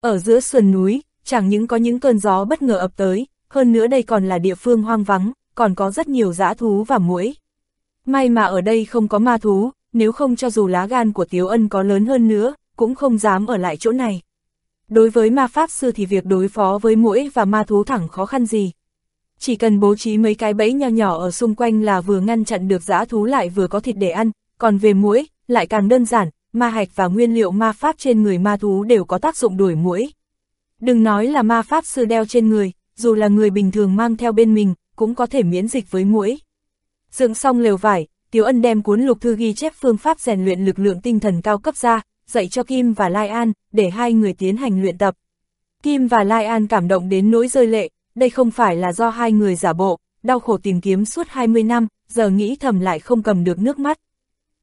Ở giữa sườn núi, chẳng những có những cơn gió bất ngờ ập tới, hơn nữa đây còn là địa phương hoang vắng, còn có rất nhiều dã thú và muỗi. May mà ở đây không có ma thú, nếu không cho dù lá gan của Tiếu Ân có lớn hơn nữa, cũng không dám ở lại chỗ này. Đối với ma pháp sư thì việc đối phó với muỗi và ma thú thẳng khó khăn gì. Chỉ cần bố trí mấy cái bẫy nho nhỏ ở xung quanh là vừa ngăn chặn được dã thú lại vừa có thịt để ăn, còn về muỗi, lại càng đơn giản, ma hạch và nguyên liệu ma pháp trên người ma thú đều có tác dụng đuổi muỗi. Đừng nói là ma pháp sư đeo trên người, dù là người bình thường mang theo bên mình, cũng có thể miễn dịch với muỗi. Dựng xong lều vải, Tiếu Ân đem cuốn lục thư ghi chép phương pháp rèn luyện lực lượng tinh thần cao cấp ra, dạy cho Kim và Lai An, để hai người tiến hành luyện tập. Kim và Lai An cảm động đến nỗi rơi lệ, đây không phải là do hai người giả bộ, đau khổ tìm kiếm suốt 20 năm, giờ nghĩ thầm lại không cầm được nước mắt.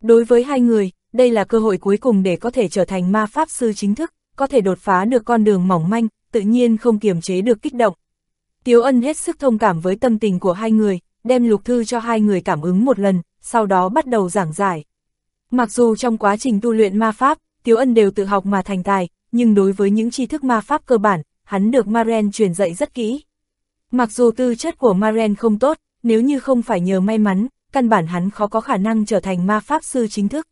Đối với hai người, đây là cơ hội cuối cùng để có thể trở thành ma pháp sư chính thức, có thể đột phá được con đường mỏng manh, tự nhiên không kiềm chế được kích động. Tiếu ân hết sức thông cảm với tâm tình của hai người, đem lục thư cho hai người cảm ứng một lần, sau đó bắt đầu giảng giải. Mặc dù trong quá trình tu luyện ma pháp, Tiếu ân đều tự học mà thành tài, nhưng đối với những tri thức ma pháp cơ bản, hắn được Maren truyền dạy rất kỹ. Mặc dù tư chất của Maren không tốt, nếu như không phải nhờ may mắn, căn bản hắn khó có khả năng trở thành ma pháp sư chính thức.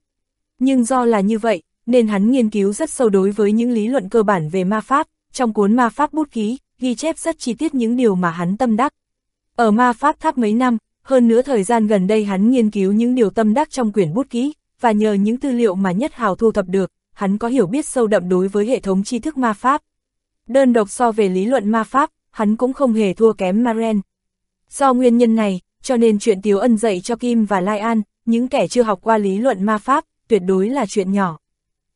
Nhưng do là như vậy, nên hắn nghiên cứu rất sâu đối với những lý luận cơ bản về ma pháp, trong cuốn ma pháp bút ký, ghi chép rất chi tiết những điều mà hắn tâm đắc. Ở ma pháp tháp mấy năm, hơn nữa thời gian gần đây hắn nghiên cứu những điều tâm đắc trong quyển bút ký, và nhờ những tư liệu mà nhất hào thu thập được, hắn có hiểu biết sâu đậm đối với hệ thống tri thức ma pháp. Đơn độc so về lý luận ma pháp, hắn cũng không hề thua kém Maren. Do nguyên nhân này, cho nên chuyện Tiếu Ân dạy cho Kim và Lai An, những kẻ chưa học qua lý luận ma pháp, tuyệt đối là chuyện nhỏ.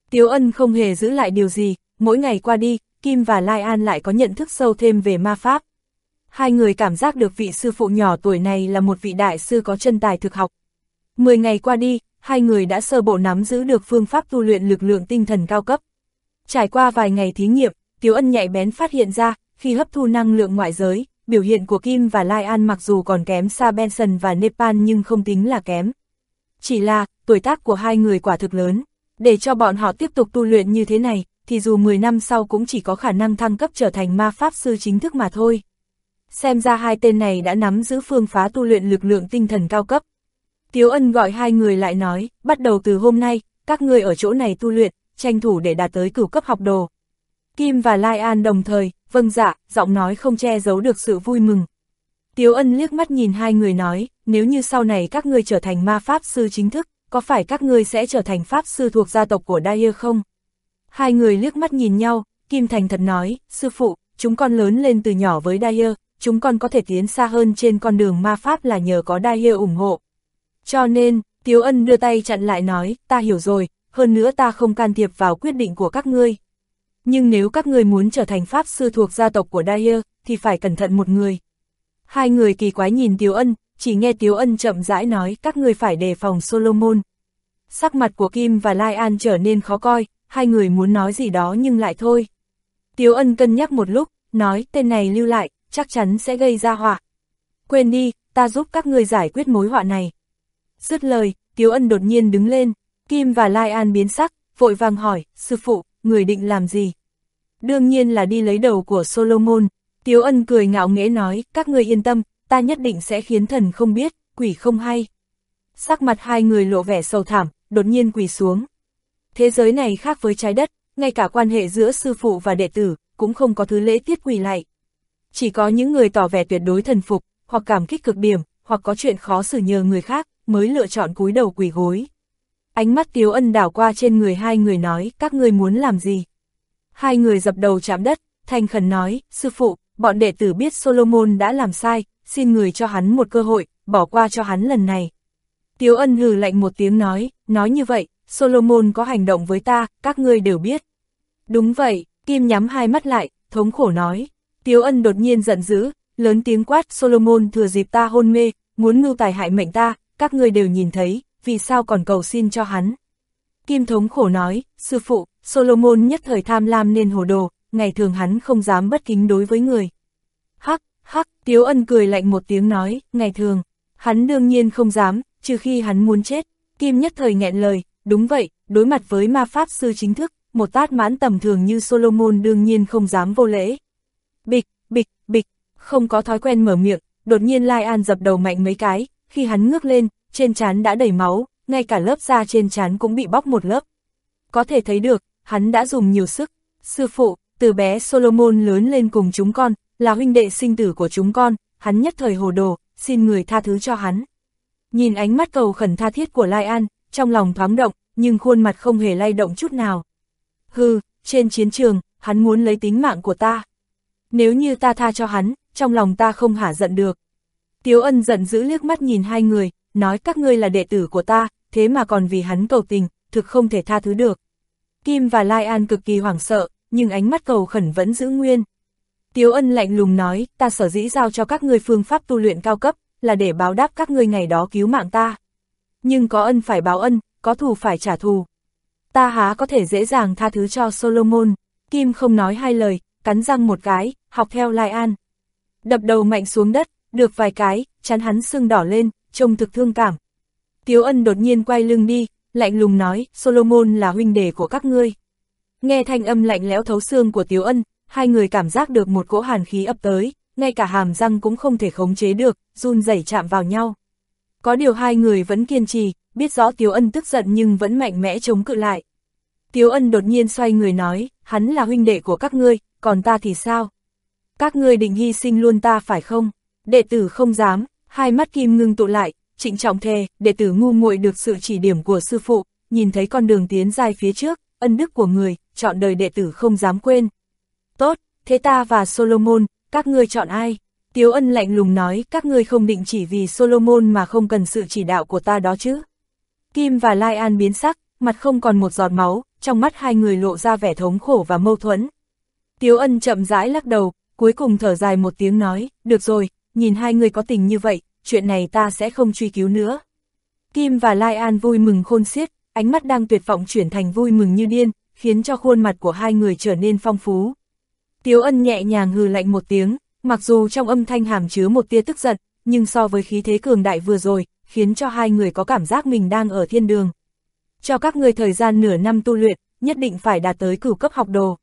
Tiếu Ân không hề giữ lại điều gì, mỗi ngày qua đi, Kim và Lai An lại có nhận thức sâu thêm về ma pháp. Hai người cảm giác được vị sư phụ nhỏ tuổi này là một vị đại sư có chân tài thực học. Mười ngày qua đi, hai người đã sơ bộ nắm giữ được phương pháp tu luyện lực lượng tinh thần cao cấp. Trải qua vài ngày thí nghiệm, Tiếu Ân nhạy bén phát hiện ra, khi hấp thu năng lượng ngoại giới, biểu hiện của Kim và Lai An mặc dù còn kém xa Benson và Nepal nhưng không tính là kém. Chỉ là, tuổi tác của hai người quả thực lớn, để cho bọn họ tiếp tục tu luyện như thế này, thì dù 10 năm sau cũng chỉ có khả năng thăng cấp trở thành ma pháp sư chính thức mà thôi. Xem ra hai tên này đã nắm giữ phương phá tu luyện lực lượng tinh thần cao cấp. Tiếu ân gọi hai người lại nói, bắt đầu từ hôm nay, các người ở chỗ này tu luyện, tranh thủ để đạt tới cửu cấp học đồ. Kim và Lai An đồng thời, vâng dạ, giọng nói không che giấu được sự vui mừng. Tiếu ân liếc mắt nhìn hai người nói, nếu như sau này các ngươi trở thành ma pháp sư chính thức, có phải các ngươi sẽ trở thành pháp sư thuộc gia tộc của Dyer không? Hai người liếc mắt nhìn nhau, Kim Thành thật nói, sư phụ, chúng con lớn lên từ nhỏ với Dyer, chúng con có thể tiến xa hơn trên con đường ma pháp là nhờ có Dyer ủng hộ. Cho nên, Tiếu Ân đưa tay chặn lại nói, ta hiểu rồi, hơn nữa ta không can thiệp vào quyết định của các ngươi. Nhưng nếu các ngươi muốn trở thành pháp sư thuộc gia tộc của Dyer, thì phải cẩn thận một người. Hai người kỳ quái nhìn Tiếu Ân, chỉ nghe Tiếu Ân chậm rãi nói các người phải đề phòng Solomon. Sắc mặt của Kim và Lai An trở nên khó coi, hai người muốn nói gì đó nhưng lại thôi. Tiếu Ân cân nhắc một lúc, nói tên này lưu lại, chắc chắn sẽ gây ra họa. Quên đi, ta giúp các người giải quyết mối họa này. Dứt lời, Tiếu Ân đột nhiên đứng lên, Kim và Lai An biến sắc, vội vàng hỏi, sư phụ, người định làm gì? Đương nhiên là đi lấy đầu của Solomon. Tiếu Ân cười ngạo nghễ nói, các người yên tâm, ta nhất định sẽ khiến thần không biết, quỷ không hay. Sắc mặt hai người lộ vẻ sầu thảm, đột nhiên quỳ xuống. Thế giới này khác với trái đất, ngay cả quan hệ giữa sư phụ và đệ tử, cũng không có thứ lễ tiết quỳ lại. Chỉ có những người tỏ vẻ tuyệt đối thần phục, hoặc cảm kích cực điểm, hoặc có chuyện khó xử nhờ người khác, mới lựa chọn cúi đầu quỳ gối. Ánh mắt Tiếu Ân đảo qua trên người hai người nói, các ngươi muốn làm gì? Hai người dập đầu chạm đất, thành khẩn nói, sư phụ, bọn đệ tử biết Solomon đã làm sai, xin người cho hắn một cơ hội, bỏ qua cho hắn lần này. Tiếu ân hừ lạnh một tiếng nói, nói như vậy, Solomon có hành động với ta, các ngươi đều biết. Đúng vậy, Kim nhắm hai mắt lại, thống khổ nói. Tiếu ân đột nhiên giận dữ, lớn tiếng quát Solomon thừa dịp ta hôn mê, muốn ngưu tài hại mệnh ta, các ngươi đều nhìn thấy, vì sao còn cầu xin cho hắn. Kim thống khổ nói, sư phụ, Solomon nhất thời tham lam nên hồ đồ, ngày thường hắn không dám bất kính đối với người. Hắc, hắc, Tiếu ân cười lạnh một tiếng nói, ngày thường, hắn đương nhiên không dám, trừ khi hắn muốn chết. Kim nhất thời nghẹn lời, đúng vậy, đối mặt với ma pháp sư chính thức, một tát mãn tầm thường như Solomon đương nhiên không dám vô lễ. Bịch, bịch, bịch, không có thói quen mở miệng, đột nhiên Lai An dập đầu mạnh mấy cái, khi hắn ngước lên, trên trán đã đầy máu, ngay cả lớp da trên trán cũng bị bóc một lớp. Có thể thấy được, hắn đã dùng nhiều sức. Sư phụ, từ bé Solomon lớn lên cùng chúng con, là huynh đệ sinh tử của chúng con, hắn nhất thời hồ đồ, xin người tha thứ cho hắn. Nhìn ánh mắt cầu khẩn tha thiết của Lai An, trong lòng thoáng động, nhưng khuôn mặt không hề lay động chút nào. Hừ, trên chiến trường, hắn muốn lấy tính mạng của ta. Nếu như ta tha cho hắn, trong lòng ta không hả giận được. Tiếu ân giận dữ liếc mắt nhìn hai người, nói các ngươi là đệ tử của ta, thế mà còn vì hắn cầu tình, thực không thể tha thứ được. Kim và Lai An cực kỳ hoảng sợ, nhưng ánh mắt cầu khẩn vẫn giữ nguyên. Tiếu ân lạnh lùng nói, ta sở dĩ giao cho các ngươi phương pháp tu luyện cao cấp, là để báo đáp các ngươi ngày đó cứu mạng ta. Nhưng có ân phải báo ân, có thù phải trả thù. Ta há có thể dễ dàng tha thứ cho Solomon. Kim không nói hai lời, cắn răng một cái, học theo Lai An. Đập đầu mạnh xuống đất, được vài cái, chắn hắn sưng đỏ lên, trông thực thương cảm. Tiếu ân đột nhiên quay lưng đi, lạnh lùng nói, Solomon là huynh đệ của các ngươi. Nghe thanh âm lạnh lẽo thấu xương của Tiếu ân, hai người cảm giác được một cỗ hàn khí ập tới, ngay cả hàm răng cũng không thể khống chế được, run rẩy chạm vào nhau. Có điều hai người vẫn kiên trì, biết rõ Tiếu ân tức giận nhưng vẫn mạnh mẽ chống cự lại. Tiếu ân đột nhiên xoay người nói, hắn là huynh đệ của các ngươi, còn ta thì sao? Các ngươi định hy sinh luôn ta phải không? Đệ tử không dám, hai mắt kim ngưng tụ lại, trịnh trọng thề, đệ tử ngu muội được sự chỉ điểm của sư phụ, nhìn thấy con đường tiến dài phía trước, ân đức của người, chọn đời đệ tử không dám quên. Tốt, thế ta và Solomon, các ngươi chọn ai? Tiếu ân lạnh lùng nói, các ngươi không định chỉ vì Solomon mà không cần sự chỉ đạo của ta đó chứ. Kim và Lai An biến sắc, mặt không còn một giọt máu, trong mắt hai người lộ ra vẻ thống khổ và mâu thuẫn. Tiếu ân chậm rãi lắc đầu, cuối cùng thở dài một tiếng nói, được rồi, nhìn hai người có tình như vậy, chuyện này ta sẽ không truy cứu nữa. Kim và Lai An vui mừng khôn xiết, ánh mắt đang tuyệt vọng chuyển thành vui mừng như điên, khiến cho khuôn mặt của hai người trở nên phong phú. Tiếu ân nhẹ nhàng hừ lạnh một tiếng, mặc dù trong âm thanh hàm chứa một tia tức giận, nhưng so với khí thế cường đại vừa rồi, khiến cho hai người có cảm giác mình đang ở thiên đường. Cho các người thời gian nửa năm tu luyện, nhất định phải đạt tới cửu cấp học đồ.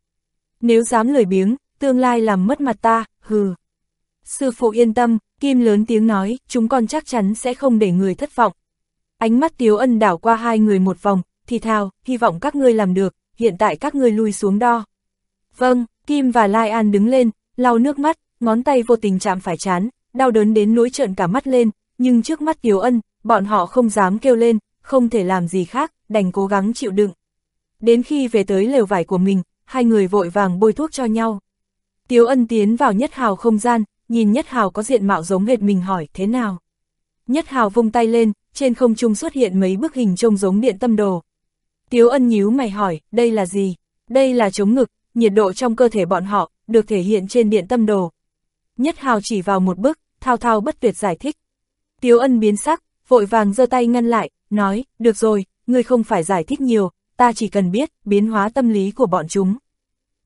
Nếu dám lười biếng, tương lai làm mất mặt ta, hừ. Sư phụ yên tâm, Kim lớn tiếng nói, chúng con chắc chắn sẽ không để người thất vọng. Ánh mắt Tiếu Ân đảo qua hai người một vòng, thì thào, hy vọng các ngươi làm được, hiện tại các ngươi lui xuống đo. Vâng, Kim và Lai An đứng lên, lau nước mắt, ngón tay vô tình chạm phải chán, đau đớn đến nỗi trợn cả mắt lên, nhưng trước mắt Tiếu Ân, bọn họ không dám kêu lên, không thể làm gì khác, đành cố gắng chịu đựng. Đến khi về tới lều vải của mình, hai người vội vàng bôi thuốc cho nhau. Tiếu Ân tiến vào nhất hào không gian, nhìn Nhất Hào có diện mạo giống hệt mình hỏi thế nào. Nhất Hào vung tay lên, trên không trung xuất hiện mấy bức hình trông giống điện tâm đồ. Tiếu ân nhíu mày hỏi, đây là gì? Đây là chống ngực, nhiệt độ trong cơ thể bọn họ, được thể hiện trên điện tâm đồ. Nhất Hào chỉ vào một bức, thao thao bất tuyệt giải thích. Tiếu ân biến sắc, vội vàng giơ tay ngăn lại, nói, được rồi, ngươi không phải giải thích nhiều, ta chỉ cần biết, biến hóa tâm lý của bọn chúng.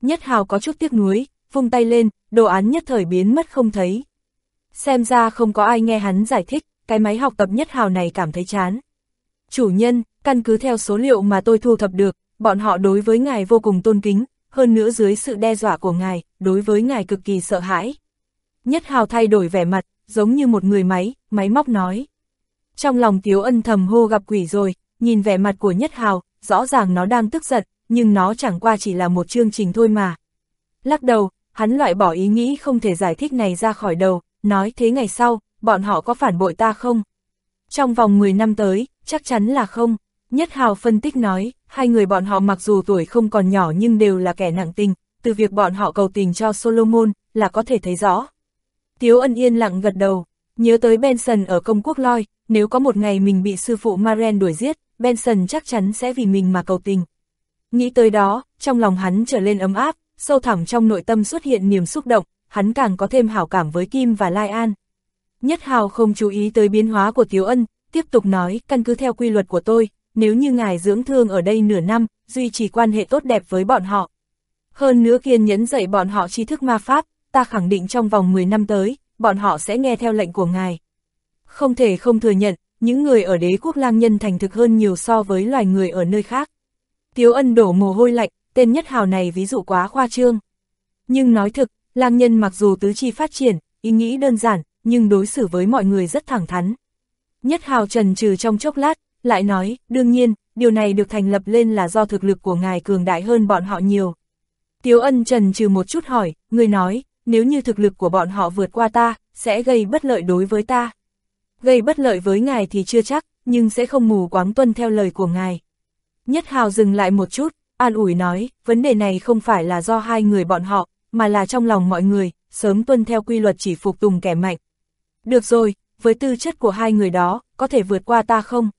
Nhất Hào có chút tiếc nuối, vung tay lên, đồ án nhất thời biến mất không thấy. Xem ra không có ai nghe hắn giải thích, cái máy học tập nhất hào này cảm thấy chán. Chủ nhân, căn cứ theo số liệu mà tôi thu thập được, bọn họ đối với ngài vô cùng tôn kính, hơn nữa dưới sự đe dọa của ngài, đối với ngài cực kỳ sợ hãi. Nhất hào thay đổi vẻ mặt, giống như một người máy, máy móc nói. Trong lòng Tiếu ân thầm hô gặp quỷ rồi, nhìn vẻ mặt của Nhất hào, rõ ràng nó đang tức giận, nhưng nó chẳng qua chỉ là một chương trình thôi mà. Lắc đầu, hắn loại bỏ ý nghĩ không thể giải thích này ra khỏi đầu, nói thế ngày sau, bọn họ có phản bội ta không? Trong vòng 10 năm tới, chắc chắn là không. Nhất Hào phân tích nói, hai người bọn họ mặc dù tuổi không còn nhỏ nhưng đều là kẻ nặng tình, từ việc bọn họ cầu tình cho Solomon là có thể thấy rõ. Tiếu ân yên lặng gật đầu, nhớ tới Benson ở công quốc loi, nếu có một ngày mình bị sư phụ Maren đuổi giết, Benson chắc chắn sẽ vì mình mà cầu tình. Nghĩ tới đó, trong lòng hắn trở lên ấm áp, sâu thẳm trong nội tâm xuất hiện niềm xúc động, hắn càng có thêm hảo cảm với Kim và Lai An. Nhất Hào không chú ý tới biến hóa của Tiếu Ân, tiếp tục nói, căn cứ theo quy luật của tôi, nếu như ngài dưỡng thương ở đây nửa năm, duy trì quan hệ tốt đẹp với bọn họ. Hơn nữa kiên nhẫn dạy bọn họ tri thức ma pháp, ta khẳng định trong vòng 10 năm tới, bọn họ sẽ nghe theo lệnh của ngài. Không thể không thừa nhận, những người ở đế quốc lang nhân thành thực hơn nhiều so với loài người ở nơi khác. Tiếu ân đổ mồ hôi lạnh, tên nhất hào này ví dụ quá khoa trương. Nhưng nói thực, lang nhân mặc dù tứ chi phát triển, ý nghĩ đơn giản, nhưng đối xử với mọi người rất thẳng thắn. Nhất hào trần trừ trong chốc lát, lại nói, đương nhiên, điều này được thành lập lên là do thực lực của ngài cường đại hơn bọn họ nhiều. Tiếu ân trần trừ một chút hỏi, người nói, nếu như thực lực của bọn họ vượt qua ta, sẽ gây bất lợi đối với ta. Gây bất lợi với ngài thì chưa chắc, nhưng sẽ không mù quáng tuân theo lời của ngài. Nhất hào dừng lại một chút, an ủi nói, vấn đề này không phải là do hai người bọn họ, mà là trong lòng mọi người, sớm tuân theo quy luật chỉ phục tùng kẻ mạnh. Được rồi, với tư chất của hai người đó, có thể vượt qua ta không?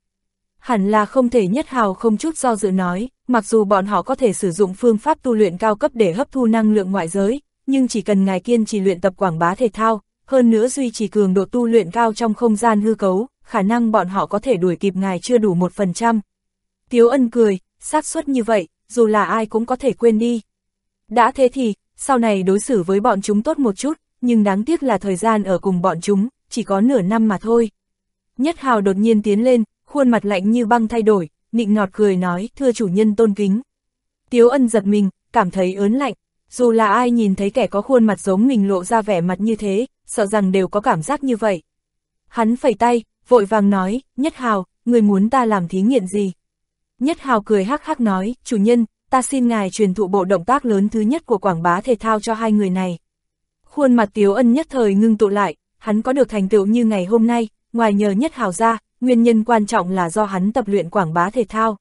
Hẳn là không thể nhất hào không chút do dự nói, mặc dù bọn họ có thể sử dụng phương pháp tu luyện cao cấp để hấp thu năng lượng ngoại giới, nhưng chỉ cần ngài kiên trì luyện tập quảng bá thể thao, hơn nữa duy trì cường độ tu luyện cao trong không gian hư cấu, khả năng bọn họ có thể đuổi kịp ngài chưa đủ một phần trăm. Tiếu ân cười, xác suất như vậy, dù là ai cũng có thể quên đi. Đã thế thì, sau này đối xử với bọn chúng tốt một chút, nhưng đáng tiếc là thời gian ở cùng bọn chúng, chỉ có nửa năm mà thôi. Nhất hào đột nhiên tiến lên, khuôn mặt lạnh như băng thay đổi, nịnh nọt cười nói, thưa chủ nhân tôn kính. Tiếu ân giật mình, cảm thấy ớn lạnh, dù là ai nhìn thấy kẻ có khuôn mặt giống mình lộ ra vẻ mặt như thế, sợ rằng đều có cảm giác như vậy. Hắn phẩy tay, vội vàng nói, Nhất Hào, người muốn ta làm thí nghiệm gì? Nhất Hào cười hắc hắc nói, chủ nhân, ta xin ngài truyền thụ bộ động tác lớn thứ nhất của quảng bá thể thao cho hai người này. Khuôn mặt Tiếu Ân nhất thời ngưng tụ lại, hắn có được thành tựu như ngày hôm nay, ngoài nhờ Nhất Hào ra, nguyên nhân quan trọng là do hắn tập luyện quảng bá thể thao.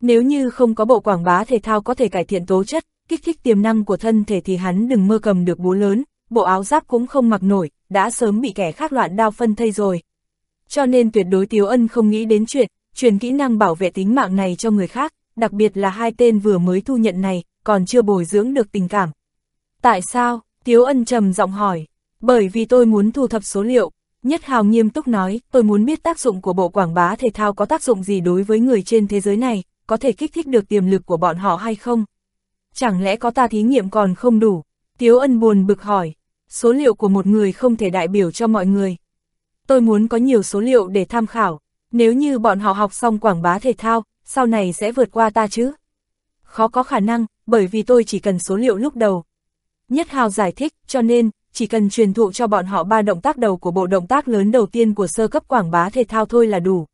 Nếu như không có bộ quảng bá thể thao có thể cải thiện tố chất, kích thích tiềm năng của thân thể thì hắn đừng mơ cầm được búa lớn, bộ áo giáp cũng không mặc nổi, đã sớm bị kẻ khác loạn đao phân thây rồi. Cho nên tuyệt đối Tiếu Ân không nghĩ đến chuyện, truyền kỹ năng bảo vệ tính mạng này cho người khác, đặc biệt là hai tên vừa mới thu nhận này, còn chưa bồi dưỡng được tình cảm. Tại sao? Tiếu Ân trầm giọng hỏi. Bởi vì tôi muốn thu thập số liệu. Nhất Hào nghiêm túc nói, tôi muốn biết tác dụng của bộ quảng bá thể thao có tác dụng gì đối với người trên thế giới này, có thể kích thích được tiềm lực của bọn họ hay không? Chẳng lẽ có ta thí nghiệm còn không đủ? Tiếu Ân buồn bực hỏi, số liệu của một người không thể đại biểu cho mọi người. Tôi muốn có nhiều số liệu để tham khảo, nếu như bọn họ học xong quảng bá thể thao, sau này sẽ vượt qua ta chứ? Khó có khả năng, bởi vì tôi chỉ cần số liệu lúc đầu. Nhất Hào giải thích, cho nên, chỉ cần truyền thụ cho bọn họ ba động tác đầu của bộ động tác lớn đầu tiên của sơ cấp quảng bá thể thao thôi là đủ.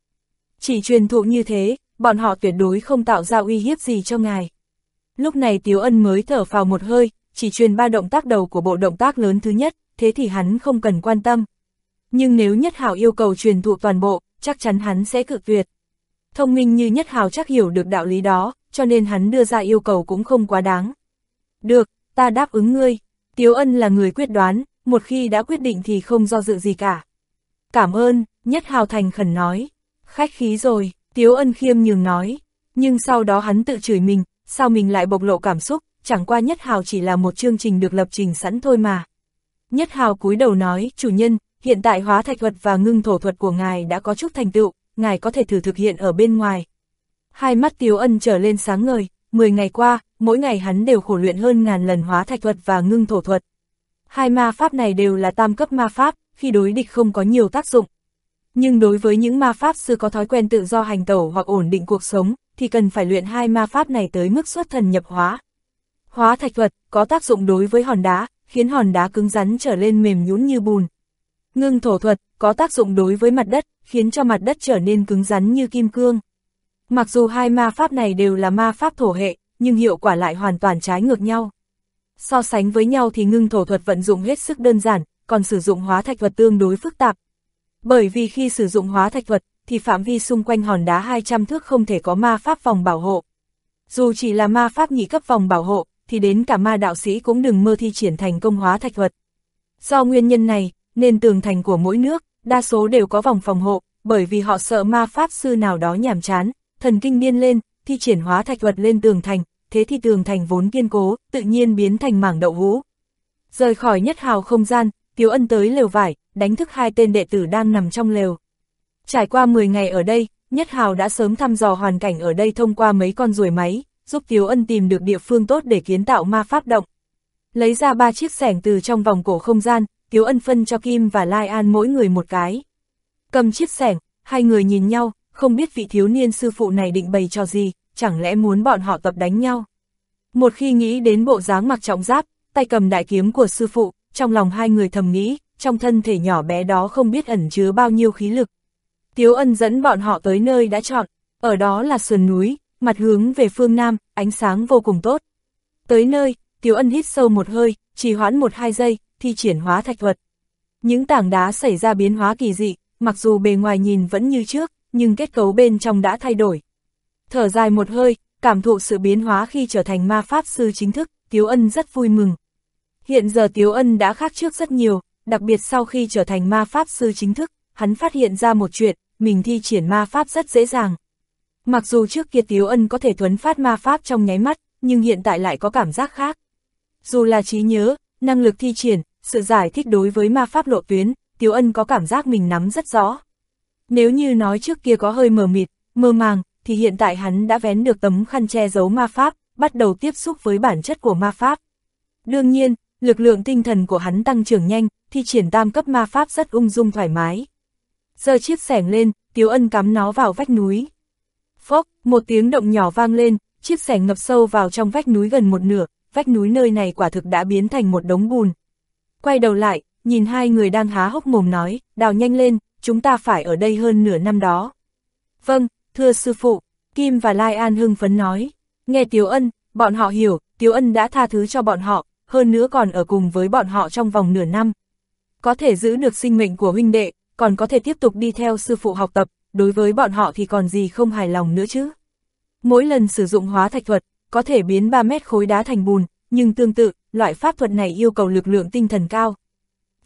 Chỉ truyền thụ như thế, bọn họ tuyệt đối không tạo ra uy hiếp gì cho ngài. Lúc này Tiếu Ân mới thở vào một hơi, chỉ truyền ba động tác đầu của bộ động tác lớn thứ nhất, thế thì hắn không cần quan tâm. Nhưng nếu Nhất Hào yêu cầu truyền thụ toàn bộ, chắc chắn hắn sẽ cự tuyệt. Thông minh như Nhất Hào chắc hiểu được đạo lý đó, cho nên hắn đưa ra yêu cầu cũng không quá đáng. Được, ta đáp ứng ngươi. Tiếu Ân là người quyết đoán, một khi đã quyết định thì không do dự gì cả. Cảm ơn, Nhất Hào thành khẩn nói. Khách khí rồi, Tiếu Ân khiêm nhường nói. Nhưng sau đó hắn tự chửi mình, sao mình lại bộc lộ cảm xúc, chẳng qua Nhất Hào chỉ là một chương trình được lập trình sẵn thôi mà. Nhất Hào cúi đầu nói, chủ nhân, hiện tại hóa thạch thuật và ngưng thổ thuật của ngài đã có chút thành tựu, ngài có thể thử thực hiện ở bên ngoài. Hai mắt Tiếu Ân trở lên sáng ngời, 10 ngày qua, mỗi ngày hắn đều khổ luyện hơn ngàn lần hóa thạch thuật và ngưng thổ thuật. Hai ma pháp này đều là tam cấp ma pháp, khi đối địch không có nhiều tác dụng. Nhưng đối với những ma pháp sư có thói quen tự do hành tẩu hoặc ổn định cuộc sống, thì cần phải luyện hai ma pháp này tới mức xuất thần nhập hóa. Hóa thạch thuật có tác dụng đối với hòn đá, khiến hòn đá cứng rắn trở lên mềm nhũn như bùn. Ngưng thổ thuật có tác dụng đối với mặt đất, khiến cho mặt đất trở nên cứng rắn như kim cương. Mặc dù hai ma pháp này đều là ma pháp thổ hệ, nhưng hiệu quả lại hoàn toàn trái ngược nhau. So sánh với nhau thì ngưng thổ thuật vận dụng hết sức đơn giản, còn sử dụng hóa thạch thuật tương đối phức tạp. Bởi vì khi sử dụng hóa thạch thuật, thì phạm vi xung quanh hòn đá 200 thước không thể có ma pháp vòng bảo hộ. Dù chỉ là ma pháp nhị cấp vòng bảo hộ, thì đến cả ma đạo sĩ cũng đừng mơ thi triển thành công hóa thạch thuật. Do nguyên nhân này, nên tường thành của mỗi nước, đa số đều có vòng phòng hộ, bởi vì họ sợ ma pháp sư nào đó nhảm chán, thần kinh điên lên, thi triển hóa thạch thuật lên tường thành, thế thì tường thành vốn kiên cố, tự nhiên biến thành mảng đậu hũ. Rời khỏi nhất hào không gian, Tiếu Ân tới lều vải, đánh thức hai tên đệ tử đang nằm trong lều. Trải qua 10 ngày ở đây, Nhất Hào đã sớm thăm dò hoàn cảnh ở đây thông qua mấy con ruồi máy, giúp Tiếu Ân tìm được địa phương tốt để kiến tạo ma pháp động. Lấy ra ba chiếc sẻng từ trong vòng cổ không gian, Tiếu Ân phân cho Kim và Lai An mỗi người một cái. Cầm chiếc sẻng, hai người nhìn nhau, không biết vị thiếu niên sư phụ này định bày cho gì, chẳng lẽ muốn bọn họ tập đánh nhau. Một khi nghĩ đến bộ dáng mặc trọng giáp, tay cầm đại kiếm của sư phụ, trong lòng hai người thầm nghĩ, trong thân thể nhỏ bé đó không biết ẩn chứa bao nhiêu khí lực. Tiếu ân dẫn bọn họ tới nơi đã chọn, ở đó là sườn núi, mặt hướng về phương Nam, ánh sáng vô cùng tốt. Tới nơi, Tiếu ân hít sâu một hơi, trì hoãn một hai giây, thi triển hóa thạch thuật. Những tảng đá xảy ra biến hóa kỳ dị, mặc dù bề ngoài nhìn vẫn như trước, nhưng kết cấu bên trong đã thay đổi. Thở dài một hơi, cảm thụ sự biến hóa khi trở thành ma pháp sư chính thức, Tiếu Ân rất vui mừng. Hiện giờ Tiếu Ân đã khác trước rất nhiều, đặc biệt sau khi trở thành ma pháp sư chính thức, hắn phát hiện ra một chuyện, mình thi triển ma pháp rất dễ dàng. Mặc dù trước kia Tiếu Ân có thể thuấn phát ma pháp trong nháy mắt, nhưng hiện tại lại có cảm giác khác. Dù là trí nhớ, năng lực thi triển, sự giải thích đối với ma pháp lộ tuyến, Tiếu Ân có cảm giác mình nắm rất rõ. Nếu như nói trước kia có hơi mờ mịt, mơ màng, thì hiện tại hắn đã vén được tấm khăn che giấu ma pháp, bắt đầu tiếp xúc với bản chất của ma pháp. Đương nhiên, lực lượng tinh thần của hắn tăng trưởng nhanh, thi triển tam cấp ma pháp rất ung dung thoải mái. Giờ chiếc sẻng lên, Tiếu Ân cắm nó vào vách núi. Phốc, một tiếng động nhỏ vang lên, chiếc sẻng ngập sâu vào trong vách núi gần một nửa, vách núi nơi này quả thực đã biến thành một đống bùn. Quay đầu lại, nhìn hai người đang há hốc mồm nói, đào nhanh lên, chúng ta phải ở đây hơn nửa năm đó. Vâng, thưa sư phụ, Kim và Lai An hưng phấn nói. Nghe Tiếu Ân, bọn họ hiểu, Tiếu Ân đã tha thứ cho bọn họ, hơn nữa còn ở cùng với bọn họ trong vòng nửa năm. Có thể giữ được sinh mệnh của huynh đệ, còn có thể tiếp tục đi theo sư phụ học tập, đối với bọn họ thì còn gì không hài lòng nữa chứ. Mỗi lần sử dụng hóa thạch thuật, có thể biến 3 mét khối đá thành bùn, nhưng tương tự, loại pháp thuật này yêu cầu lực lượng tinh thần cao.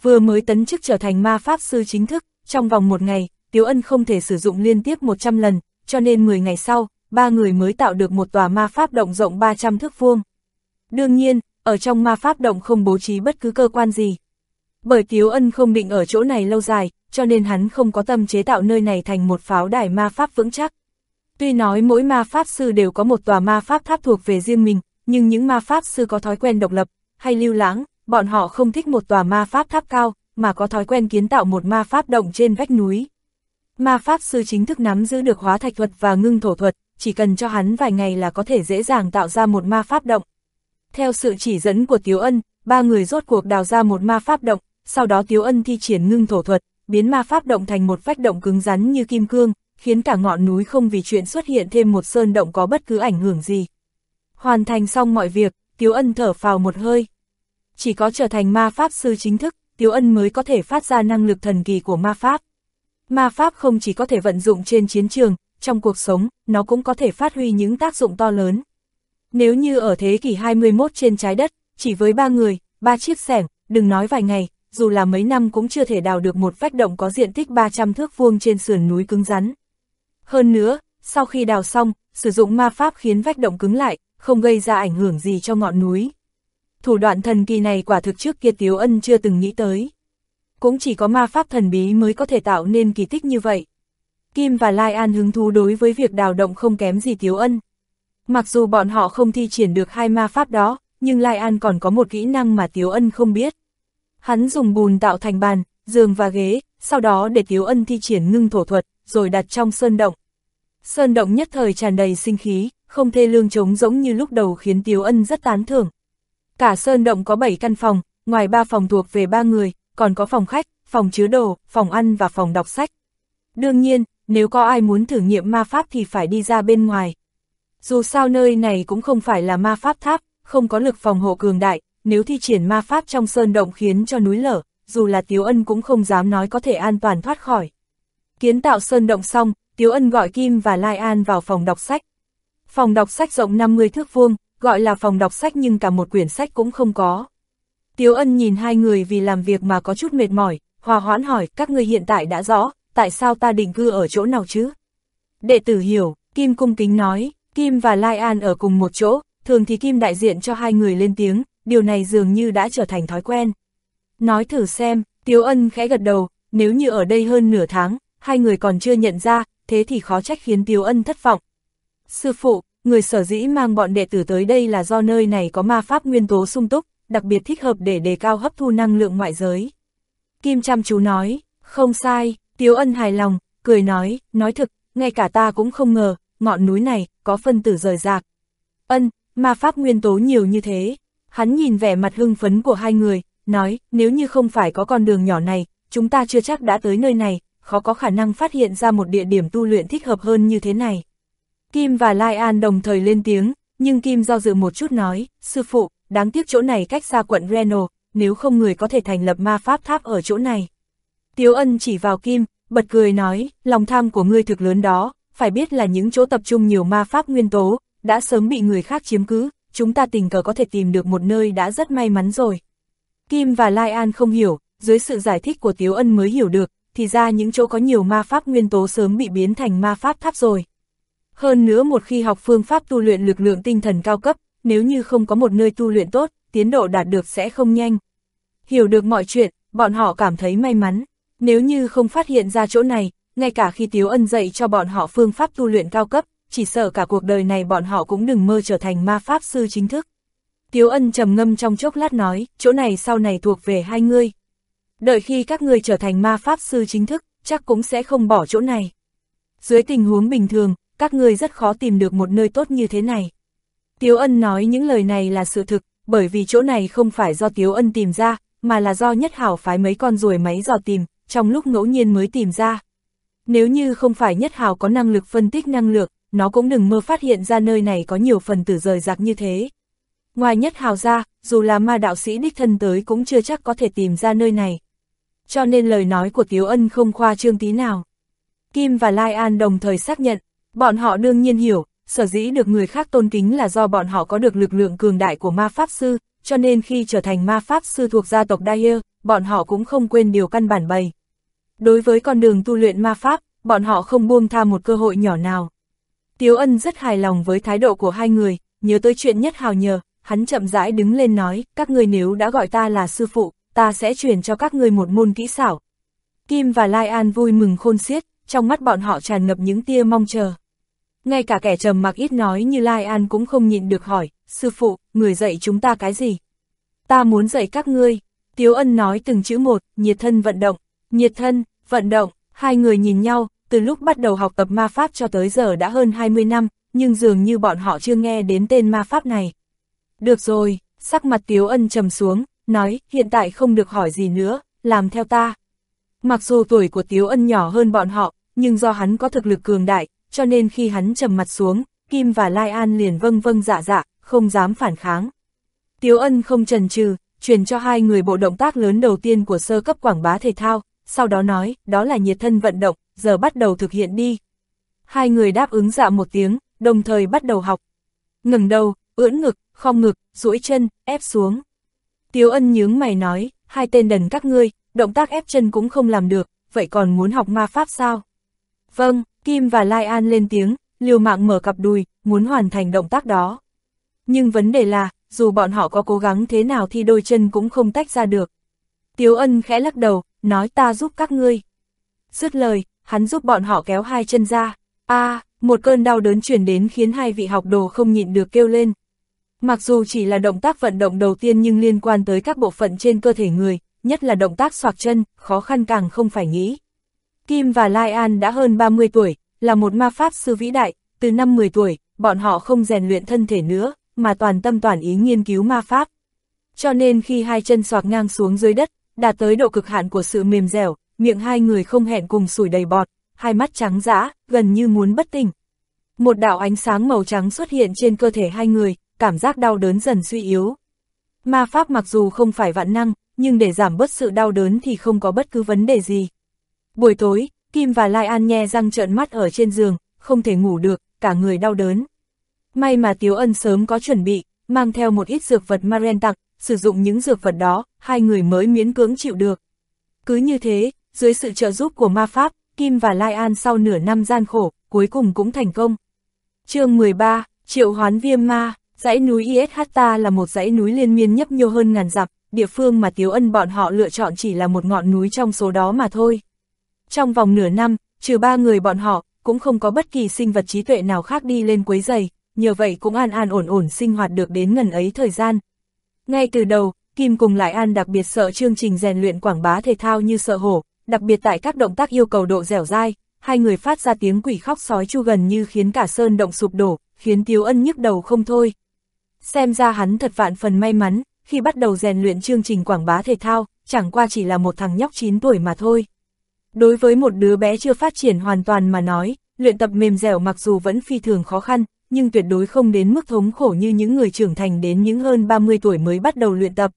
Vừa mới tấn chức trở thành ma pháp sư chính thức, trong vòng một ngày, Tiếu Ân không thể sử dụng liên tiếp 100 lần, cho nên 10 ngày sau, ba người mới tạo được một tòa ma pháp động rộng 300 thước vuông. Đương nhiên, ở trong ma pháp động không bố trí bất cứ cơ quan gì. Bởi Tiếu Ân không định ở chỗ này lâu dài, cho nên hắn không có tâm chế tạo nơi này thành một pháo đài ma pháp vững chắc. Tuy nói mỗi ma pháp sư đều có một tòa ma pháp tháp thuộc về riêng mình, nhưng những ma pháp sư có thói quen độc lập, hay lưu lãng, bọn họ không thích một tòa ma pháp tháp cao, mà có thói quen kiến tạo một ma pháp động trên vách núi. Ma pháp sư chính thức nắm giữ được hóa thạch thuật và ngưng thổ thuật, chỉ cần cho hắn vài ngày là có thể dễ dàng tạo ra một ma pháp động. Theo sự chỉ dẫn của Tiếu Ân, ba người rốt cuộc đào ra một ma pháp động, sau đó Tiếu Ân thi triển ngưng thổ thuật, biến ma pháp động thành một vách động cứng rắn như kim cương, khiến cả ngọn núi không vì chuyện xuất hiện thêm một sơn động có bất cứ ảnh hưởng gì. Hoàn thành xong mọi việc, Tiếu Ân thở phào một hơi. Chỉ có trở thành ma pháp sư chính thức, Tiếu Ân mới có thể phát ra năng lực thần kỳ của ma pháp. Ma pháp không chỉ có thể vận dụng trên chiến trường, trong cuộc sống, nó cũng có thể phát huy những tác dụng to lớn. Nếu như ở thế kỷ 21 trên trái đất, chỉ với ba người, ba chiếc xẻng, đừng nói vài ngày, dù là mấy năm cũng chưa thể đào được một vách động có diện tích 300 thước vuông trên sườn núi cứng rắn. Hơn nữa, sau khi đào xong, sử dụng ma pháp khiến vách động cứng lại, không gây ra ảnh hưởng gì cho ngọn núi. Thủ đoạn thần kỳ này quả thực trước kia Tiếu Ân chưa từng nghĩ tới. Cũng chỉ có ma pháp thần bí mới có thể tạo nên kỳ tích như vậy. Kim và Lai An hứng thú đối với việc đào động không kém gì Tiếu Ân. Mặc dù bọn họ không thi triển được hai ma pháp đó, nhưng Lai An còn có một kỹ năng mà Tiếu Ân không biết. Hắn dùng bùn tạo thành bàn, giường và ghế, sau đó để Tiếu Ân thi triển ngưng thổ thuật, rồi đặt trong sơn động. Sơn động nhất thời tràn đầy sinh khí, không thê lương trống rỗng như lúc đầu khiến Tiếu Ân rất tán thưởng. Cả sơn động có 7 căn phòng, ngoài 3 phòng thuộc về 3 người, còn có phòng khách, phòng chứa đồ, phòng ăn và phòng đọc sách. Đương nhiên, nếu có ai muốn thử nghiệm ma pháp thì phải đi ra bên ngoài. Dù sao nơi này cũng không phải là ma pháp tháp, không có lực phòng hộ cường đại, nếu thi triển ma pháp trong sơn động khiến cho núi lở, dù là Tiếu Ân cũng không dám nói có thể an toàn thoát khỏi. Kiến tạo sơn động xong, Tiếu Ân gọi Kim và Lai An vào phòng đọc sách. Phòng đọc sách rộng 50 thước vuông, gọi là phòng đọc sách nhưng cả một quyển sách cũng không có. Tiếu Ân nhìn hai người vì làm việc mà có chút mệt mỏi, hòa hoãn hỏi các người hiện tại đã rõ, tại sao ta định cư ở chỗ nào chứ? Đệ tử hiểu, Kim cung kính nói, Kim và Lai An ở cùng một chỗ, thường thì Kim đại diện cho hai người lên tiếng, điều này dường như đã trở thành thói quen. Nói thử xem, Tiếu Ân khẽ gật đầu, nếu như ở đây hơn nửa tháng, hai người còn chưa nhận ra, thế thì khó trách khiến Tiếu Ân thất vọng. Sư phụ, người sở dĩ mang bọn đệ tử tới đây là do nơi này có ma pháp nguyên tố sung túc, đặc biệt thích hợp để đề cao hấp thu năng lượng ngoại giới. Kim chăm chú nói, không sai, Tiếu Ân hài lòng, cười nói, nói thực, ngay cả ta cũng không ngờ, ngọn núi này, có phân tử rời rạc. Ân, ma pháp nguyên tố nhiều như thế. Hắn nhìn vẻ mặt hưng phấn của hai người, nói, nếu như không phải có con đường nhỏ này, chúng ta chưa chắc đã tới nơi này, khó có khả năng phát hiện ra một địa điểm tu luyện thích hợp hơn như thế này. Kim và Lai An đồng thời lên tiếng, nhưng Kim do dự một chút nói, sư phụ, đáng tiếc chỗ này cách xa quận Reno, nếu không người có thể thành lập ma pháp tháp ở chỗ này. Tiếu ân chỉ vào Kim, bật cười nói, lòng tham của ngươi thực lớn đó, phải biết là những chỗ tập trung nhiều ma pháp nguyên tố, đã sớm bị người khác chiếm cứ, chúng ta tình cờ có thể tìm được một nơi đã rất may mắn rồi. Kim và Lai An không hiểu, dưới sự giải thích của Tiếu Ân mới hiểu được, thì ra những chỗ có nhiều ma pháp nguyên tố sớm bị biến thành ma pháp tháp rồi. Hơn nữa một khi học phương pháp tu luyện lực lượng tinh thần cao cấp, nếu như không có một nơi tu luyện tốt, tiến độ đạt được sẽ không nhanh. Hiểu được mọi chuyện, bọn họ cảm thấy may mắn. Nếu như không phát hiện ra chỗ này, ngay cả khi Tiếu Ân dạy cho bọn họ phương pháp tu luyện cao cấp, chỉ sợ cả cuộc đời này bọn họ cũng đừng mơ trở thành ma pháp sư chính thức. Tiếu Ân trầm ngâm trong chốc lát nói, chỗ này sau này thuộc về hai ngươi. Đợi khi các ngươi trở thành ma pháp sư chính thức, chắc cũng sẽ không bỏ chỗ này. Dưới tình huống bình thường, các ngươi rất khó tìm được một nơi tốt như thế này. Tiếu Ân nói những lời này là sự thực, bởi vì chỗ này không phải do Tiếu Ân tìm ra, mà là do nhất hảo phái mấy con ruồi máy dò tìm, trong lúc ngẫu nhiên mới tìm ra. Nếu như không phải nhất hào có năng lực phân tích năng lượng, nó cũng đừng mơ phát hiện ra nơi này có nhiều phần tử rời rạc như thế. Ngoài nhất hào ra, dù là ma đạo sĩ đích thân tới cũng chưa chắc có thể tìm ra nơi này. Cho nên lời nói của Tiếu Ân không khoa trương tí nào. Kim và Lai An đồng thời xác nhận, bọn họ đương nhiên hiểu, sở dĩ được người khác tôn kính là do bọn họ có được lực lượng cường đại của ma pháp sư, cho nên khi trở thành ma pháp sư thuộc gia tộc Dyer, bọn họ cũng không quên điều căn bản bày. Đối với con đường tu luyện ma pháp, bọn họ không buông tha một cơ hội nhỏ nào. Tiếu ân rất hài lòng với thái độ của hai người, nhớ tới chuyện nhất hào nhờ, hắn chậm rãi đứng lên nói, các người nếu đã gọi ta là sư phụ, ta sẽ truyền cho các người một môn kỹ xảo. Kim và Lai An vui mừng khôn xiết, trong mắt bọn họ tràn ngập những tia mong chờ. Ngay cả kẻ trầm mặc ít nói như Lai An cũng không nhịn được hỏi, sư phụ, người dạy chúng ta cái gì? Ta muốn dạy các ngươi. Tiếu ân nói từng chữ một, nhiệt thân vận động, nhiệt thân, vận động, hai người nhìn nhau, từ lúc bắt đầu học tập ma pháp cho tới giờ đã hơn 20 năm, nhưng dường như bọn họ chưa nghe đến tên ma pháp này. Được rồi, sắc mặt Tiếu ân trầm xuống, nói, hiện tại không được hỏi gì nữa, làm theo ta. Mặc dù tuổi của Tiếu ân nhỏ hơn bọn họ, nhưng do hắn có thực lực cường đại, cho nên khi hắn trầm mặt xuống, Kim và Lai An liền vâng vâng dạ dạ, không dám phản kháng. Tiếu ân không trần trừ, truyền cho hai người bộ động tác lớn đầu tiên của sơ cấp quảng bá thể thao, sau đó nói, đó là nhiệt thân vận động, giờ bắt đầu thực hiện đi. Hai người đáp ứng dạ một tiếng, đồng thời bắt đầu học. ngẩng đầu, ưỡn ngực, khom ngực, duỗi chân, ép xuống. Tiếu ân nhướng mày nói, hai tên đần các ngươi, động tác ép chân cũng không làm được, vậy còn muốn học ma pháp sao? Vâng, Kim và Lai An lên tiếng, liều mạng mở cặp đùi, muốn hoàn thành động tác đó. Nhưng vấn đề là, dù bọn họ có cố gắng thế nào thì đôi chân cũng không tách ra được. Tiếu ân khẽ lắc đầu, nói ta giúp các ngươi. Dứt lời, hắn giúp bọn họ kéo hai chân ra. a một cơn đau đớn chuyển đến khiến hai vị học đồ không nhịn được kêu lên. Mặc dù chỉ là động tác vận động đầu tiên nhưng liên quan tới các bộ phận trên cơ thể người, nhất là động tác xoạc chân, khó khăn càng không phải nghĩ. Kim và Lai An đã hơn 30 tuổi, là một ma pháp sư vĩ đại, từ năm 10 tuổi, bọn họ không rèn luyện thân thể nữa, mà toàn tâm toàn ý nghiên cứu ma pháp. Cho nên khi hai chân soạt ngang xuống dưới đất, đạt tới độ cực hạn của sự mềm dẻo, miệng hai người không hẹn cùng sủi đầy bọt, hai mắt trắng dã, gần như muốn bất tỉnh. Một đạo ánh sáng màu trắng xuất hiện trên cơ thể hai người, cảm giác đau đớn dần suy yếu. Ma pháp mặc dù không phải vạn năng, nhưng để giảm bớt sự đau đớn thì không có bất cứ vấn đề gì. Buổi tối, Kim và Lai An nhe răng trợn mắt ở trên giường, không thể ngủ được, cả người đau đớn. May mà Tiếu Ân sớm có chuẩn bị, mang theo một ít dược vật Maren tặng, sử dụng những dược vật đó, hai người mới miễn cưỡng chịu được. Cứ như thế, dưới sự trợ giúp của ma pháp, Kim và Lai An sau nửa năm gian khổ, cuối cùng cũng thành công. chương 13, Triệu Hoán Viêm Ma, dãy núi Ishta là một dãy núi liên miên nhấp nhô hơn ngàn dặm, địa phương mà Tiếu Ân bọn họ lựa chọn chỉ là một ngọn núi trong số đó mà thôi. Trong vòng nửa năm, trừ ba người bọn họ, cũng không có bất kỳ sinh vật trí tuệ nào khác đi lên quấy giày, nhờ vậy cũng an an ổn ổn sinh hoạt được đến ngần ấy thời gian. Ngay từ đầu, Kim cùng Lại An đặc biệt sợ chương trình rèn luyện quảng bá thể thao như sợ hổ, đặc biệt tại các động tác yêu cầu độ dẻo dai, hai người phát ra tiếng quỷ khóc sói chu gần như khiến cả sơn động sụp đổ, khiến Tiếu Ân nhức đầu không thôi. Xem ra hắn thật vạn phần may mắn, khi bắt đầu rèn luyện chương trình quảng bá thể thao, chẳng qua chỉ là một thằng nhóc 9 tuổi mà thôi. Đối với một đứa bé chưa phát triển hoàn toàn mà nói, luyện tập mềm dẻo mặc dù vẫn phi thường khó khăn, nhưng tuyệt đối không đến mức thống khổ như những người trưởng thành đến những hơn 30 tuổi mới bắt đầu luyện tập.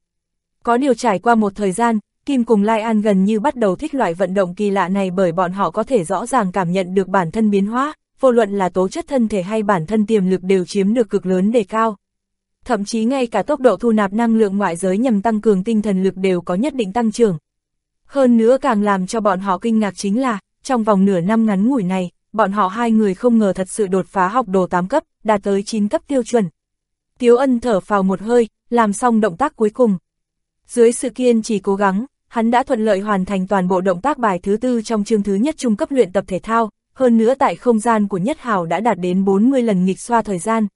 Có điều trải qua một thời gian, Kim cùng Lai An gần như bắt đầu thích loại vận động kỳ lạ này bởi bọn họ có thể rõ ràng cảm nhận được bản thân biến hóa, vô luận là tố chất thân thể hay bản thân tiềm lực đều chiếm được cực lớn đề cao. Thậm chí ngay cả tốc độ thu nạp năng lượng ngoại giới nhằm tăng cường tinh thần lực đều có nhất định tăng trưởng. Hơn nữa càng làm cho bọn họ kinh ngạc chính là, trong vòng nửa năm ngắn ngủi này, bọn họ hai người không ngờ thật sự đột phá học đồ 8 cấp, đạt tới 9 cấp tiêu chuẩn. Tiếu ân thở phào một hơi, làm xong động tác cuối cùng. Dưới sự kiên trì cố gắng, hắn đã thuận lợi hoàn thành toàn bộ động tác bài thứ tư trong chương thứ nhất trung cấp luyện tập thể thao, hơn nữa tại không gian của Nhất Hào đã đạt đến 40 lần nghịch xoa thời gian.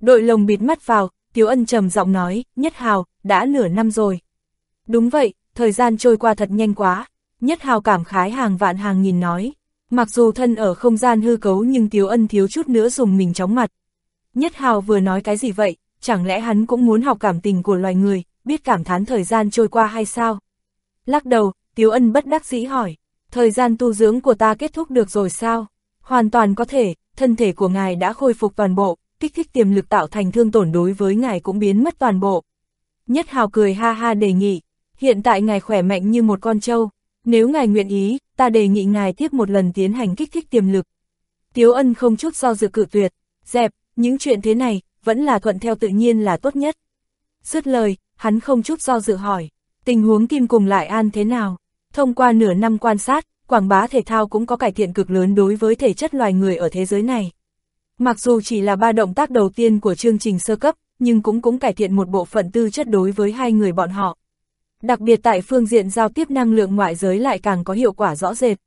Đội lồng bịt mắt vào, Tiếu Ân trầm giọng nói, Nhất Hào, đã nửa năm rồi. Đúng vậy, thời gian trôi qua thật nhanh quá. Nhất Hào cảm khái hàng vạn hàng nhìn nói. Mặc dù thân ở không gian hư cấu nhưng Tiếu Ân thiếu chút nữa dùng mình chóng mặt. Nhất Hào vừa nói cái gì vậy, chẳng lẽ hắn cũng muốn học cảm tình của loài người, biết cảm thán thời gian trôi qua hay sao? Lắc đầu, Tiếu Ân bất đắc dĩ hỏi, thời gian tu dưỡng của ta kết thúc được rồi sao? Hoàn toàn có thể, thân thể của ngài đã khôi phục toàn bộ, kích thích tiềm lực tạo thành thương tổn đối với ngài cũng biến mất toàn bộ. Nhất Hào cười ha ha đề nghị, hiện tại ngài khỏe mạnh như một con trâu, nếu ngài nguyện ý, ta đề nghị ngài tiếp một lần tiến hành kích thích tiềm lực. Tiếu ân không chút do dự cự tuyệt, dẹp, những chuyện thế này, vẫn là thuận theo tự nhiên là tốt nhất. Dứt lời, hắn không chút do dự hỏi, tình huống kim cùng lại an thế nào? Thông qua nửa năm quan sát, quảng bá thể thao cũng có cải thiện cực lớn đối với thể chất loài người ở thế giới này. Mặc dù chỉ là ba động tác đầu tiên của chương trình sơ cấp, nhưng cũng cũng cải thiện một bộ phận tư chất đối với hai người bọn họ. Đặc biệt tại phương diện giao tiếp năng lượng ngoại giới lại càng có hiệu quả rõ rệt.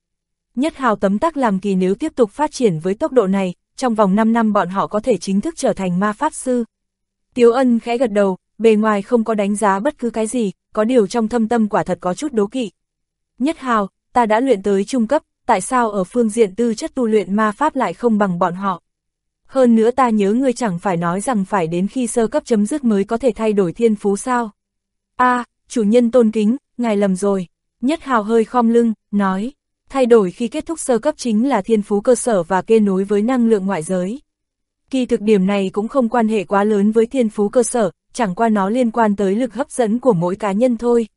Nhất hào tấm tắc làm kỳ nếu tiếp tục phát triển với tốc độ này, trong vòng 5 năm bọn họ có thể chính thức trở thành ma pháp sư. Tiếu ân khẽ gật đầu, bề ngoài không có đánh giá bất cứ cái gì, có điều trong thâm tâm quả thật có chút đố kỵ. Nhất hào, ta đã luyện tới trung cấp, tại sao ở phương diện tư chất tu luyện ma pháp lại không bằng bọn họ? Hơn nữa ta nhớ ngươi chẳng phải nói rằng phải đến khi sơ cấp chấm dứt mới có thể thay đổi thiên phú sao? a chủ nhân tôn kính, ngài lầm rồi. Nhất hào hơi khom lưng, nói, thay đổi khi kết thúc sơ cấp chính là thiên phú cơ sở và kê nối với năng lượng ngoại giới. Kỳ thực điểm này cũng không quan hệ quá lớn với thiên phú cơ sở, chẳng qua nó liên quan tới lực hấp dẫn của mỗi cá nhân thôi.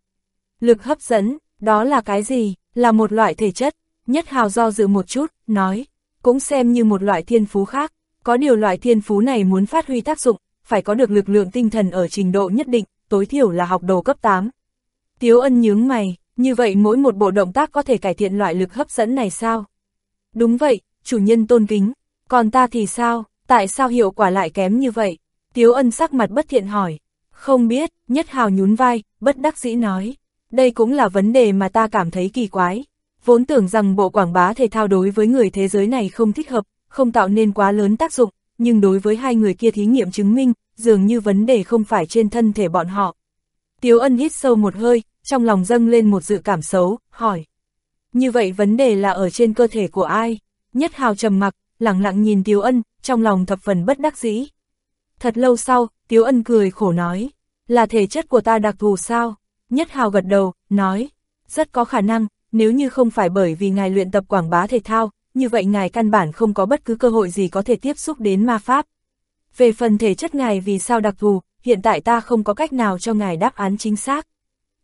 Lực hấp dẫn, đó là cái gì? Là một loại thể chất. Nhất hào do dự một chút, nói, cũng xem như một loại thiên phú khác. Có điều loại thiên phú này muốn phát huy tác dụng, phải có được lực lượng tinh thần ở trình độ nhất định, tối thiểu là học đồ cấp 8. Tiếu ân nhướng mày, như vậy mỗi một bộ động tác có thể cải thiện loại lực hấp dẫn này sao? Đúng vậy, chủ nhân tôn kính, còn ta thì sao, tại sao hiệu quả lại kém như vậy? Tiếu ân sắc mặt bất thiện hỏi, không biết, nhất hào nhún vai, bất đắc dĩ nói, đây cũng là vấn đề mà ta cảm thấy kỳ quái. Vốn tưởng rằng bộ quảng bá thể thao đối với người thế giới này không thích hợp, không tạo nên quá lớn tác dụng, nhưng đối với hai người kia thí nghiệm chứng minh, dường như vấn đề không phải trên thân thể bọn họ. Tiếu ân hít sâu một hơi, trong lòng dâng lên một dự cảm xấu, hỏi. Như vậy vấn đề là ở trên cơ thể của ai? Nhất hào trầm mặc, lặng lặng nhìn Tiếu ân, trong lòng thập phần bất đắc dĩ. Thật lâu sau, Tiếu ân cười khổ nói, là thể chất của ta đặc thù sao? Nhất hào gật đầu, nói, rất có khả năng, nếu như không phải bởi vì ngài luyện tập quảng bá thể thao, như vậy ngài căn bản không có bất cứ cơ hội gì có thể tiếp xúc đến ma pháp. Về phần thể chất ngài vì sao đặc thù, hiện tại ta không có cách nào cho ngài đáp án chính xác.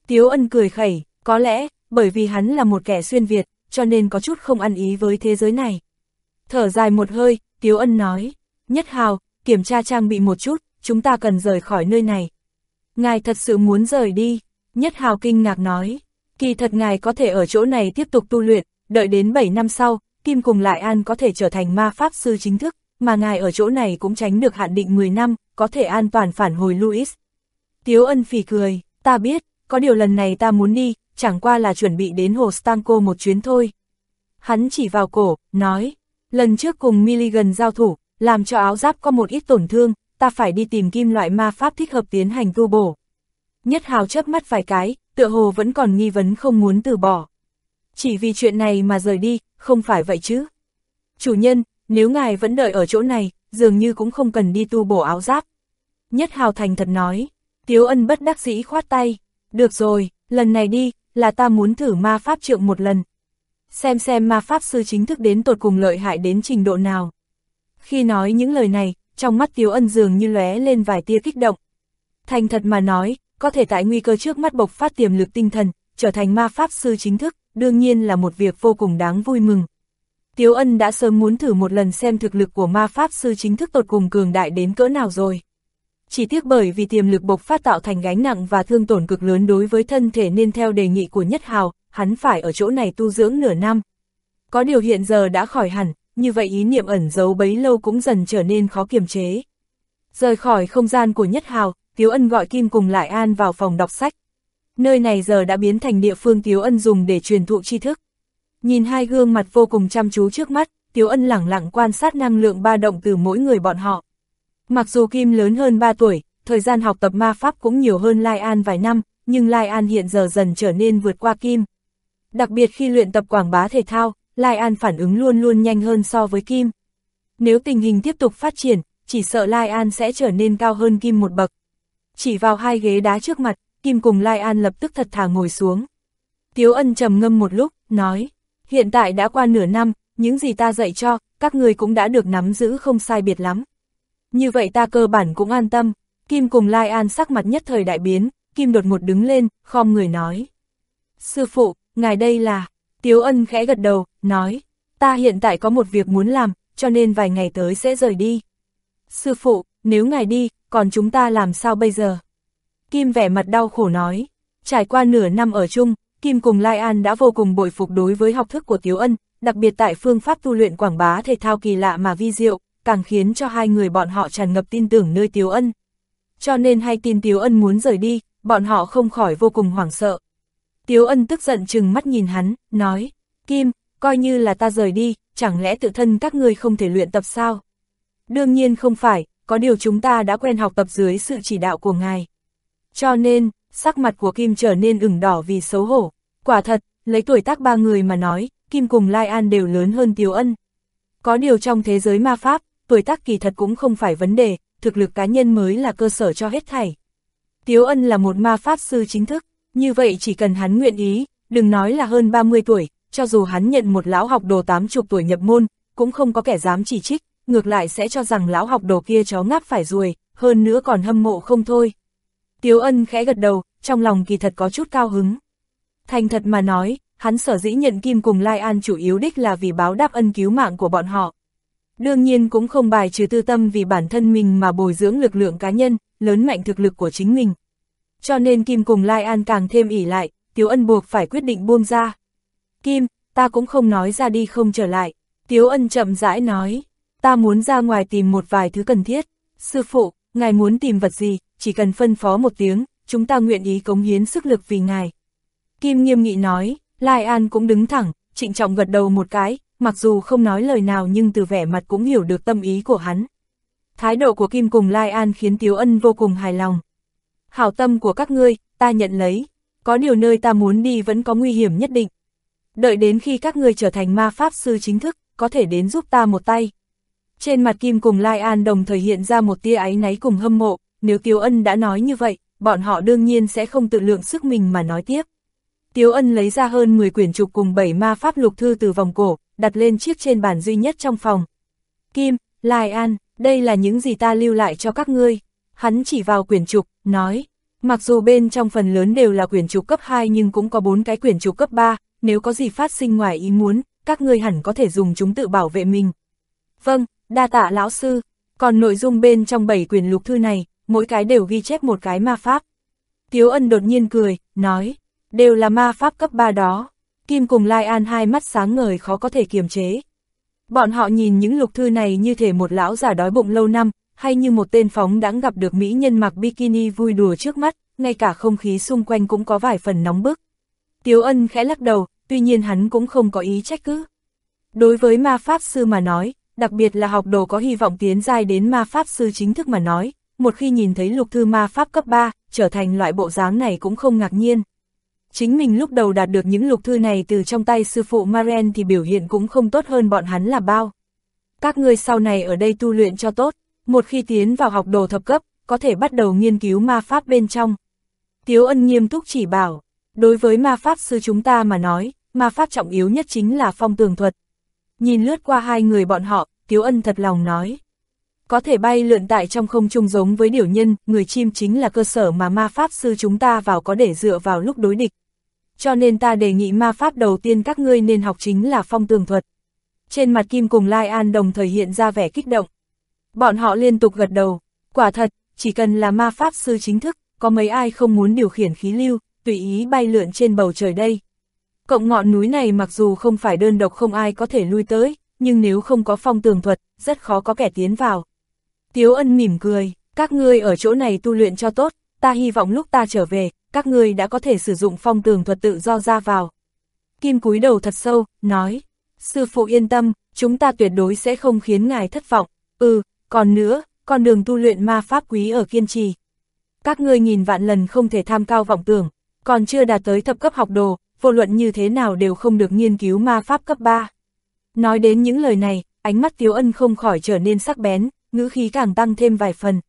Tiếu ân cười khẩy, có lẽ, bởi vì hắn là một kẻ xuyên Việt, cho nên có chút không ăn ý với thế giới này. Thở dài một hơi, Tiếu ân nói, Nhất Hào, kiểm tra trang bị một chút, chúng ta cần rời khỏi nơi này. Ngài thật sự muốn rời đi, Nhất Hào kinh ngạc nói, kỳ thật ngài có thể ở chỗ này tiếp tục tu luyện, đợi đến 7 năm sau, Kim cùng Lại An có thể trở thành ma pháp sư chính thức, mà ngài ở chỗ này cũng tránh được hạn định 10 năm, có thể an toàn phản hồi Louis. Tiếu ân phì cười, ta biết, có điều lần này ta muốn đi, chẳng qua là chuẩn bị đến hồ Stanko một chuyến thôi. Hắn chỉ vào cổ, nói, lần trước cùng Milligan giao thủ, làm cho áo giáp có một ít tổn thương, ta phải đi tìm kim loại ma pháp thích hợp tiến hành tu bổ. Nhất hào chớp mắt vài cái, tựa hồ vẫn còn nghi vấn không muốn từ bỏ. Chỉ vì chuyện này mà rời đi, không phải vậy chứ. Chủ nhân, nếu ngài vẫn đợi ở chỗ này, dường như cũng không cần đi tu bổ áo giáp. Nhất Hào thành thật nói. Tiếu ân bất đắc dĩ khoát tay. Được rồi, lần này đi, là ta muốn thử ma pháp trượng một lần. Xem xem ma pháp sư chính thức đến tột cùng lợi hại đến trình độ nào. Khi nói những lời này, trong mắt Tiếu ân dường như lóe lên vài tia kích động. Thành thật mà nói, có thể tại nguy cơ trước mắt bộc phát tiềm lực tinh thần, trở thành ma pháp sư chính thức, đương nhiên là một việc vô cùng đáng vui mừng. Tiếu ân đã sớm muốn thử một lần xem thực lực của ma pháp sư chính thức tột cùng cường đại đến cỡ nào rồi. Chỉ tiếc bởi vì tiềm lực bộc phát tạo thành gánh nặng và thương tổn cực lớn đối với thân thể nên theo đề nghị của Nhất Hào, hắn phải ở chỗ này tu dưỡng nửa năm. Có điều hiện giờ đã khỏi hẳn, như vậy ý niệm ẩn giấu bấy lâu cũng dần trở nên khó kiềm chế. Rời khỏi không gian của Nhất Hào, Tiếu Ân gọi Kim cùng Lại An vào phòng đọc sách. Nơi này giờ đã biến thành địa phương Tiếu Ân dùng để truyền thụ tri thức. Nhìn hai gương mặt vô cùng chăm chú trước mắt, Tiếu Ân lẳng lặng quan sát năng lượng ba động từ mỗi người bọn họ. Mặc dù Kim lớn hơn 3 tuổi, thời gian học tập ma pháp cũng nhiều hơn Lai An vài năm, nhưng Lai An hiện giờ dần trở nên vượt qua Kim. Đặc biệt khi luyện tập quảng bá thể thao, Lai An phản ứng luôn luôn nhanh hơn so với Kim. Nếu tình hình tiếp tục phát triển, chỉ sợ Lai An sẽ trở nên cao hơn Kim một bậc. Chỉ vào hai ghế đá trước mặt, Kim cùng Lai An lập tức thật thà ngồi xuống. Tiếu ân trầm ngâm một lúc, nói, hiện tại đã qua nửa năm, những gì ta dạy cho, các người cũng đã được nắm giữ không sai biệt lắm. Như vậy ta cơ bản cũng an tâm, Kim cùng Lai An sắc mặt nhất thời đại biến, Kim đột một đứng lên, khom người nói. Sư phụ, ngài đây là, Tiếu ân khẽ gật đầu, nói, ta hiện tại có một việc muốn làm, cho nên vài ngày tới sẽ rời đi. Sư phụ, nếu ngài đi, còn chúng ta làm sao bây giờ? Kim vẻ mặt đau khổ nói, trải qua nửa năm ở chung, Kim cùng Lai An đã vô cùng bội phục đối với học thức của Tiếu Ân, đặc biệt tại phương pháp tu luyện quảng bá thể thao kỳ lạ mà vi diệu, càng khiến cho hai người bọn họ tràn ngập tin tưởng nơi Tiếu Ân. Cho nên hay tin Tiếu Ân muốn rời đi, bọn họ không khỏi vô cùng hoảng sợ. Tiếu Ân tức giận chừng mắt nhìn hắn, nói, Kim, coi như là ta rời đi, chẳng lẽ tự thân các ngươi không thể luyện tập sao? Đương nhiên không phải, có điều chúng ta đã quen học tập dưới sự chỉ đạo của ngài. Cho nên, sắc mặt của Kim trở nên ửng đỏ vì xấu hổ. Quả thật, lấy tuổi tác ba người mà nói, Kim cùng Lai An đều lớn hơn Tiếu Ân. Có điều trong thế giới ma pháp, tuổi tác kỳ thật cũng không phải vấn đề, thực lực cá nhân mới là cơ sở cho hết thảy. Tiếu Ân là một ma pháp sư chính thức, như vậy chỉ cần hắn nguyện ý, đừng nói là hơn 30 tuổi, cho dù hắn nhận một lão học đồ 80 tuổi nhập môn, cũng không có kẻ dám chỉ trích, ngược lại sẽ cho rằng lão học đồ kia chó ngáp phải ruồi, hơn nữa còn hâm mộ không thôi. Tiếu ân khẽ gật đầu, trong lòng kỳ thật có chút cao hứng. Thành thật mà nói, hắn sở dĩ nhận kim cùng Lai An chủ yếu đích là vì báo đáp ân cứu mạng của bọn họ. Đương nhiên cũng không bài trừ tư tâm vì bản thân mình mà bồi dưỡng lực lượng cá nhân, lớn mạnh thực lực của chính mình. Cho nên Kim cùng Lai An càng thêm ỉ lại, Tiếu Ân buộc phải quyết định buông ra. Kim, ta cũng không nói ra đi không trở lại. Tiếu Ân chậm rãi nói, ta muốn ra ngoài tìm một vài thứ cần thiết. Sư phụ, ngài muốn tìm vật gì, chỉ cần phân phó một tiếng, chúng ta nguyện ý cống hiến sức lực vì ngài. Kim nghiêm nghị nói, Lai An cũng đứng thẳng, trịnh trọng gật đầu một cái, mặc dù không nói lời nào nhưng từ vẻ mặt cũng hiểu được tâm ý của hắn. Thái độ của Kim cùng Lai An khiến Tiếu Ân vô cùng hài lòng. Hảo tâm của các ngươi, ta nhận lấy, có điều nơi ta muốn đi vẫn có nguy hiểm nhất định. Đợi đến khi các ngươi trở thành ma pháp sư chính thức, có thể đến giúp ta một tay. Trên mặt Kim cùng Lai An đồng thời hiện ra một tia áy náy cùng hâm mộ, nếu Tiếu Ân đã nói như vậy, bọn họ đương nhiên sẽ không tự lượng sức mình mà nói tiếp. Tiếu Ân lấy ra hơn 10 quyển trục cùng 7 ma pháp lục thư từ vòng cổ, đặt lên chiếc trên bàn duy nhất trong phòng. Kim, Lai An, đây là những gì ta lưu lại cho các ngươi. Hắn chỉ vào quyển trục, nói, mặc dù bên trong phần lớn đều là quyển trục cấp 2 nhưng cũng có 4 cái quyển trục cấp 3, nếu có gì phát sinh ngoài ý muốn, các ngươi hẳn có thể dùng chúng tự bảo vệ mình. Vâng, đa tạ lão sư, còn nội dung bên trong 7 quyển lục thư này, mỗi cái đều ghi chép một cái ma pháp. Tiếu ân đột nhiên cười, nói, đều là ma pháp cấp 3 đó. Kim cùng Lai An hai mắt sáng ngời khó có thể kiềm chế. Bọn họ nhìn những lục thư này như thể một lão già đói bụng lâu năm, hay như một tên phóng đáng gặp được mỹ nhân mặc bikini vui đùa trước mắt, ngay cả không khí xung quanh cũng có vài phần nóng bức. Tiếu ân khẽ lắc đầu, tuy nhiên hắn cũng không có ý trách cứ. Đối với ma pháp sư mà nói, đặc biệt là học đồ có hy vọng tiến giai đến ma pháp sư chính thức mà nói, một khi nhìn thấy lục thư ma pháp cấp 3, trở thành loại bộ dáng này cũng không ngạc nhiên. Chính mình lúc đầu đạt được những lục thư này từ trong tay sư phụ Maren thì biểu hiện cũng không tốt hơn bọn hắn là bao. Các ngươi sau này ở đây tu luyện cho tốt, một khi tiến vào học đồ thập cấp, có thể bắt đầu nghiên cứu ma pháp bên trong. Tiếu ân nghiêm túc chỉ bảo, đối với ma pháp sư chúng ta mà nói, ma pháp trọng yếu nhất chính là phong tường thuật. Nhìn lướt qua hai người bọn họ, Tiếu ân thật lòng nói. Có thể bay lượn tại trong không trung giống với điều nhân, người chim chính là cơ sở mà ma pháp sư chúng ta vào có để dựa vào lúc đối địch. Cho nên ta đề nghị ma pháp đầu tiên các ngươi nên học chính là phong tường thuật. Trên mặt Kim cùng Lai An đồng thời hiện ra vẻ kích động. Bọn họ liên tục gật đầu, quả thật, chỉ cần là ma pháp sư chính thức, có mấy ai không muốn điều khiển khí lưu, tùy ý bay lượn trên bầu trời đây. Cộng ngọn núi này mặc dù không phải đơn độc không ai có thể lui tới, nhưng nếu không có phong tường thuật, rất khó có kẻ tiến vào. Tiếu ân mỉm cười, các ngươi ở chỗ này tu luyện cho tốt, ta hy vọng lúc ta trở về, các ngươi đã có thể sử dụng phong tường thuật tự do ra vào. Kim cúi đầu thật sâu, nói, sư phụ yên tâm, chúng ta tuyệt đối sẽ không khiến ngài thất vọng, ừ, còn nữa, con đường tu luyện ma pháp quý ở kiên trì. Các ngươi nghìn vạn lần không thể tham cao vọng tưởng, còn chưa đạt tới thập cấp học đồ, vô luận như thế nào đều không được nghiên cứu ma pháp cấp 3. Nói đến những lời này, ánh mắt Tiếu Ân không khỏi trở nên sắc bén, ngữ khí càng tăng thêm vài phần.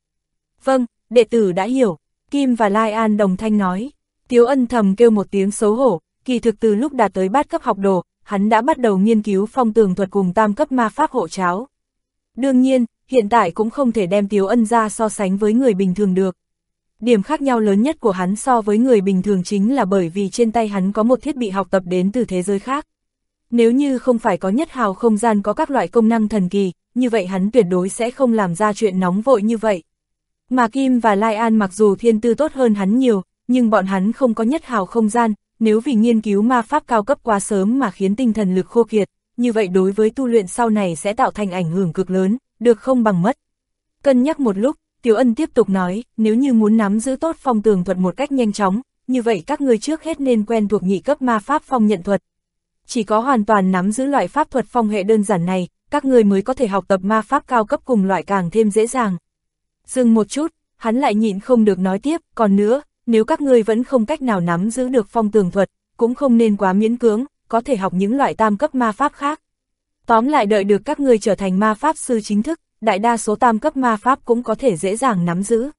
Vâng, đệ tử đã hiểu, Kim và Lai An đồng thanh nói. Tiếu Ân thầm kêu một tiếng xấu hổ, kỳ thực từ lúc đạt tới bát cấp học đồ, hắn đã bắt đầu nghiên cứu phong tường thuật cùng tam cấp ma pháp hộ cháo. Đương nhiên, hiện tại cũng không thể đem Tiếu Ân ra so sánh với người bình thường được. Điểm khác nhau lớn nhất của hắn so với người bình thường chính là bởi vì trên tay hắn có một thiết bị học tập đến từ thế giới khác. Nếu như không phải có nhất hào không gian có các loại công năng thần kỳ, như vậy hắn tuyệt đối sẽ không làm ra chuyện nóng vội như vậy. Mà Kim và Lai An mặc dù thiên tư tốt hơn hắn nhiều, nhưng bọn hắn không có nhất hào không gian, nếu vì nghiên cứu ma pháp cao cấp quá sớm mà khiến tinh thần lực khô kiệt, như vậy đối với tu luyện sau này sẽ tạo thành ảnh hưởng cực lớn, được không bằng mất. Cân nhắc một lúc, Tiểu Ân tiếp tục nói, nếu như muốn nắm giữ tốt phong tường thuật một cách nhanh chóng, như vậy các ngươi trước hết nên quen thuộc nhị cấp ma pháp phong nhận thuật. Chỉ có hoàn toàn nắm giữ loại pháp thuật phong hệ đơn giản này, các ngươi mới có thể học tập ma pháp cao cấp cùng loại càng thêm dễ dàng. Dừng một chút, hắn lại nhịn không được nói tiếp, còn nữa, nếu các ngươi vẫn không cách nào nắm giữ được phong tường thuật, cũng không nên quá miễn cưỡng, có thể học những loại tam cấp ma pháp khác. Tóm lại đợi được các ngươi trở thành ma pháp sư chính thức, đại đa số tam cấp ma pháp cũng có thể dễ dàng nắm giữ.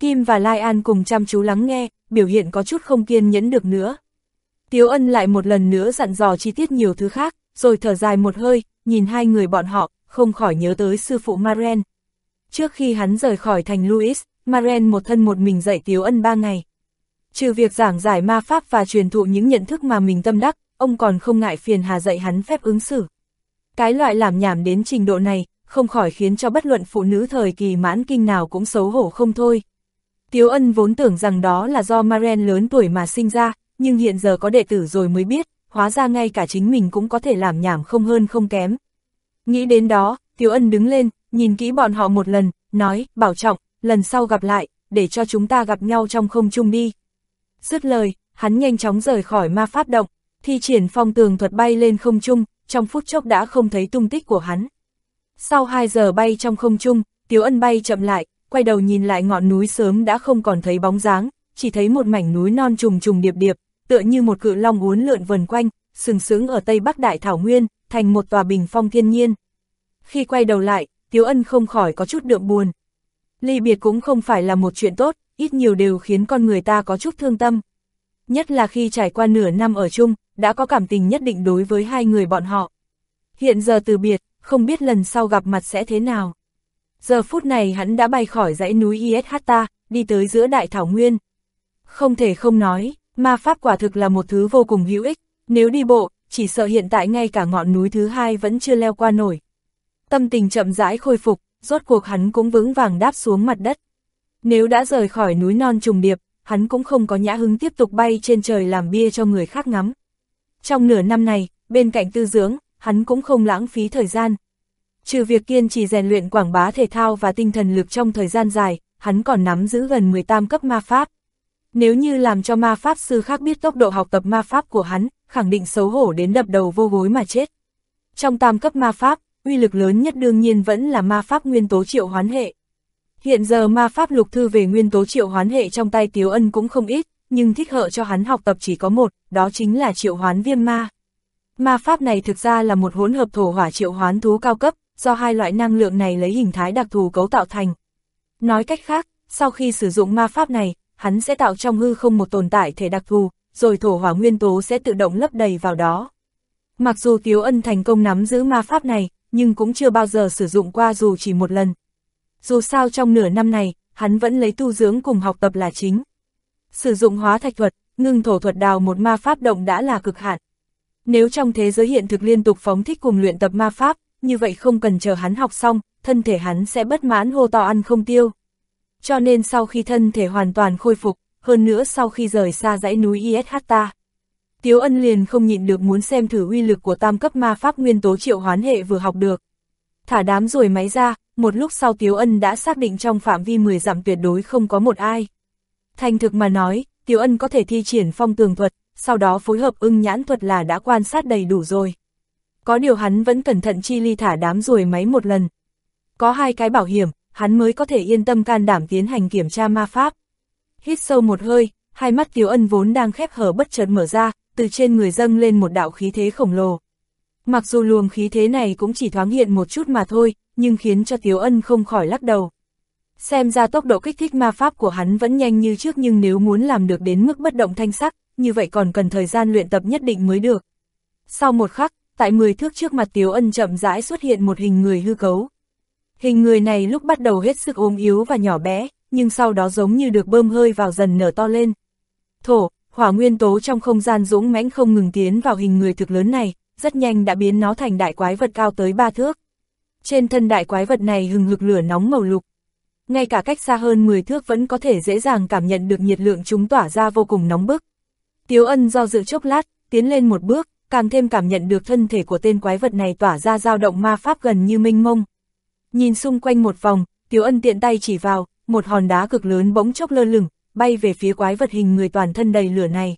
Kim và Lai An cùng chăm chú lắng nghe, biểu hiện có chút không kiên nhẫn được nữa. Tiếu ân lại một lần nữa dặn dò chi tiết nhiều thứ khác, rồi thở dài một hơi, nhìn hai người bọn họ, không khỏi nhớ tới sư phụ Maren. Trước khi hắn rời khỏi thành Louis, Maren một thân một mình dạy Tiếu ân ba ngày. Trừ việc giảng giải ma pháp và truyền thụ những nhận thức mà mình tâm đắc, ông còn không ngại phiền hà dạy hắn phép ứng xử. Cái loại làm nhảm đến trình độ này, không khỏi khiến cho bất luận phụ nữ thời kỳ mãn kinh nào cũng xấu hổ không thôi. Tiếu ân vốn tưởng rằng đó là do Maren lớn tuổi mà sinh ra, nhưng hiện giờ có đệ tử rồi mới biết, hóa ra ngay cả chính mình cũng có thể làm nhảm không hơn không kém. Nghĩ đến đó, Tiếu ân đứng lên, nhìn kỹ bọn họ một lần, nói, bảo trọng, lần sau gặp lại, để cho chúng ta gặp nhau trong không trung đi. Dứt lời, hắn nhanh chóng rời khỏi ma pháp động, thi triển phong tường thuật bay lên không trung, trong phút chốc đã không thấy tung tích của hắn. Sau 2 giờ bay trong không trung, Tiếu Ân bay chậm lại, quay đầu nhìn lại ngọn núi sớm đã không còn thấy bóng dáng, chỉ thấy một mảnh núi non trùng trùng điệp điệp, tựa như một cự long uốn lượn vần quanh, sừng sững ở Tây Bắc Đại Thảo Nguyên, thành một tòa bình phong thiên nhiên. Khi quay đầu lại, Tiếu Ân không khỏi có chút đượm buồn. Ly biệt cũng không phải là một chuyện tốt, ít nhiều đều khiến con người ta có chút thương tâm. Nhất là khi trải qua nửa năm ở chung, đã có cảm tình nhất định đối với hai người bọn họ. Hiện giờ từ biệt, không biết lần sau gặp mặt sẽ thế nào. Giờ phút này hắn đã bay khỏi dãy núi Ishta, đi tới giữa đại thảo nguyên. Không thể không nói, ma pháp quả thực là một thứ vô cùng hữu ích, nếu đi bộ, chỉ sợ hiện tại ngay cả ngọn núi thứ hai vẫn chưa leo qua nổi. Tâm tình chậm rãi khôi phục, rốt cuộc hắn cũng vững vàng đáp xuống mặt đất. Nếu đã rời khỏi núi non trùng điệp, hắn cũng không có nhã hứng tiếp tục bay trên trời làm bia cho người khác ngắm. Trong nửa năm này, bên cạnh tư dưỡng, hắn cũng không lãng phí thời gian. Trừ việc kiên trì rèn luyện quảng bá thể thao và tinh thần lực trong thời gian dài, hắn còn nắm giữ gần 18 cấp ma pháp. Nếu như làm cho ma pháp sư khác biết tốc độ học tập ma pháp của hắn, khẳng định xấu hổ đến đập đầu vô gối mà chết. Trong tam cấp ma pháp, uy lực lớn nhất đương nhiên vẫn là ma pháp nguyên tố triệu hoán hệ. Hiện giờ ma pháp lục thư về nguyên tố triệu hoán hệ trong tay Tiếu Ân cũng không ít, nhưng thích hợp cho hắn học tập chỉ có một, đó chính là triệu hoán viêm ma. Ma pháp này thực ra là một hỗn hợp thổ hỏa triệu hoán thú cao cấp, do hai loại năng lượng này lấy hình thái đặc thù cấu tạo thành. Nói cách khác, sau khi sử dụng ma pháp này, hắn sẽ tạo trong hư không một tồn tại thể đặc thù, rồi thổ hỏa nguyên tố sẽ tự động lấp đầy vào đó. Mặc dù Tiếu Ân thành công nắm giữ ma pháp này, nhưng cũng chưa bao giờ sử dụng qua dù chỉ một lần. Dù sao trong nửa năm này, hắn vẫn lấy tu dưỡng cùng học tập là chính. Sử dụng hóa thạch thuật, ngưng thổ thuật đào một ma pháp động đã là cực hạn. Nếu trong thế giới hiện thực liên tục phóng thích cùng luyện tập ma pháp, như vậy không cần chờ hắn học xong, thân thể hắn sẽ bất mãn hô to ăn không tiêu. Cho nên sau khi thân thể hoàn toàn khôi phục, hơn nữa sau khi rời xa dãy núi Ishata, Tiếu ân liền không nhịn được muốn xem thử uy lực của tam cấp ma pháp nguyên tố triệu hoán hệ vừa học được. Thả đám rồi máy ra, một lúc sau Tiếu ân đã xác định trong phạm vi 10 dặm tuyệt đối không có một ai. Thành thực mà nói, Tiếu ân có thể thi triển phong tường thuật, sau đó phối hợp ưng nhãn thuật là đã quan sát đầy đủ rồi. Có điều hắn vẫn cẩn thận chi ly thả đám rồi máy một lần. Có hai cái bảo hiểm, hắn mới có thể yên tâm can đảm tiến hành kiểm tra ma pháp. Hít sâu một hơi, hai mắt Tiếu Ân vốn đang khép hở bất chợt mở ra, từ trên người dâng lên một đạo khí thế khổng lồ. Mặc dù luồng khí thế này cũng chỉ thoáng hiện một chút mà thôi, nhưng khiến cho Tiếu Ân không khỏi lắc đầu. Xem ra tốc độ kích thích ma pháp của hắn vẫn nhanh như trước nhưng nếu muốn làm được đến mức bất động thanh sắc, như vậy còn cần thời gian luyện tập nhất định mới được. Sau một khắc, tại 10 thước trước mặt Tiếu Ân chậm rãi xuất hiện một hình người hư cấu. Hình người này lúc bắt đầu hết sức ốm yếu và nhỏ bé, nhưng sau đó giống như được bơm hơi vào dần nở to lên. Thổ, hỏa nguyên tố trong không gian dũng mãnh không ngừng tiến vào hình người thực lớn này, rất nhanh đã biến nó thành đại quái vật cao tới ba thước. Trên thân đại quái vật này hừng hực lửa nóng màu lục. Ngay cả cách xa hơn 10 thước vẫn có thể dễ dàng cảm nhận được nhiệt lượng chúng tỏa ra vô cùng nóng bức. Tiếu ân do dự chốc lát, tiến lên một bước, càng thêm cảm nhận được thân thể của tên quái vật này tỏa ra dao động ma pháp gần như minh mông. Nhìn xung quanh một vòng, Tiếu ân tiện tay chỉ vào, một hòn đá cực lớn bỗng chốc lơ lửng, bay về phía quái vật hình người toàn thân đầy lửa này.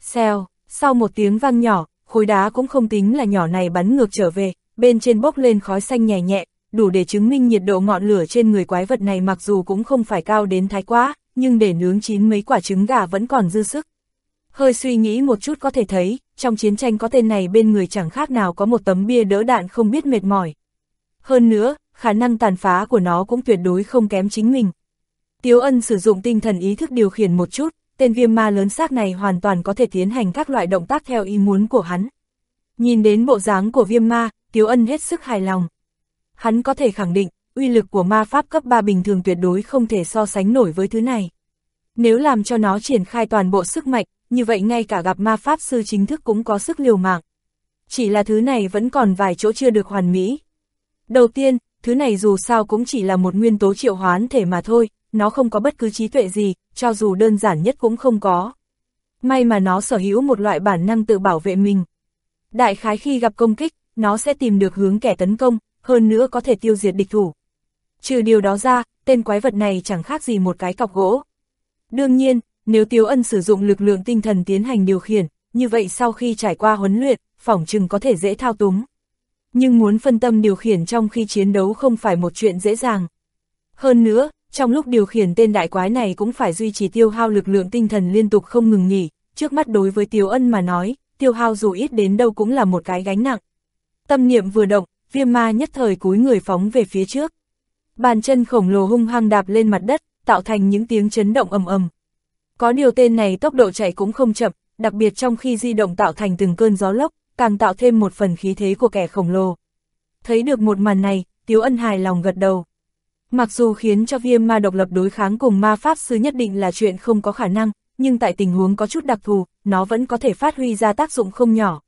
Xèo, sau một tiếng vang nhỏ, khối đá cũng không tính là nhỏ này bắn ngược trở về, bên trên bốc lên khói xanh nhẹ nhẹ, đủ để chứng minh nhiệt độ ngọn lửa trên người quái vật này mặc dù cũng không phải cao đến thái quá, nhưng để nướng chín mấy quả trứng gà vẫn còn dư sức. Hơi suy nghĩ một chút có thể thấy, trong chiến tranh có tên này bên người chẳng khác nào có một tấm bia đỡ đạn không biết mệt mỏi. Hơn nữa, khả năng tàn phá của nó cũng tuyệt đối không kém chính mình. Tiếu ân sử dụng tinh thần ý thức điều khiển một chút, tên viêm ma lớn xác này hoàn toàn có thể tiến hành các loại động tác theo ý muốn của hắn. Nhìn đến bộ dáng của viêm ma, Tiếu ân hết sức hài lòng. Hắn có thể khẳng định, uy lực của ma pháp cấp 3 bình thường tuyệt đối không thể so sánh nổi với thứ này. Nếu làm cho nó triển khai toàn bộ sức mạnh, như vậy ngay cả gặp ma pháp sư chính thức cũng có sức liều mạng. Chỉ là thứ này vẫn còn vài chỗ chưa được hoàn mỹ. Đầu tiên, thứ này dù sao cũng chỉ là một nguyên tố triệu hoán thể mà thôi, nó không có bất cứ trí tuệ gì, cho dù đơn giản nhất cũng không có. May mà nó sở hữu một loại bản năng tự bảo vệ mình. Đại khái khi gặp công kích, nó sẽ tìm được hướng kẻ tấn công, hơn nữa có thể tiêu diệt địch thủ. Trừ điều đó ra, tên quái vật này chẳng khác gì một cái cọc gỗ. Đương nhiên, nếu Tiếu Ân sử dụng lực lượng tinh thần tiến hành điều khiển, như vậy sau khi trải qua huấn luyện, phỏng chừng có thể dễ thao túng. Nhưng muốn phân tâm điều khiển trong khi chiến đấu không phải một chuyện dễ dàng. Hơn nữa, trong lúc điều khiển tên đại quái này cũng phải duy trì tiêu hao lực lượng tinh thần liên tục không ngừng nghỉ, trước mắt đối với Tiếu Ân mà nói, tiêu hao dù ít đến đâu cũng là một cái gánh nặng. Tâm niệm vừa động, viêm ma nhất thời cúi người phóng về phía trước. Bàn chân khổng lồ hung hăng đạp lên mặt đất, tạo thành những tiếng chấn động ầm ầm. Có điều tên này tốc độ chạy cũng không chậm, đặc biệt trong khi di động tạo thành từng cơn gió lốc, càng tạo thêm một phần khí thế của kẻ khổng lồ. Thấy được một màn này, Tiếu Ân hài lòng gật đầu. Mặc dù khiến cho viêm ma độc lập đối kháng cùng ma pháp sư nhất định là chuyện không có khả năng, nhưng tại tình huống có chút đặc thù, nó vẫn có thể phát huy ra tác dụng không nhỏ.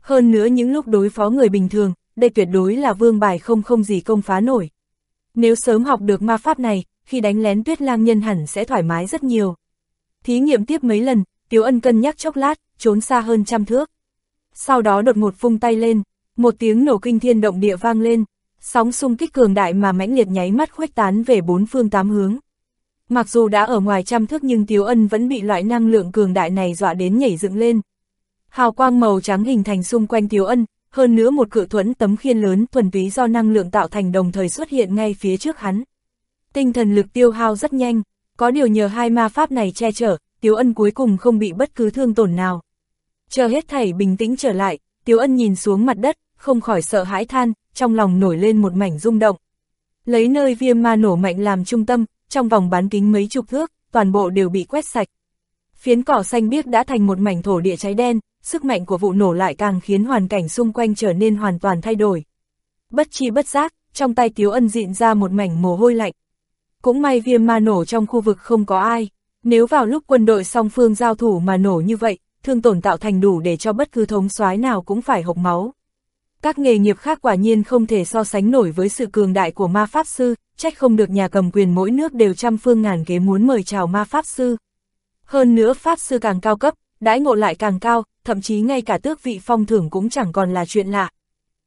Hơn nữa những lúc đối phó người bình thường, đây tuyệt đối là vương bài không không gì công phá nổi. Nếu sớm học được ma pháp này, khi đánh lén tuyết lang nhân hẳn sẽ thoải mái rất nhiều. Thí nghiệm tiếp mấy lần, Tiếu Ân cân nhắc chốc lát, trốn xa hơn trăm thước. Sau đó đột một vung tay lên, một tiếng nổ kinh thiên động địa vang lên, sóng xung kích cường đại mà mãnh liệt nháy mắt khuếch tán về bốn phương tám hướng. Mặc dù đã ở ngoài trăm thước nhưng Tiếu Ân vẫn bị loại năng lượng cường đại này dọa đến nhảy dựng lên. Hào quang màu trắng hình thành xung quanh Tiếu Ân, hơn nữa một cự thuẫn tấm khiên lớn thuần túy do năng lượng tạo thành đồng thời xuất hiện ngay phía trước hắn. Tinh thần lực tiêu hao rất nhanh, có điều nhờ hai ma pháp này che chở, Tiếu Ân cuối cùng không bị bất cứ thương tổn nào. Chờ hết thảy bình tĩnh trở lại, Tiếu Ân nhìn xuống mặt đất, không khỏi sợ hãi than, trong lòng nổi lên một mảnh rung động. Lấy nơi viêm ma nổ mạnh làm trung tâm, trong vòng bán kính mấy chục thước, toàn bộ đều bị quét sạch. Phiến cỏ xanh biếc đã thành một mảnh thổ địa cháy đen, sức mạnh của vụ nổ lại càng khiến hoàn cảnh xung quanh trở nên hoàn toàn thay đổi. Bất chi bất giác, trong tay Tiếu Ân dịn ra một mảnh mồ hôi lạnh. Cũng may viêm ma nổ trong khu vực không có ai, nếu vào lúc quân đội song phương giao thủ mà nổ như vậy, thương tổn tạo thành đủ để cho bất cứ thống soái nào cũng phải hộc máu. Các nghề nghiệp khác quả nhiên không thể so sánh nổi với sự cường đại của ma pháp sư, trách không được nhà cầm quyền mỗi nước đều trăm phương ngàn kế muốn mời chào ma pháp sư. Hơn nữa pháp sư càng cao cấp, đãi ngộ lại càng cao, thậm chí ngay cả tước vị phong thưởng cũng chẳng còn là chuyện lạ.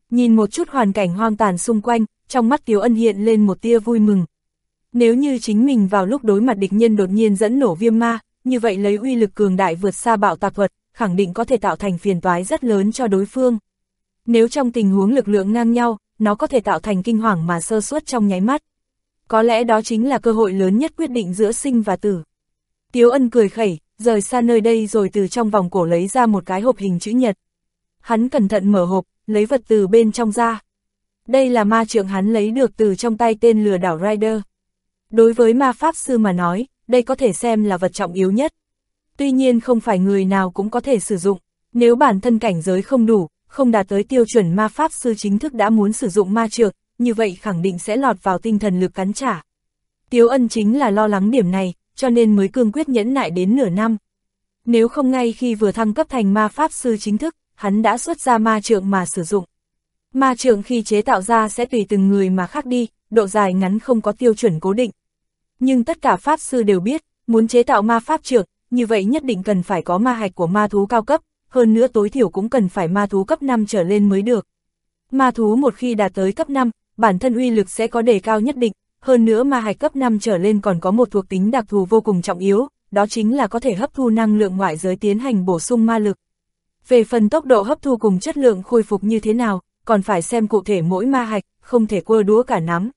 Nhìn một chút hoàn cảnh hoang tàn xung quanh, trong mắt Tiếu Ân hiện lên một tia vui mừng. Nếu như chính mình vào lúc đối mặt địch nhân đột nhiên dẫn nổ viêm ma, như vậy lấy uy lực cường đại vượt xa bạo tạc thuật, khẳng định có thể tạo thành phiền toái rất lớn cho đối phương. Nếu trong tình huống lực lượng ngang nhau, nó có thể tạo thành kinh hoàng mà sơ suất trong nháy mắt. Có lẽ đó chính là cơ hội lớn nhất quyết định giữa sinh và tử. Tiếu ân cười khẩy, rời xa nơi đây rồi từ trong vòng cổ lấy ra một cái hộp hình chữ nhật. Hắn cẩn thận mở hộp, lấy vật từ bên trong ra. Đây là ma trượng hắn lấy được từ trong tay tên lừa đảo Rider. Đối với ma pháp sư mà nói, đây có thể xem là vật trọng yếu nhất. Tuy nhiên không phải người nào cũng có thể sử dụng, nếu bản thân cảnh giới không đủ, không đạt tới tiêu chuẩn ma pháp sư chính thức đã muốn sử dụng ma trược, như vậy khẳng định sẽ lọt vào tinh thần lực cắn trả. Tiếu ân chính là lo lắng điểm này, cho nên mới cương quyết nhẫn nại đến nửa năm. Nếu không ngay khi vừa thăng cấp thành ma pháp sư chính thức, hắn đã xuất ra ma trượng mà sử dụng. Ma trượng khi chế tạo ra sẽ tùy từng người mà khác đi, độ dài ngắn không có tiêu chuẩn cố định. Nhưng tất cả pháp sư đều biết, muốn chế tạo ma pháp trượng, như vậy nhất định cần phải có ma hạch của ma thú cao cấp, hơn nữa tối thiểu cũng cần phải ma thú cấp 5 trở lên mới được. Ma thú một khi đạt tới cấp 5, bản thân uy lực sẽ có đề cao nhất định, hơn nữa ma hạch cấp 5 trở lên còn có một thuộc tính đặc thù vô cùng trọng yếu, đó chính là có thể hấp thu năng lượng ngoại giới tiến hành bổ sung ma lực. Về phần tốc độ hấp thu cùng chất lượng khôi phục như thế nào, còn phải xem cụ thể mỗi ma hạch, không thể quơ đũa cả nắm.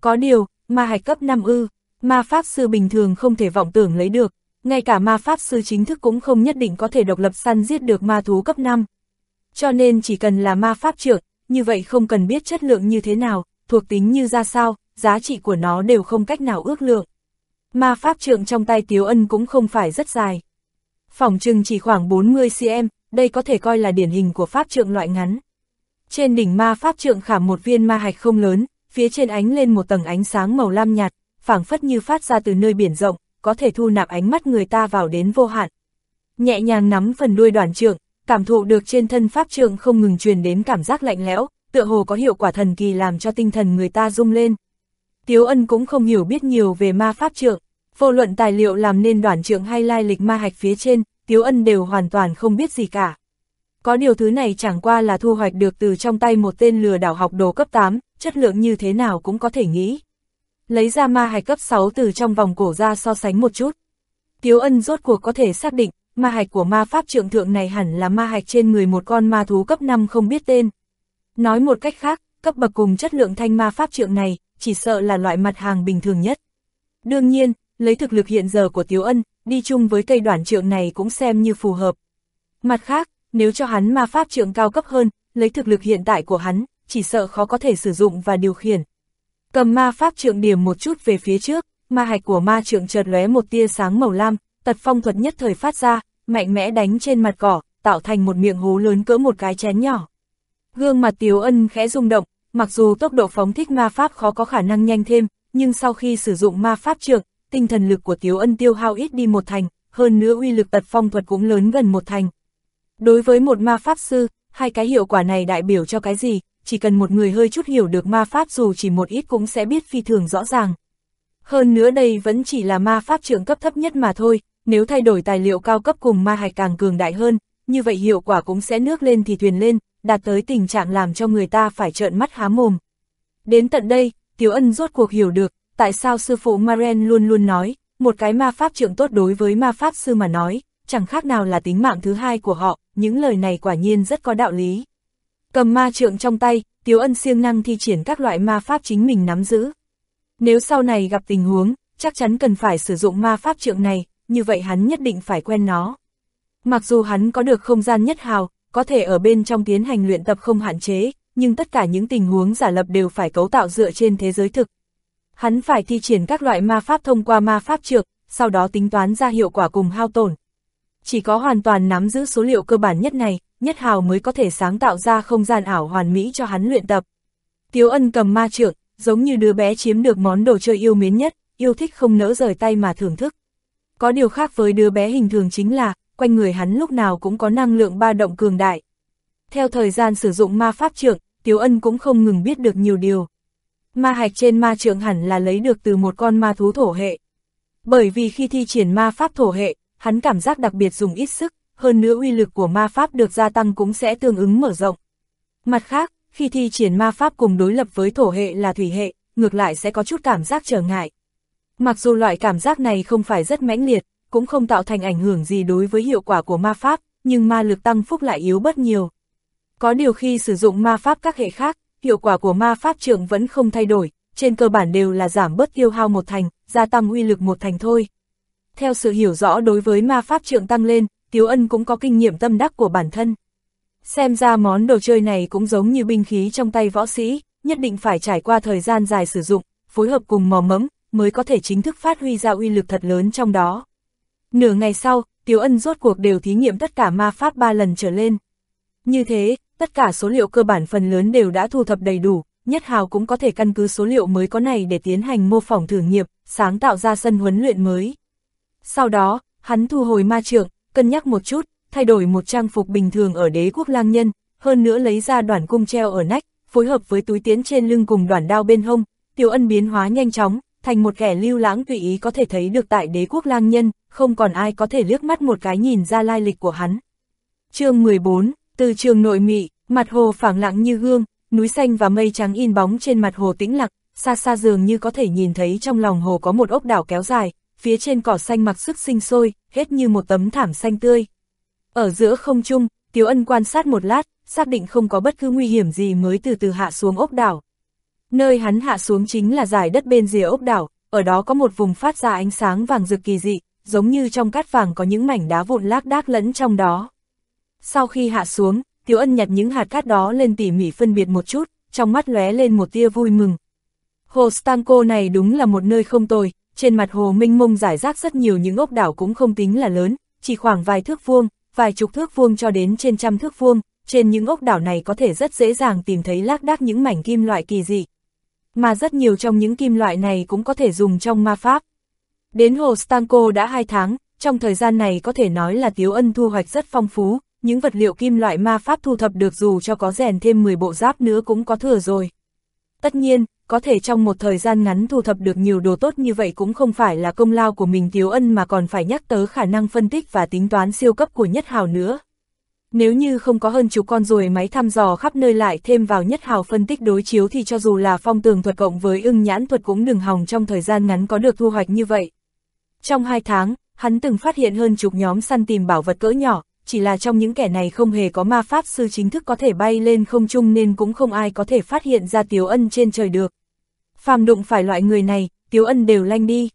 Có điều, ma hạch cấp 5 ư, ma pháp sư bình thường không thể vọng tưởng lấy được, ngay cả ma pháp sư chính thức cũng không nhất định có thể độc lập săn giết được ma thú cấp 5. Cho nên chỉ cần là ma pháp trưởng, như vậy không cần biết chất lượng như thế nào, thuộc tính như ra sao, giá trị của nó đều không cách nào ước lượng. Ma pháp trượng trong tay Tiếu Ân cũng không phải rất dài. Phòng trừng chỉ khoảng 40cm, đây có thể coi là điển hình của pháp trượng loại ngắn. Trên đỉnh ma pháp trượng khảm một viên ma hạch không lớn, phía trên ánh lên một tầng ánh sáng màu lam nhạt, phảng phất như phát ra từ nơi biển rộng, có thể thu nạp ánh mắt người ta vào đến vô hạn. Nhẹ nhàng nắm phần đuôi đoàn trượng, cảm thụ được trên thân pháp trượng không ngừng truyền đến cảm giác lạnh lẽo, tựa hồ có hiệu quả thần kỳ làm cho tinh thần người ta rung lên. Tiếu ân cũng không hiểu biết nhiều về ma pháp trượng, vô luận tài liệu làm nên đoàn trượng hay lai lịch ma hạch phía trên, Tiếu ân đều hoàn toàn không biết gì cả. Có điều thứ này chẳng qua là thu hoạch được từ trong tay một tên lừa đảo học đồ cấp 8, chất lượng như thế nào cũng có thể nghĩ. Lấy ra ma hạch cấp 6 từ trong vòng cổ ra so sánh một chút. Tiếu ân rốt cuộc có thể xác định, ma hạch của ma pháp trượng thượng này hẳn là ma hạch trên người một con ma thú cấp 5 không biết tên. Nói một cách khác, cấp bậc cùng chất lượng thanh ma pháp trượng này, chỉ sợ là loại mặt hàng bình thường nhất. Đương nhiên, lấy thực lực hiện giờ của Tiếu Ân, đi chung với cây đoạn trượng này cũng xem như phù hợp. Mặt khác, nếu cho hắn ma pháp trượng cao cấp hơn, lấy thực lực hiện tại của hắn, chỉ sợ khó có thể sử dụng và điều khiển. Cầm ma pháp trượng điểm một chút về phía trước, ma hạch của ma trượng chợt lóe một tia sáng màu lam, tật phong thuật nhất thời phát ra, mạnh mẽ đánh trên mặt cỏ, tạo thành một miệng hố lớn cỡ một cái chén nhỏ. Gương mặt Tiếu Ân khẽ rung động, mặc dù tốc độ phóng thích ma pháp khó có khả năng nhanh thêm, nhưng sau khi sử dụng ma pháp trượng, tinh thần lực của Tiếu Ân tiêu hao ít đi một thành, hơn nữa uy lực tật phong thuật cũng lớn gần một thành. Đối với một ma pháp sư, hai cái hiệu quả này đại biểu cho cái gì, chỉ cần một người hơi chút hiểu được ma pháp dù chỉ một ít cũng sẽ biết phi thường rõ ràng. Hơn nữa đây vẫn chỉ là ma pháp trưởng cấp thấp nhất mà thôi, nếu thay đổi tài liệu cao cấp cùng ma hạch càng cường đại hơn, như vậy hiệu quả cũng sẽ nước lên thì thuyền lên, đạt tới tình trạng làm cho người ta phải trợn mắt há mồm. Đến tận đây, Tiểu Ân rốt cuộc hiểu được, tại sao sư phụ Maren luôn luôn nói, một cái ma pháp trưởng tốt đối với ma pháp sư mà nói, chẳng khác nào là tính mạng thứ hai của họ, những lời này quả nhiên rất có đạo lý. Cầm ma trượng trong tay, Tiếu Ân siêng năng thi triển các loại ma pháp chính mình nắm giữ. Nếu sau này gặp tình huống, chắc chắn cần phải sử dụng ma pháp trượng này, như vậy hắn nhất định phải quen nó. Mặc dù hắn có được không gian nhất hào, có thể ở bên trong tiến hành luyện tập không hạn chế, nhưng tất cả những tình huống giả lập đều phải cấu tạo dựa trên thế giới thực. Hắn phải thi triển các loại ma pháp thông qua ma pháp trược, sau đó tính toán ra hiệu quả cùng hao tổn. Chỉ có hoàn toàn nắm giữ số liệu cơ bản nhất này, Nhất Hào mới có thể sáng tạo ra không gian ảo hoàn mỹ cho hắn luyện tập. Tiếu ân cầm ma trượng, giống như đứa bé chiếm được món đồ chơi yêu mến nhất, yêu thích không nỡ rời tay mà thưởng thức. Có điều khác với đứa bé hình thường chính là, quanh người hắn lúc nào cũng có năng lượng ba động cường đại. Theo thời gian sử dụng ma pháp trượng, Tiếu Ân cũng không ngừng biết được nhiều điều. Ma hạch trên ma trượng hẳn là lấy được từ một con ma thú thổ hệ. Bởi vì khi thi triển ma pháp thổ hệ, hắn cảm giác đặc biệt dùng ít sức, hơn nữa uy lực của ma pháp được gia tăng cũng sẽ tương ứng mở rộng. Mặt khác, khi thi triển ma pháp cùng đối lập với thổ hệ là thủy hệ, ngược lại sẽ có chút cảm giác trở ngại. Mặc dù loại cảm giác này không phải rất mãnh liệt, cũng không tạo thành ảnh hưởng gì đối với hiệu quả của ma pháp, nhưng ma lực tăng phúc lại yếu bất nhiều. Có điều khi sử dụng ma pháp các hệ khác, hiệu quả của ma pháp trưởng vẫn không thay đổi, trên cơ bản đều là giảm bớt tiêu hao một thành, gia tăng uy lực một thành thôi. Theo sự hiểu rõ đối với ma pháp trượng tăng lên, Tiếu Ân cũng có kinh nghiệm tâm đắc của bản thân. Xem ra món đồ chơi này cũng giống như binh khí trong tay võ sĩ, nhất định phải trải qua thời gian dài sử dụng, phối hợp cùng mò mẫm, mới có thể chính thức phát huy ra uy lực thật lớn trong đó. Nửa ngày sau, Tiếu Ân rốt cuộc đều thí nghiệm tất cả ma pháp 3 lần trở lên. Như thế, tất cả số liệu cơ bản phần lớn đều đã thu thập đầy đủ, Nhất Hào cũng có thể căn cứ số liệu mới có này để tiến hành mô phỏng thử nghiệm, sáng tạo ra sân huấn luyện mới. Sau đó, hắn thu hồi ma trượng, cân nhắc một chút, thay đổi một trang phục bình thường ở đế quốc lang nhân, hơn nữa lấy ra đoàn cung treo ở nách, phối hợp với túi tiến trên lưng cùng đoàn đao bên hông, tiểu ân biến hóa nhanh chóng, thành một kẻ lưu lãng tùy ý có thể thấy được tại đế quốc lang nhân, không còn ai có thể liếc mắt một cái nhìn ra lai lịch của hắn. chương 14, từ trường nội mị, mặt hồ phẳng lặng như gương, núi xanh và mây trắng in bóng trên mặt hồ tĩnh lặng, xa xa dường như có thể nhìn thấy trong lòng hồ có một ốc đảo kéo dài, phía trên cỏ xanh mặc sức sinh sôi, hết như một tấm thảm xanh tươi. Ở giữa không trung, Tiếu Ân quan sát một lát, xác định không có bất cứ nguy hiểm gì mới từ từ hạ xuống ốc đảo. Nơi hắn hạ xuống chính là giải đất bên rìa ốc đảo, ở đó có một vùng phát ra ánh sáng vàng rực kỳ dị, giống như trong cát vàng có những mảnh đá vụn lác đác lẫn trong đó. Sau khi hạ xuống, Tiếu Ân nhặt những hạt cát đó lên tỉ mỉ phân biệt một chút, trong mắt lóe lên một tia vui mừng. Hồ Stanko này đúng là một nơi không tồi, trên mặt hồ minh mông giải rác rất nhiều những ốc đảo cũng không tính là lớn, chỉ khoảng vài thước vuông, vài chục thước vuông cho đến trên trăm thước vuông, trên những ốc đảo này có thể rất dễ dàng tìm thấy lác đác những mảnh kim loại kỳ dị. Mà rất nhiều trong những kim loại này cũng có thể dùng trong ma pháp. Đến hồ Stanko đã 2 tháng, trong thời gian này có thể nói là Tiếu Ân thu hoạch rất phong phú, những vật liệu kim loại ma pháp thu thập được dù cho có rèn thêm 10 bộ giáp nữa cũng có thừa rồi. Tất nhiên, có thể trong một thời gian ngắn thu thập được nhiều đồ tốt như vậy cũng không phải là công lao của mình Tiếu Ân mà còn phải nhắc tới khả năng phân tích và tính toán siêu cấp của Nhất Hào nữa. Nếu như không có hơn chục con ruồi máy thăm dò khắp nơi lại thêm vào Nhất Hào phân tích đối chiếu thì cho dù là phong tường thuật cộng với ưng nhãn thuật cũng đừng hòng trong thời gian ngắn có được thu hoạch như vậy. Trong hai tháng, hắn từng phát hiện hơn chục nhóm săn tìm bảo vật cỡ nhỏ, chỉ là trong những kẻ này không hề có ma pháp sư chính thức có thể bay lên không trung nên cũng không ai có thể phát hiện ra Tiếu Ân trên trời được. Phàm đụng phải loại người này, Tiếu Ân đều lanh đi.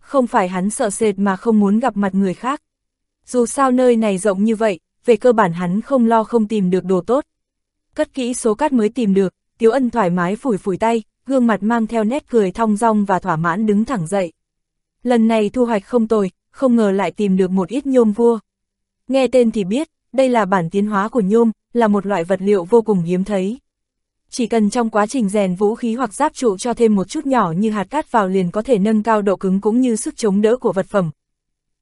Không phải hắn sợ sệt mà không muốn gặp mặt người khác. Dù sao nơi này rộng như vậy, về cơ bản hắn không lo không tìm được đồ tốt. Cất kỹ số cát mới tìm được, Tiếu Ân thoải mái phủi phủi tay, gương mặt mang theo nét cười thong dong và thỏa mãn đứng thẳng dậy. Lần này thu hoạch không tồi, không ngờ lại tìm được một ít nhôm vua. Nghe tên thì biết, đây là bản tiến hóa của nhôm, là một loại vật liệu vô cùng hiếm thấy. Chỉ cần trong quá trình rèn vũ khí hoặc giáp trụ cho thêm một chút nhỏ như hạt cát vào liền có thể nâng cao độ cứng cũng như sức chống đỡ của vật phẩm.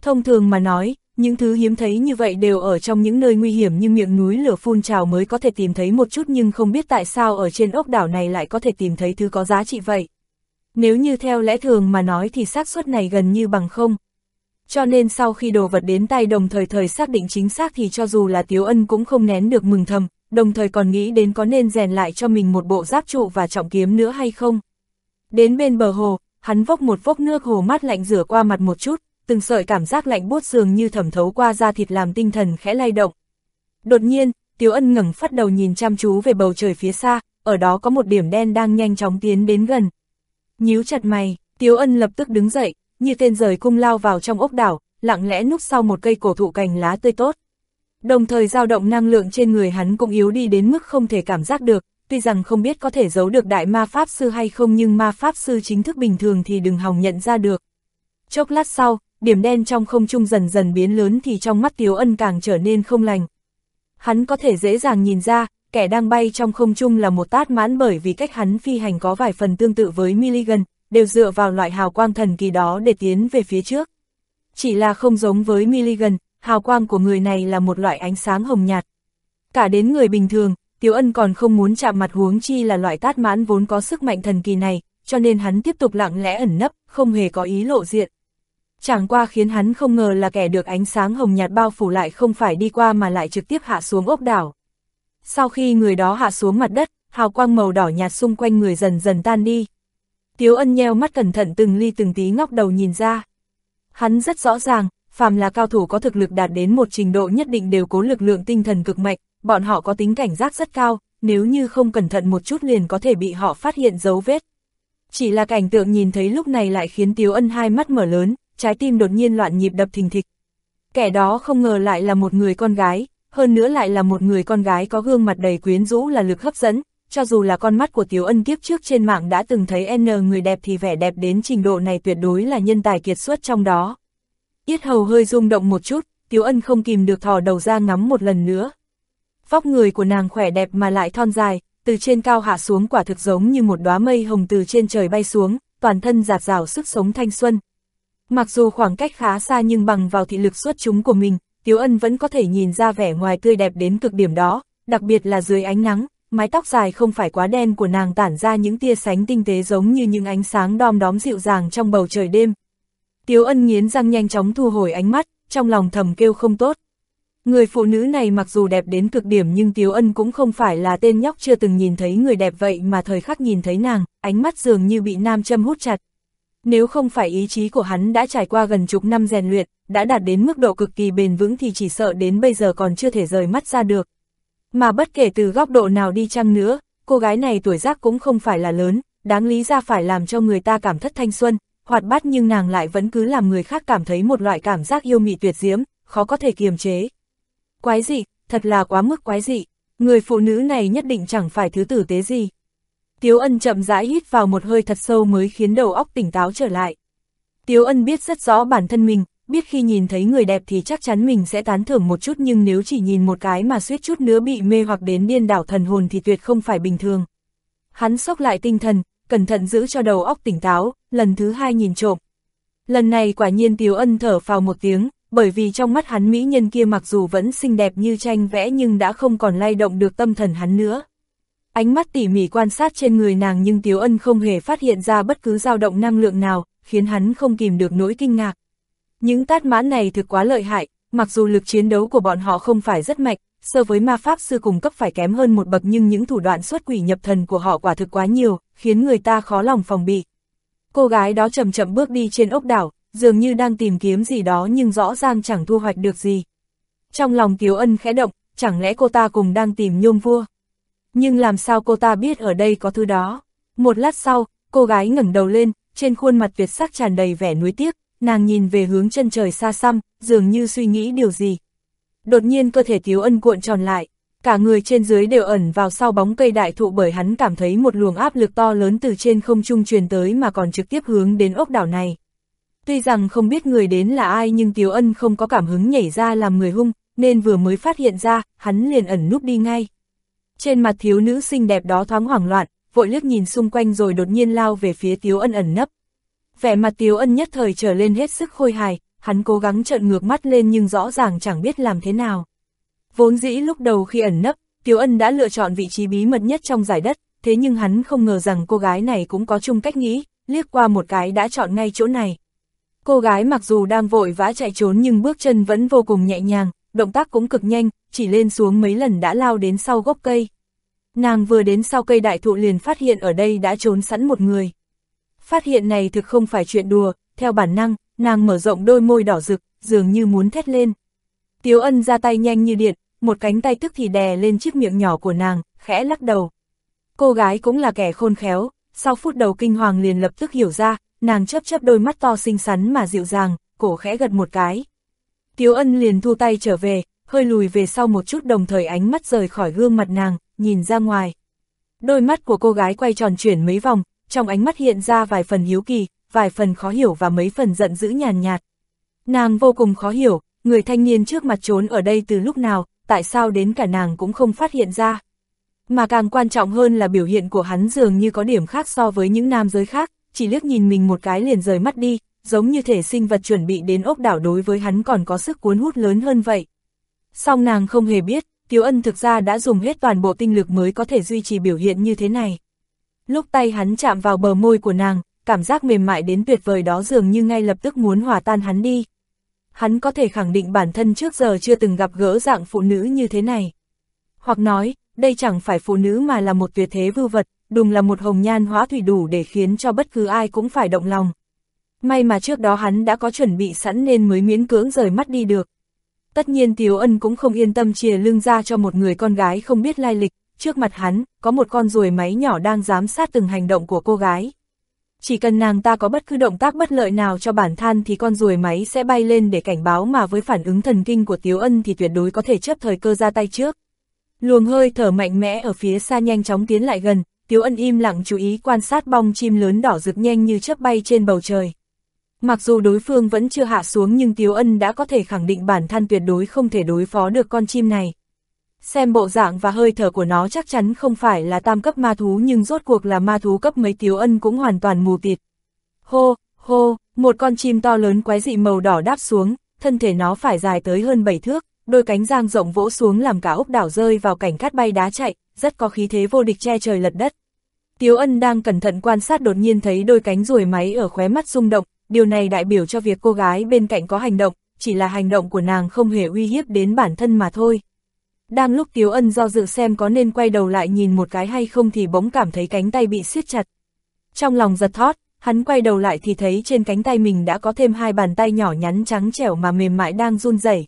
Thông thường mà nói, những thứ hiếm thấy như vậy đều ở trong những nơi nguy hiểm như miệng núi lửa phun trào mới có thể tìm thấy một chút nhưng không biết tại sao ở trên ốc đảo này lại có thể tìm thấy thứ có giá trị vậy. Nếu như theo lẽ thường mà nói thì xác suất này gần như bằng không. Cho nên sau khi đồ vật đến tay đồng thời thời xác định chính xác thì cho dù là Tiếu Ân cũng không nén được mừng thầm, đồng thời còn nghĩ đến có nên rèn lại cho mình một bộ giáp trụ và trọng kiếm nữa hay không. Đến bên bờ hồ, hắn vốc một vốc nước hồ mát lạnh rửa qua mặt một chút, từng sợi cảm giác lạnh buốt dường như thẩm thấu qua da thịt làm tinh thần khẽ lay động. Đột nhiên, Tiếu Ân ngẩng phát đầu nhìn chăm chú về bầu trời phía xa, ở đó có một điểm đen đang nhanh chóng tiến đến gần. Nhíu chặt mày, Tiếu Ân lập tức đứng dậy, như tên rời cung lao vào trong ốc đảo, lặng lẽ núp sau một cây cổ thụ cành lá tươi tốt. Đồng thời dao động năng lượng trên người hắn cũng yếu đi đến mức không thể cảm giác được, tuy rằng không biết có thể giấu được đại ma pháp sư hay không nhưng ma pháp sư chính thức bình thường thì đừng hòng nhận ra được. Chốc lát sau, điểm đen trong không trung dần dần biến lớn thì trong mắt Tiếu Ân càng trở nên không lành. Hắn có thể dễ dàng nhìn ra, kẻ đang bay trong không trung là một tát mãn bởi vì cách hắn phi hành có vài phần tương tự với Milligan, đều dựa vào loại hào quang thần kỳ đó để tiến về phía trước. Chỉ là không giống với Milligan, hào quang của người này là một loại ánh sáng hồng nhạt. Cả đến người bình thường, Tiếu Ân còn không muốn chạm mặt huống chi là loại tát mãn vốn có sức mạnh thần kỳ này, cho nên hắn tiếp tục lặng lẽ ẩn nấp, không hề có ý lộ diện. Chẳng qua khiến hắn không ngờ là kẻ được ánh sáng hồng nhạt bao phủ lại không phải đi qua mà lại trực tiếp hạ xuống ốc đảo. Sau khi người đó hạ xuống mặt đất, hào quang màu đỏ nhạt xung quanh người dần dần tan đi. Tiếu ân nheo mắt cẩn thận từng ly từng tí ngóc đầu nhìn ra. Hắn rất rõ ràng, phàm là cao thủ có thực lực đạt đến một trình độ nhất định đều cố lực lượng tinh thần cực mạnh, bọn họ có tính cảnh giác rất cao, nếu như không cẩn thận một chút liền có thể bị họ phát hiện dấu vết. Chỉ là cảnh tượng nhìn thấy lúc này lại khiến Tiếu Ân hai mắt mở lớn, trái tim đột nhiên loạn nhịp đập thình thịch. Kẻ đó không ngờ lại là một người con gái, hơn nữa lại là một người con gái có gương mặt đầy quyến rũ là lực hấp dẫn, cho dù là con mắt của Tiếu Ân kiếp trước trên mạng đã từng thấy N người đẹp thì vẻ đẹp đến trình độ này tuyệt đối là nhân tài kiệt xuất trong đó. Yết hầu hơi rung động một chút, Tiếu Ân không kìm được thò đầu ra ngắm một lần nữa. Vóc người của nàng khỏe đẹp mà lại thon dài, từ trên cao hạ xuống quả thực giống như một đóa mây hồng từ trên trời bay xuống, toàn thân giạt rào sức sống thanh xuân. Mặc dù khoảng cách khá xa nhưng bằng vào thị lực xuất chúng của mình, Tiếu Ân vẫn có thể nhìn ra vẻ ngoài tươi đẹp đến cực điểm đó, đặc biệt là dưới ánh nắng, mái tóc dài không phải quá đen của nàng tản ra những tia sánh tinh tế giống như những ánh sáng đom đóm dịu dàng trong bầu trời đêm. Tiếu Ân nghiến răng nhanh chóng thu hồi ánh mắt, trong lòng thầm kêu không tốt. Người phụ nữ này mặc dù đẹp đến cực điểm nhưng Tiếu Ân cũng không phải là tên nhóc chưa từng nhìn thấy người đẹp vậy mà thời khắc nhìn thấy nàng, ánh mắt dường như bị nam châm hút chặt. Nếu không phải ý chí của hắn đã trải qua gần chục năm rèn luyện, đã đạt đến mức độ cực kỳ bền vững thì chỉ sợ đến bây giờ còn chưa thể rời mắt ra được. Mà bất kể từ góc độ nào đi chăng nữa, cô gái này tuổi tác cũng không phải là lớn, đáng lý ra phải làm cho người ta cảm thất thanh xuân, hoạt bát nhưng nàng lại vẫn cứ làm người khác cảm thấy một loại cảm giác yêu mị tuyệt diễm, khó có thể kiềm chế. Quái dị, thật là quá mức quái dị, người phụ nữ này nhất định chẳng phải thứ tử tế gì. Tiếu ân chậm rãi hít vào một hơi thật sâu mới khiến đầu óc tỉnh táo trở lại. Tiếu ân biết rất rõ bản thân mình, biết khi nhìn thấy người đẹp thì chắc chắn mình sẽ tán thưởng một chút nhưng nếu chỉ nhìn một cái mà suýt chút nữa bị mê hoặc đến điên đảo thần hồn thì tuyệt không phải bình thường. Hắn sốc lại tinh thần, cẩn thận giữ cho đầu óc tỉnh táo, lần thứ hai nhìn trộm. Lần này quả nhiên Tiếu Ân thở vào một tiếng, bởi vì trong mắt hắn mỹ nhân kia mặc dù vẫn xinh đẹp như tranh vẽ nhưng đã không còn lay động được tâm thần hắn nữa. Ánh mắt tỉ mỉ quan sát trên người nàng nhưng Tiếu Ân không hề phát hiện ra bất cứ dao động năng lượng nào, khiến hắn không kìm được nỗi kinh ngạc. Những tát mãn này thực quá lợi hại, mặc dù lực chiến đấu của bọn họ không phải rất mạnh, so với ma pháp sư cùng cấp phải kém hơn một bậc nhưng những thủ đoạn xuất quỷ nhập thần của họ quả thực quá nhiều, khiến người ta khó lòng phòng bị. Cô gái đó chậm chậm bước đi trên ốc đảo, dường như đang tìm kiếm gì đó nhưng rõ ràng chẳng thu hoạch được gì. Trong lòng Tiếu Ân khẽ động, chẳng lẽ cô ta cùng đang tìm nhôm vua? Nhưng làm sao cô ta biết ở đây có thứ đó? Một lát sau, cô gái ngẩng đầu lên, trên khuôn mặt Việt sắc tràn đầy vẻ nuối tiếc, nàng nhìn về hướng chân trời xa xăm, dường như suy nghĩ điều gì. Đột nhiên cơ thể Tiếu Ân cuộn tròn lại, cả người trên dưới đều ẩn vào sau bóng cây đại thụ bởi hắn cảm thấy một luồng áp lực to lớn từ trên không trung truyền tới mà còn trực tiếp hướng đến ốc đảo này. Tuy rằng không biết người đến là ai nhưng Tiếu Ân không có cảm hứng nhảy ra làm người hung, nên vừa mới phát hiện ra, hắn liền ẩn núp đi ngay. Trên mặt thiếu nữ xinh đẹp đó thoáng hoảng loạn, vội liếc nhìn xung quanh rồi đột nhiên lao về phía Tiếu Ân ẩn nấp. Vẻ mặt Tiếu Ân nhất thời trở lên hết sức khôi hài, hắn cố gắng trợn ngược mắt lên nhưng rõ ràng chẳng biết làm thế nào. Vốn dĩ lúc đầu khi ẩn nấp, Tiếu Ân đã lựa chọn vị trí bí mật nhất trong giải đất, thế nhưng hắn không ngờ rằng cô gái này cũng có chung cách nghĩ, liếc qua một cái đã chọn ngay chỗ này. Cô gái mặc dù đang vội vã chạy trốn nhưng bước chân vẫn vô cùng nhẹ nhàng, động tác cũng cực nhanh, chỉ lên xuống mấy lần đã lao đến sau gốc cây. Nàng vừa đến sau cây đại thụ liền phát hiện ở đây đã trốn sẵn một người. Phát hiện này thực không phải chuyện đùa, theo bản năng, nàng mở rộng đôi môi đỏ rực, dường như muốn thét lên. Tiếu ân ra tay nhanh như điện, một cánh tay tức thì đè lên chiếc miệng nhỏ của nàng, khẽ lắc đầu. Cô gái cũng là kẻ khôn khéo, sau phút đầu kinh hoàng liền lập tức hiểu ra, nàng chấp chấp đôi mắt to xinh xắn mà dịu dàng, cổ khẽ gật một cái. Tiếu ân liền thu tay trở về, hơi lùi về sau một chút đồng thời ánh mắt rời khỏi gương mặt nàng, nhìn ra ngoài. Đôi mắt của cô gái quay tròn chuyển mấy vòng, trong ánh mắt hiện ra vài phần hiếu kỳ, vài phần khó hiểu và mấy phần giận dữ nhàn nhạt. Nàng vô cùng khó hiểu, người thanh niên trước mặt trốn ở đây từ lúc nào, tại sao đến cả nàng cũng không phát hiện ra. Mà càng quan trọng hơn là biểu hiện của hắn dường như có điểm khác so với những nam giới khác, chỉ liếc nhìn mình một cái liền rời mắt đi, giống như thể sinh vật chuẩn bị đến ốc đảo đối với hắn còn có sức cuốn hút lớn hơn vậy. Song nàng không hề biết, Tiếu Ân thực ra đã dùng hết toàn bộ tinh lực mới có thể duy trì biểu hiện như thế này. Lúc tay hắn chạm vào bờ môi của nàng, cảm giác mềm mại đến tuyệt vời đó dường như ngay lập tức muốn hòa tan hắn đi. Hắn có thể khẳng định bản thân trước giờ chưa từng gặp gỡ dạng phụ nữ như thế này. Hoặc nói, đây chẳng phải phụ nữ mà là một tuyệt thế vưu vật, đùng là một hồng nhan hóa thủy đủ để khiến cho bất cứ ai cũng phải động lòng. May mà trước đó hắn đã có chuẩn bị sẵn nên mới miễn cưỡng rời mắt đi được. Tất nhiên Tiếu Ân cũng không yên tâm chìa lưng ra cho một người con gái không biết lai lịch, trước mặt hắn, có một con ruồi máy nhỏ đang giám sát từng hành động của cô gái. Chỉ cần nàng ta có bất cứ động tác bất lợi nào cho bản thân thì con ruồi máy sẽ bay lên để cảnh báo mà với phản ứng thần kinh của Tiếu Ân thì tuyệt đối có thể chấp thời cơ ra tay trước. Luồng hơi thở mạnh mẽ ở phía xa nhanh chóng tiến lại gần, Tiếu Ân im lặng chú ý quan sát bong chim lớn đỏ rực nhanh như chớp bay trên bầu trời. Mặc dù đối phương vẫn chưa hạ xuống nhưng Tiếu Ân đã có thể khẳng định bản thân tuyệt đối không thể đối phó được con chim này. Xem bộ dạng và hơi thở của nó chắc chắn không phải là tam cấp ma thú nhưng rốt cuộc là ma thú cấp mấy Tiếu Ân cũng hoàn toàn mù tịt. Hô, hô, một con chim to lớn quái dị màu đỏ đáp xuống, thân thể nó phải dài tới hơn 7 thước, đôi cánh giang rộng vỗ xuống làm cả ốc đảo rơi vào cảnh cát bay đá chạy, rất có khí thế vô địch che trời lật đất. Tiếu Ân đang cẩn thận quan sát đột nhiên thấy đôi cánh ruồi máy ở khóe mắt rung động, điều này đại biểu cho việc cô gái bên cạnh có hành động, chỉ là hành động của nàng không hề uy hiếp đến bản thân mà thôi. Đang lúc Tiếu Ân do dự xem có nên quay đầu lại nhìn một cái hay không thì bỗng cảm thấy cánh tay bị siết chặt. Trong lòng giật thót, hắn quay đầu lại thì thấy trên cánh tay mình đã có thêm hai bàn tay nhỏ nhắn trắng trẻo mà mềm mại đang run rẩy.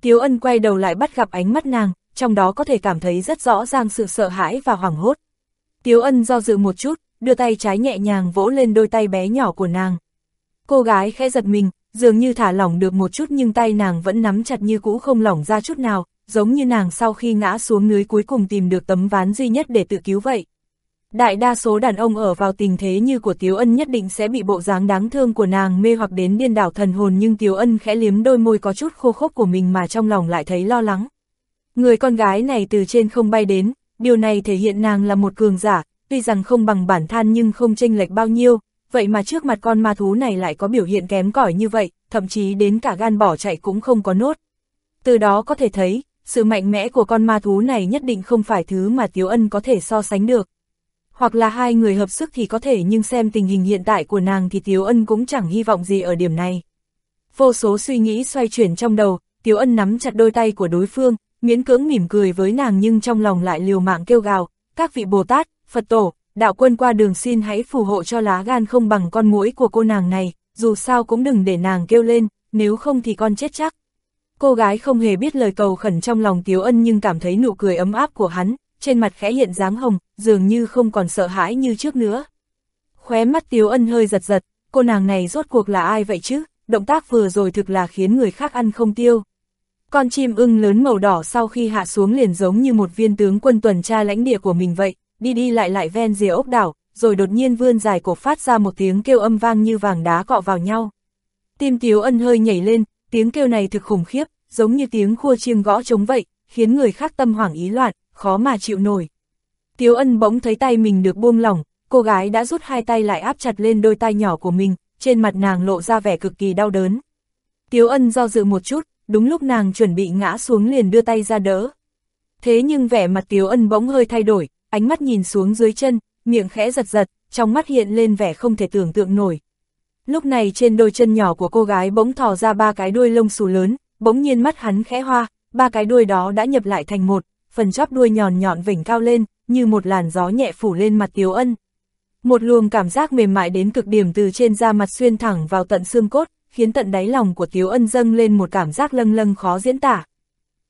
Tiếu Ân quay đầu lại bắt gặp ánh mắt nàng, trong đó có thể cảm thấy rất rõ ràng sự sợ hãi và hoảng hốt. Tiếu Ân do dự một chút, đưa tay trái nhẹ nhàng vỗ lên đôi tay bé nhỏ của nàng. Cô gái khẽ giật mình, dường như thả lỏng được một chút nhưng tay nàng vẫn nắm chặt như cũ không lỏng ra chút nào, giống như nàng sau khi ngã xuống núi cuối cùng tìm được tấm ván duy nhất để tự cứu vậy. Đại đa số đàn ông ở vào tình thế như của Tiếu Ân nhất định sẽ bị bộ dáng đáng thương của nàng mê hoặc đến điên đảo thần hồn nhưng Tiếu Ân khẽ liếm đôi môi có chút khô khốc của mình mà trong lòng lại thấy lo lắng. Người con gái này từ trên không bay đến, điều này thể hiện nàng là một cường giả, tuy rằng không bằng bản than nhưng không chênh lệch bao nhiêu, vậy mà trước mặt con ma thú này lại có biểu hiện kém cỏi như vậy, thậm chí đến cả gan bỏ chạy cũng không có nốt. Từ đó có thể thấy, sự mạnh mẽ của con ma thú này nhất định không phải thứ mà Tiếu Ân có thể so sánh được. Hoặc là hai người hợp sức thì có thể nhưng xem tình hình hiện tại của nàng thì Tiếu Ân cũng chẳng hy vọng gì ở điểm này. Vô số suy nghĩ xoay chuyển trong đầu, Tiếu Ân nắm chặt đôi tay của đối phương, miễn cưỡng mỉm cười với nàng nhưng trong lòng lại liều mạng kêu gào, các vị Bồ Tát, Phật Tổ, đạo quân qua đường xin hãy phù hộ cho lá gan không bằng con mũi của cô nàng này, dù sao cũng đừng để nàng kêu lên, nếu không thì con chết chắc. Cô gái không hề biết lời cầu khẩn trong lòng Tiếu Ân nhưng cảm thấy nụ cười ấm áp của hắn, trên mặt khẽ hiện dáng hồng, dường như không còn sợ hãi như trước nữa. Khóe mắt Tiếu Ân hơi giật giật, cô nàng này rốt cuộc là ai vậy chứ, động tác vừa rồi thực là khiến người khác ăn không tiêu. Con chim ưng lớn màu đỏ sau khi hạ xuống liền giống như một viên tướng quân tuần tra lãnh địa của mình vậy, đi đi lại lại ven rìa ốc đảo, rồi đột nhiên vươn dài cổ phát ra một tiếng kêu âm vang như vàng đá cọ vào nhau. Tim Tiếu Ân hơi nhảy lên, tiếng kêu này thực khủng khiếp, giống như tiếng khua chiêng gõ trống vậy, khiến người khác tâm hoảng ý loạn, khó mà chịu nổi. Tiếu Ân bỗng thấy tay mình được buông lỏng, cô gái đã rút hai tay lại áp chặt lên đôi tay nhỏ của mình, trên mặt nàng lộ ra vẻ cực kỳ đau đớn. Tiếu Ân do dự một chút, đúng lúc nàng chuẩn bị ngã xuống liền đưa tay ra đỡ. Thế nhưng vẻ mặt Tiếu Ân bỗng hơi thay đổi, ánh mắt nhìn xuống dưới chân, miệng khẽ giật giật, trong mắt hiện lên vẻ không thể tưởng tượng nổi. Lúc này trên đôi chân nhỏ của cô gái bỗng thò ra ba cái đuôi lông xù lớn, bỗng nhiên mắt hắn khẽ hoa, ba cái đuôi đó đã nhập lại thành một, phần chóp đuôi nhọn nhọn vỉnh cao lên, như một làn gió nhẹ phủ lên mặt Tiếu Ân. Một luồng cảm giác mềm mại đến cực điểm từ trên da mặt xuyên thẳng vào tận xương cốt, khiến tận đáy lòng của Tiếu Ân dâng lên một cảm giác lâng lâng khó diễn tả.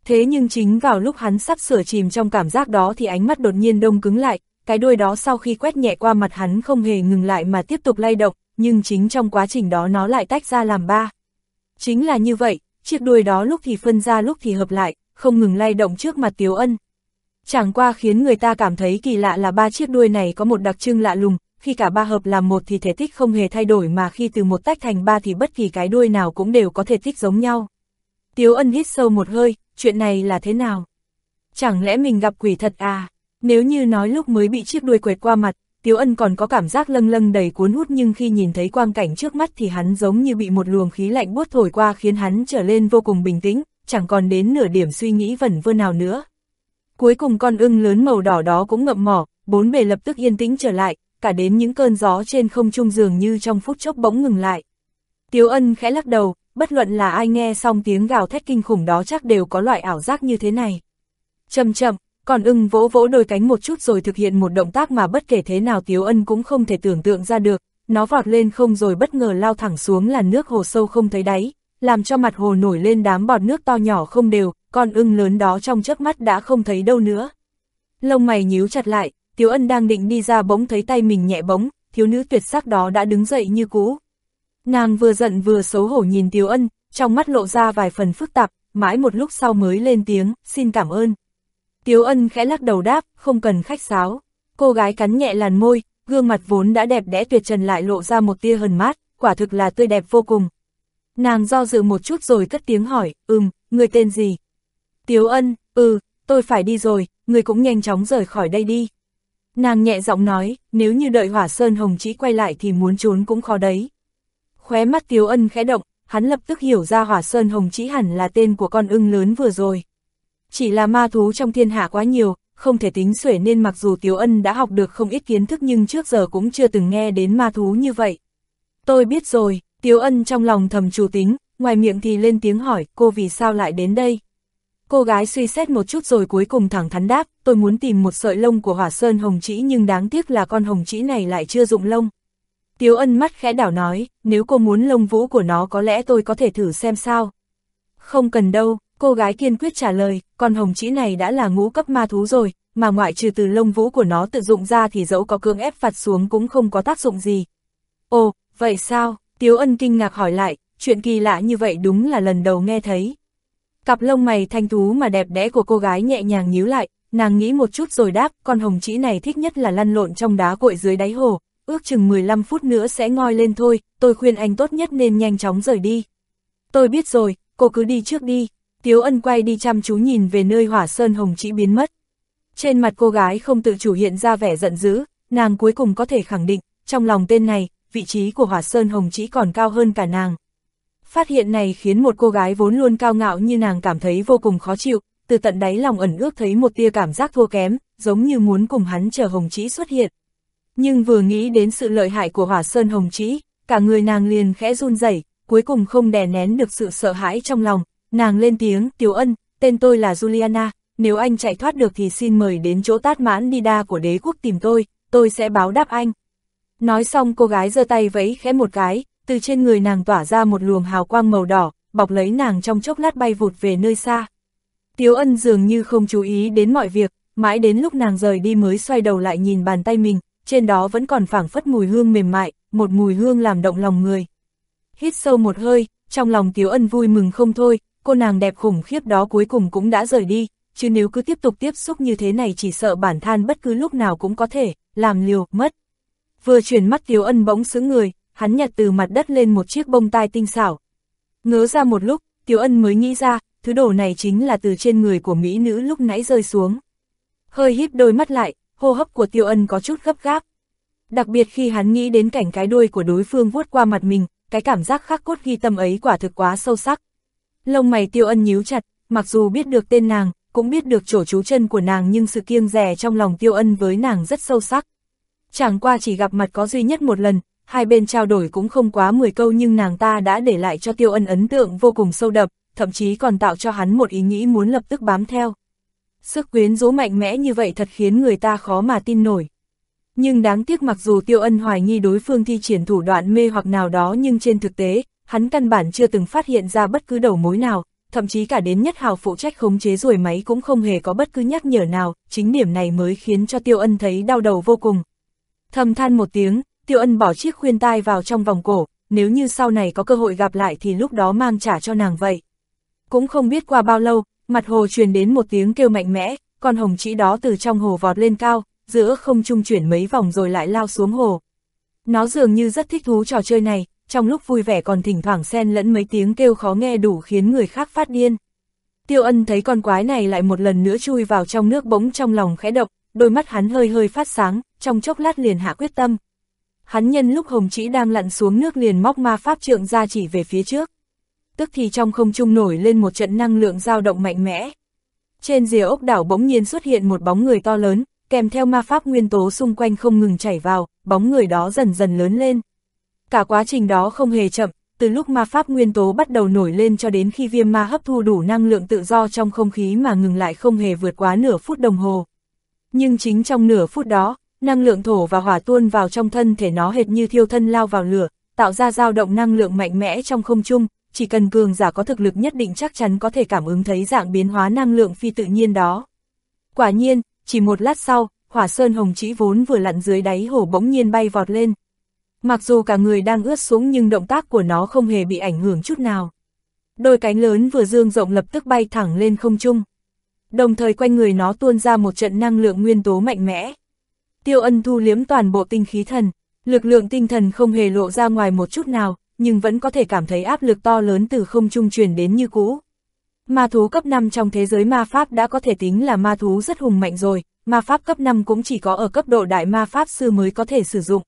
Thế nhưng chính vào lúc hắn sắp sửa chìm trong cảm giác đó thì ánh mắt đột nhiên đông cứng lại, cái đuôi đó sau khi quét nhẹ qua mặt hắn không hề ngừng lại mà tiếp tục lay động, nhưng chính trong quá trình đó nó lại tách ra làm ba. Chính là như vậy, chiếc đuôi đó lúc thì phân ra lúc thì hợp lại, không ngừng lay động trước mặt Tiếu Ân. Chẳng qua khiến người ta cảm thấy kỳ lạ là ba chiếc đuôi này có một đặc trưng lạ lùng, khi cả ba hợp làm một thì thể tích không hề thay đổi mà khi từ một tách thành ba thì bất kỳ cái đuôi nào cũng đều có thể tích giống nhau. Tiếu ân hít sâu một hơi, chuyện này là thế nào? Chẳng lẽ mình gặp quỷ thật à? Nếu như nói lúc mới bị chiếc đuôi quẹt qua mặt, Tiếu ân còn có cảm giác lâng lâng đầy cuốn hút nhưng khi nhìn thấy quang cảnh trước mắt thì hắn giống như bị một luồng khí lạnh buốt thổi qua khiến hắn trở lên vô cùng bình tĩnh, chẳng còn đến nửa điểm suy nghĩ vẩn vơ nào nữa. Cuối cùng con ưng lớn màu đỏ đó cũng ngậm mỏ, bốn bề lập tức yên tĩnh trở lại, cả đến những cơn gió trên không trung dường như trong phút chốc bỗng ngừng lại. Tiếu ân khẽ lắc đầu, bất luận là ai nghe xong tiếng gào thét kinh khủng đó chắc đều có loại ảo giác như thế này. Chậm chậm, còn ưng vỗ vỗ đôi cánh một chút rồi thực hiện một động tác mà bất kể thế nào Tiếu ân cũng không thể tưởng tượng ra được, nó vọt lên không rồi bất ngờ lao thẳng xuống làn nước hồ sâu không thấy đáy, làm cho mặt hồ nổi lên đám bọt nước to nhỏ không đều, con ưng lớn đó trong chớp mắt đã không thấy đâu nữa. Lông mày nhíu chặt lại, Tiếu Ân đang định đi ra bỗng thấy tay mình nhẹ bóng, thiếu nữ tuyệt sắc đó đã đứng dậy như cũ. Nàng vừa giận vừa xấu hổ nhìn Tiếu Ân, trong mắt lộ ra vài phần phức tạp, mãi một lúc sau mới lên tiếng, xin cảm ơn. Tiếu Ân khẽ lắc đầu đáp, không cần khách sáo. Cô gái cắn nhẹ làn môi, gương mặt vốn đã đẹp đẽ tuyệt trần lại lộ ra một tia hờn mát, quả thực là tươi đẹp vô cùng. Nàng do dự một chút rồi cất tiếng hỏi, ừm, người tên gì? Tiếu Ân, ừ, tôi phải đi rồi, người cũng nhanh chóng rời khỏi đây đi. Nàng nhẹ giọng nói, nếu như đợi hỏa sơn hồng chỉ quay lại thì muốn trốn cũng khó đấy. Khóe mắt Tiếu Ân khẽ động, hắn lập tức hiểu ra hỏa sơn hồng chỉ hẳn là tên của con ưng lớn vừa rồi. Chỉ là ma thú trong thiên hạ quá nhiều, không thể tính xuể nên mặc dù Tiếu Ân đã học được không ít kiến thức nhưng trước giờ cũng chưa từng nghe đến ma thú như vậy. Tôi biết rồi, Tiếu Ân trong lòng thầm chủ tính, ngoài miệng thì lên tiếng hỏi cô vì sao lại đến đây. Cô gái suy xét một chút rồi cuối cùng thẳng thắn đáp, tôi muốn tìm một sợi lông của hỏa sơn hồng chỉ nhưng đáng tiếc là con hồng chỉ này lại chưa dụng lông. Tiếu ân mắt khẽ đảo nói, nếu cô muốn lông vũ của nó có lẽ tôi có thể thử xem sao. Không cần đâu, cô gái kiên quyết trả lời, con hồng chỉ này đã là ngũ cấp ma thú rồi, mà ngoại trừ từ lông vũ của nó tự dụng ra thì dẫu có cương ép phạt xuống cũng không có tác dụng gì. Ồ, vậy sao? Tiếu ân kinh ngạc hỏi lại, chuyện kỳ lạ như vậy đúng là lần đầu nghe thấy. Cặp lông mày thanh tú mà đẹp đẽ của cô gái nhẹ nhàng nhíu lại, nàng nghĩ một chút rồi đáp, con hồng chỉ này thích nhất là lăn lộn trong đá cội dưới đáy hồ, ước chừng 15 phút nữa sẽ ngoi lên thôi, tôi khuyên anh tốt nhất nên nhanh chóng rời đi. Tôi biết rồi, cô cứ đi trước đi. Tiếu ân quay đi chăm chú nhìn về nơi hỏa sơn hồng chỉ biến mất. Trên mặt cô gái không tự chủ hiện ra vẻ giận dữ, nàng cuối cùng có thể khẳng định, trong lòng tên này, vị trí của hỏa sơn hồng chỉ còn cao hơn cả nàng. Phát hiện này khiến một cô gái vốn luôn cao ngạo như nàng cảm thấy vô cùng khó chịu, từ tận đáy lòng ẩn ước thấy một tia cảm giác thua kém, giống như muốn cùng hắn chờ Hồng Chỉ xuất hiện. Nhưng vừa nghĩ đến sự lợi hại của Hỏa Sơn Hồng Chỉ, cả người nàng liền khẽ run rẩy, cuối cùng không đè nén được sự sợ hãi trong lòng, nàng lên tiếng, Tiểu Ân, tên tôi là Juliana, nếu anh chạy thoát được thì xin mời đến chỗ tát mãn đi đa của đế quốc tìm tôi, tôi sẽ báo đáp anh. Nói xong cô gái giơ tay vẫy khẽ một cái, từ trên người nàng tỏa ra một luồng hào quang màu đỏ, bọc lấy nàng trong chốc lát bay vụt về nơi xa. Tiếu ân dường như không chú ý đến mọi việc, mãi đến lúc nàng rời đi mới xoay đầu lại nhìn bàn tay mình, trên đó vẫn còn phảng phất mùi hương mềm mại, một mùi hương làm động lòng người. Hít sâu một hơi, trong lòng Tiếu ân vui mừng không thôi, cô nàng đẹp khủng khiếp đó cuối cùng cũng đã rời đi, chứ nếu cứ tiếp tục tiếp xúc như thế này chỉ sợ bản than bất cứ lúc nào cũng có thể, làm liều, mất. Vừa chuyển mắt Tiếu ân bỗng xứng người, hắn nhặt từ mặt đất lên một chiếc bông tai tinh xảo. Ngớ ra một lúc, Tiểu Ân mới nghĩ ra, thứ đồ này chính là từ trên người của mỹ nữ lúc nãy rơi xuống. Hơi híp đôi mắt lại, hô hấp của Tiêu Ân có chút gấp gáp. Đặc biệt khi hắn nghĩ đến cảnh cái đuôi của đối phương vuốt qua mặt mình, cái cảm giác khắc cốt ghi tâm ấy quả thực quá sâu sắc. Lông mày Tiêu Ân nhíu chặt, mặc dù biết được tên nàng, cũng biết được chỗ trú chân của nàng nhưng sự kiêng rẻ trong lòng Tiêu Ân với nàng rất sâu sắc. Chẳng qua chỉ gặp mặt có duy nhất một lần, hai bên trao đổi cũng không quá 10 câu nhưng nàng ta đã để lại cho Tiêu Ân ấn tượng vô cùng sâu đậm, thậm chí còn tạo cho hắn một ý nghĩ muốn lập tức bám theo. Sức quyến rũ mạnh mẽ như vậy thật khiến người ta khó mà tin nổi. Nhưng đáng tiếc mặc dù Tiêu Ân hoài nghi đối phương thi triển thủ đoạn mê hoặc nào đó nhưng trên thực tế, hắn căn bản chưa từng phát hiện ra bất cứ đầu mối nào, thậm chí cả đến nhất hào phụ trách khống chế ruồi máy cũng không hề có bất cứ nhắc nhở nào, chính điểm này mới khiến cho Tiêu Ân thấy đau đầu vô cùng. Thầm than một tiếng, Tiêu Ân bỏ chiếc khuyên tai vào trong vòng cổ, nếu như sau này có cơ hội gặp lại thì lúc đó mang trả cho nàng vậy. Cũng không biết qua bao lâu, mặt hồ truyền đến một tiếng kêu mạnh mẽ, con hồng chỉ đó từ trong hồ vọt lên cao, giữa không trung chuyển mấy vòng rồi lại lao xuống hồ. Nó dường như rất thích thú trò chơi này, trong lúc vui vẻ còn thỉnh thoảng xen lẫn mấy tiếng kêu khó nghe đủ khiến người khác phát điên. Tiêu ân thấy con quái này lại một lần nữa chui vào trong nước bỗng trong lòng khẽ động, đôi mắt hắn hơi hơi phát sáng, trong chốc lát liền hạ quyết tâm. Hắn nhân lúc hồng chỉ đang lặn xuống nước liền móc ma pháp trượng ra chỉ về phía trước. Tức thì trong không trung nổi lên một trận năng lượng dao động mạnh mẽ. Trên rìa ốc đảo bỗng nhiên xuất hiện một bóng người to lớn, kèm theo ma pháp nguyên tố xung quanh không ngừng chảy vào, bóng người đó dần dần lớn lên. Cả quá trình đó không hề chậm, từ lúc ma pháp nguyên tố bắt đầu nổi lên cho đến khi viêm ma hấp thu đủ năng lượng tự do trong không khí mà ngừng lại không hề vượt quá nửa phút đồng hồ. Nhưng chính trong nửa phút đó, năng lượng thổ và hỏa tuôn vào trong thân thể nó hệt như thiêu thân lao vào lửa, tạo ra dao động năng lượng mạnh mẽ trong không trung, chỉ cần cường giả có thực lực nhất định chắc chắn có thể cảm ứng thấy dạng biến hóa năng lượng phi tự nhiên đó. Quả nhiên, chỉ một lát sau, hỏa sơn hồng chỉ vốn vừa lặn dưới đáy hồ bỗng nhiên bay vọt lên. Mặc dù cả người đang ướt xuống nhưng động tác của nó không hề bị ảnh hưởng chút nào. Đôi cánh lớn vừa dương rộng lập tức bay thẳng lên không trung. Đồng thời quanh người nó tuôn ra một trận năng lượng nguyên tố mạnh mẽ. Tiêu ân thu liếm toàn bộ tinh khí thần, lực lượng tinh thần không hề lộ ra ngoài một chút nào, nhưng vẫn có thể cảm thấy áp lực to lớn từ không trung truyền đến như cũ. Ma thú cấp 5 trong thế giới ma pháp đã có thể tính là ma thú rất hùng mạnh rồi, ma pháp cấp 5 cũng chỉ có ở cấp độ đại ma pháp sư mới có thể sử dụng.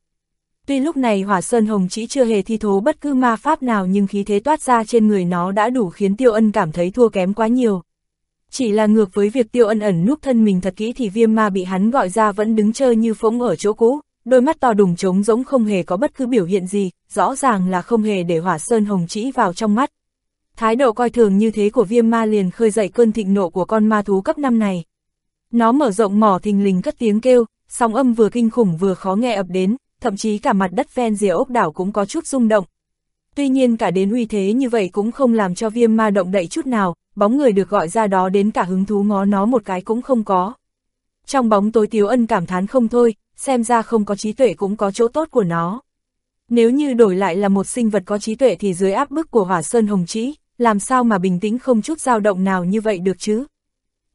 Tuy lúc này hỏa sơn hồng chỉ chưa hề thi thố bất cứ ma pháp nào nhưng khí thế toát ra trên người nó đã đủ khiến tiêu ân cảm thấy thua kém quá nhiều. Chỉ là ngược với việc tiêu ân ẩn núp thân mình thật kỹ thì viêm ma bị hắn gọi ra vẫn đứng chơi như phỗng ở chỗ cũ, đôi mắt to đùng trống giống không hề có bất cứ biểu hiện gì, rõ ràng là không hề để hỏa sơn hồng chỉ vào trong mắt. Thái độ coi thường như thế của viêm ma liền khơi dậy cơn thịnh nộ của con ma thú cấp 5 này. Nó mở rộng mỏ thình lình cất tiếng kêu, sóng âm vừa kinh khủng vừa khó nghe ập đến, thậm chí cả mặt đất ven rìa ốc đảo cũng có chút rung động. Tuy nhiên cả đến uy thế như vậy cũng không làm cho viêm ma động đậy chút nào, bóng người được gọi ra đó đến cả hứng thú ngó nó một cái cũng không có. Trong bóng tối Tiếu Ân cảm thán không thôi, xem ra không có trí tuệ cũng có chỗ tốt của nó. Nếu như đổi lại là một sinh vật có trí tuệ thì dưới áp bức của hỏa sơn hồng trĩ, làm sao mà bình tĩnh không chút dao động nào như vậy được chứ?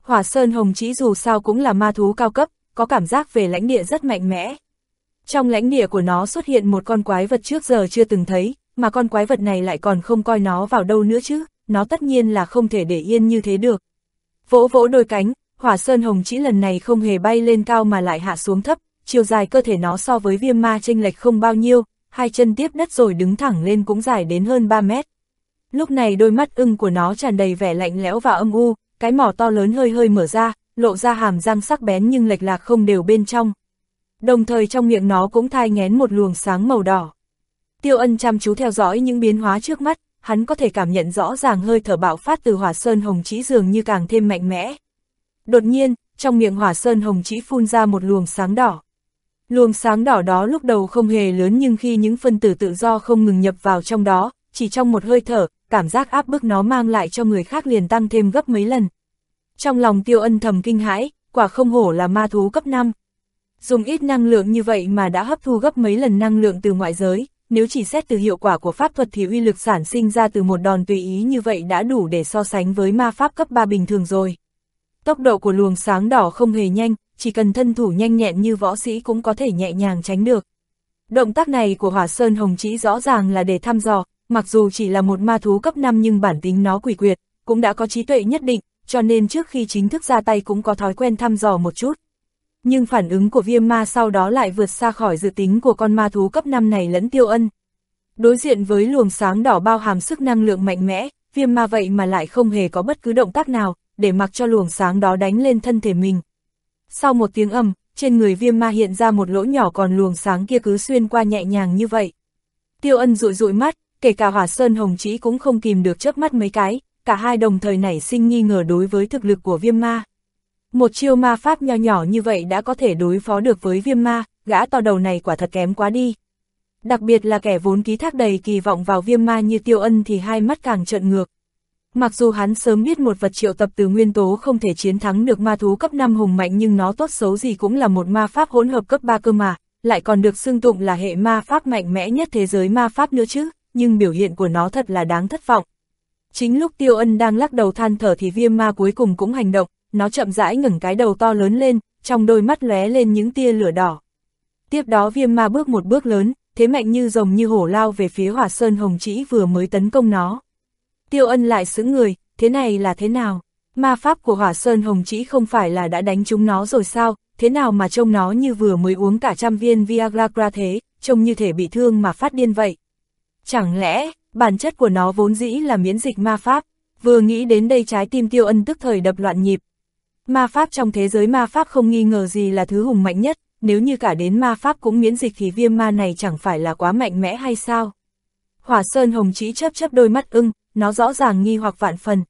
Hỏa sơn hồng trĩ dù sao cũng là ma thú cao cấp, có cảm giác về lãnh địa rất mạnh mẽ. Trong lãnh địa của nó xuất hiện một con quái vật trước giờ chưa từng thấy, mà con quái vật này lại còn không coi nó vào đâu nữa chứ, nó tất nhiên là không thể để yên như thế được. Vỗ vỗ đôi cánh, hỏa sơn hồng chỉ lần này không hề bay lên cao mà lại hạ xuống thấp, chiều dài cơ thể nó so với viêm ma chênh lệch không bao nhiêu, hai chân tiếp đất rồi đứng thẳng lên cũng dài đến hơn 3 mét. Lúc này đôi mắt ưng của nó tràn đầy vẻ lạnh lẽo và âm u, cái mỏ to lớn hơi hơi mở ra, lộ ra hàm răng sắc bén nhưng lệch lạc không đều bên trong. Đồng thời trong miệng nó cũng thai ngén một luồng sáng màu đỏ. Tiêu ân chăm chú theo dõi những biến hóa trước mắt, hắn có thể cảm nhận rõ ràng hơi thở bạo phát từ hỏa sơn hồng chỉ dường như càng thêm mạnh mẽ. Đột nhiên, trong miệng hỏa sơn hồng chỉ phun ra một luồng sáng đỏ. Luồng sáng đỏ đó lúc đầu không hề lớn nhưng khi những phân tử tự do không ngừng nhập vào trong đó, chỉ trong một hơi thở, cảm giác áp bức nó mang lại cho người khác liền tăng thêm gấp mấy lần. Trong lòng tiêu ân thầm kinh hãi, quả không hổ là ma thú cấp 5. Dùng ít năng lượng như vậy mà đã hấp thu gấp mấy lần năng lượng từ ngoại giới, nếu chỉ xét từ hiệu quả của pháp thuật thì uy lực sản sinh ra từ một đòn tùy ý như vậy đã đủ để so sánh với ma pháp cấp 3 bình thường rồi. Tốc độ của luồng sáng đỏ không hề nhanh, chỉ cần thân thủ nhanh nhẹn như võ sĩ cũng có thể nhẹ nhàng tránh được. Động tác này của Hỏa Sơn Hồng chỉ rõ ràng là để thăm dò, mặc dù chỉ là một ma thú cấp 5 nhưng bản tính nó quỷ quyệt, cũng đã có trí tuệ nhất định, cho nên trước khi chính thức ra tay cũng có thói quen thăm dò một chút. Nhưng phản ứng của viêm ma sau đó lại vượt xa khỏi dự tính của con ma thú cấp 5 này lẫn tiêu ân. Đối diện với luồng sáng đỏ bao hàm sức năng lượng mạnh mẽ, viêm ma vậy mà lại không hề có bất cứ động tác nào, để mặc cho luồng sáng đó đánh lên thân thể mình. Sau một tiếng ầm, trên người viêm ma hiện ra một lỗ nhỏ còn luồng sáng kia cứ xuyên qua nhẹ nhàng như vậy. Tiêu ân rụi rụi mắt, kể cả hỏa sơn hồng chỉ cũng không kìm được chớp mắt mấy cái, cả hai đồng thời nảy sinh nghi ngờ đối với thực lực của viêm ma. Một chiêu ma pháp nho nhỏ như vậy đã có thể đối phó được với viêm ma, gã to đầu này quả thật kém quá đi. Đặc biệt là kẻ vốn ký thác đầy kỳ vọng vào viêm ma như tiêu ân thì hai mắt càng trợn ngược. Mặc dù hắn sớm biết một vật triệu tập từ nguyên tố không thể chiến thắng được ma thú cấp 5 hùng mạnh nhưng nó tốt xấu gì cũng là một ma pháp hỗn hợp cấp 3 cơ mà, lại còn được xưng tụng là hệ ma pháp mạnh mẽ nhất thế giới ma pháp nữa chứ, nhưng biểu hiện của nó thật là đáng thất vọng. Chính lúc Tiêu Ân đang lắc đầu than thở thì viêm ma cuối cùng cũng hành động, nó chậm rãi ngẩng cái đầu to lớn lên, trong đôi mắt lóe lên những tia lửa đỏ. Tiếp đó viêm ma bước một bước lớn, thế mạnh như rồng như hổ lao về phía hỏa sơn hồng chỉ vừa mới tấn công nó. Tiêu ân lại sững người, thế này là thế nào? Ma pháp của hỏa sơn hồng chỉ không phải là đã đánh chúng nó rồi sao, thế nào mà trông nó như vừa mới uống cả trăm viên Viagra thế, trông như thể bị thương mà phát điên vậy. Chẳng lẽ, bản chất của nó vốn dĩ là miễn dịch ma pháp, vừa nghĩ đến đây trái tim tiêu ân tức thời đập loạn nhịp. Ma pháp trong thế giới ma pháp không nghi ngờ gì là thứ hùng mạnh nhất, nếu như cả đến ma pháp cũng miễn dịch thì viêm ma này chẳng phải là quá mạnh mẽ hay sao? Hỏa Sơn Hồng chỉ chấp chấp đôi mắt ưng, nó rõ ràng nghi hoặc vạn phần.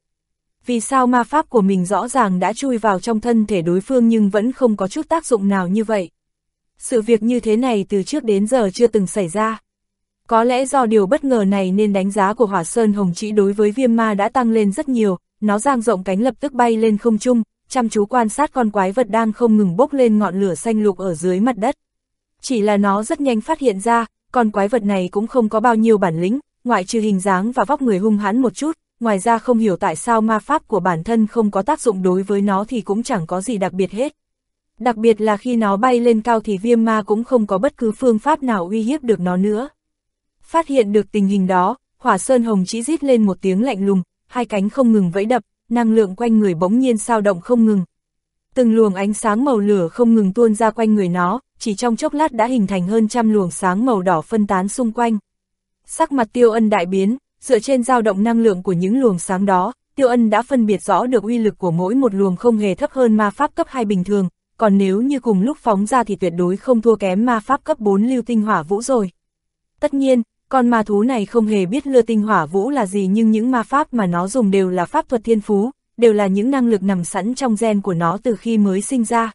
Vì sao ma pháp của mình rõ ràng đã chui vào trong thân thể đối phương nhưng vẫn không có chút tác dụng nào như vậy? Sự việc như thế này từ trước đến giờ chưa từng xảy ra. Có lẽ do điều bất ngờ này nên đánh giá của Hỏa Sơn Hồng chỉ đối với viêm ma đã tăng lên rất nhiều, nó giang rộng cánh lập tức bay lên không trung, chăm chú quan sát con quái vật đang không ngừng bốc lên ngọn lửa xanh lục ở dưới mặt đất. Chỉ là nó rất nhanh phát hiện ra, con quái vật này cũng không có bao nhiêu bản lĩnh, ngoại trừ hình dáng và vóc người hung hãn một chút, ngoài ra không hiểu tại sao ma pháp của bản thân không có tác dụng đối với nó thì cũng chẳng có gì đặc biệt hết. Đặc biệt là khi nó bay lên cao thì viêm ma cũng không có bất cứ phương pháp nào uy hiếp được nó nữa. Phát hiện được tình hình đó, hỏa sơn hồng chỉ rít lên một tiếng lạnh lùng, hai cánh không ngừng vẫy đập, năng lượng quanh người bỗng nhiên sao động không ngừng. Từng luồng ánh sáng màu lửa không ngừng tuôn ra quanh người nó, chỉ trong chốc lát đã hình thành hơn trăm luồng sáng màu đỏ phân tán xung quanh. Sắc mặt tiêu ân đại biến, dựa trên dao động năng lượng của những luồng sáng đó, tiêu ân đã phân biệt rõ được uy lực của mỗi một luồng không hề thấp hơn ma pháp cấp 2 bình thường, còn nếu như cùng lúc phóng ra thì tuyệt đối không thua kém ma pháp cấp 4 lưu tinh hỏa vũ rồi. Tất nhiên, con ma thú này không hề biết lừa tinh hỏa vũ là gì nhưng những ma pháp mà nó dùng đều là pháp thuật thiên phú, đều là những năng lực nằm sẵn trong gen của nó từ khi mới sinh ra.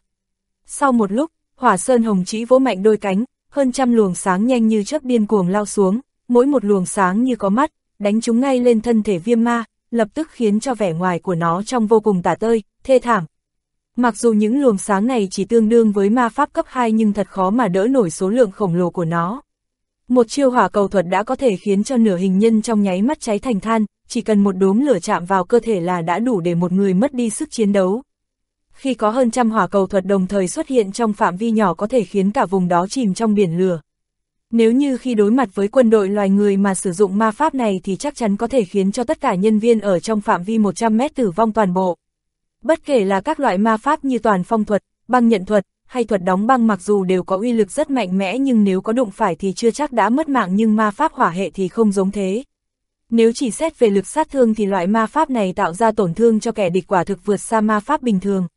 Sau một lúc, hỏa sơn hồng chỉ vỗ mạnh đôi cánh, hơn trăm luồng sáng nhanh như chớp điên cuồng lao xuống, mỗi một luồng sáng như có mắt, đánh chúng ngay lên thân thể viêm ma, lập tức khiến cho vẻ ngoài của nó trông vô cùng tả tơi, thê thảm. Mặc dù những luồng sáng này chỉ tương đương với ma pháp cấp 2 nhưng thật khó mà đỡ nổi số lượng khổng lồ của nó. Một chiêu hỏa cầu thuật đã có thể khiến cho nửa hình nhân trong nháy mắt cháy thành than, chỉ cần một đốm lửa chạm vào cơ thể là đã đủ để một người mất đi sức chiến đấu. Khi có hơn trăm hỏa cầu thuật đồng thời xuất hiện trong phạm vi nhỏ có thể khiến cả vùng đó chìm trong biển lửa. Nếu như khi đối mặt với quân đội loài người mà sử dụng ma pháp này thì chắc chắn có thể khiến cho tất cả nhân viên ở trong phạm vi 100 mét tử vong toàn bộ. Bất kể là các loại ma pháp như toàn phong thuật, băng nhận thuật, hay thuật đóng băng mặc dù đều có uy lực rất mạnh mẽ nhưng nếu có đụng phải thì chưa chắc đã mất mạng nhưng ma pháp hỏa hệ thì không giống thế. Nếu chỉ xét về lực sát thương thì loại ma pháp này tạo ra tổn thương cho kẻ địch quả thực vượt xa ma pháp bình thường.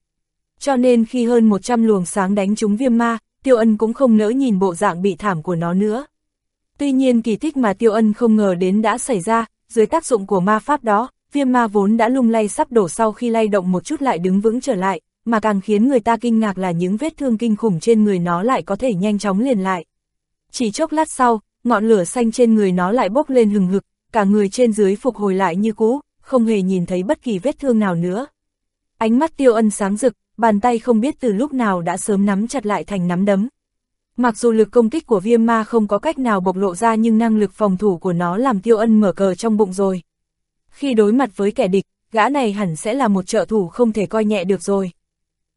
Cho nên khi hơn 100 luồng sáng đánh trúng viêm ma, Tiêu Ân cũng không nỡ nhìn bộ dạng bị thảm của nó nữa. Tuy nhiên kỳ tích mà Tiêu Ân không ngờ đến đã xảy ra, dưới tác dụng của ma pháp đó, viêm ma vốn đã lung lay sắp đổ sau khi lay động một chút lại đứng vững trở lại, mà càng khiến người ta kinh ngạc là những vết thương kinh khủng trên người nó lại có thể nhanh chóng liền lại. Chỉ chốc lát sau, ngọn lửa xanh trên người nó lại bốc lên hừng hực, cả người trên dưới phục hồi lại như cũ, không hề nhìn thấy bất kỳ vết thương nào nữa. Ánh mắt tiêu ân sáng rực, bàn tay không biết từ lúc nào đã sớm nắm chặt lại thành nắm đấm. Mặc dù lực công kích của viêm ma không có cách nào bộc lộ ra nhưng năng lực phòng thủ của nó làm tiêu ân mở cờ trong bụng rồi. Khi đối mặt với kẻ địch, gã này hẳn sẽ là một trợ thủ không thể coi nhẹ được rồi.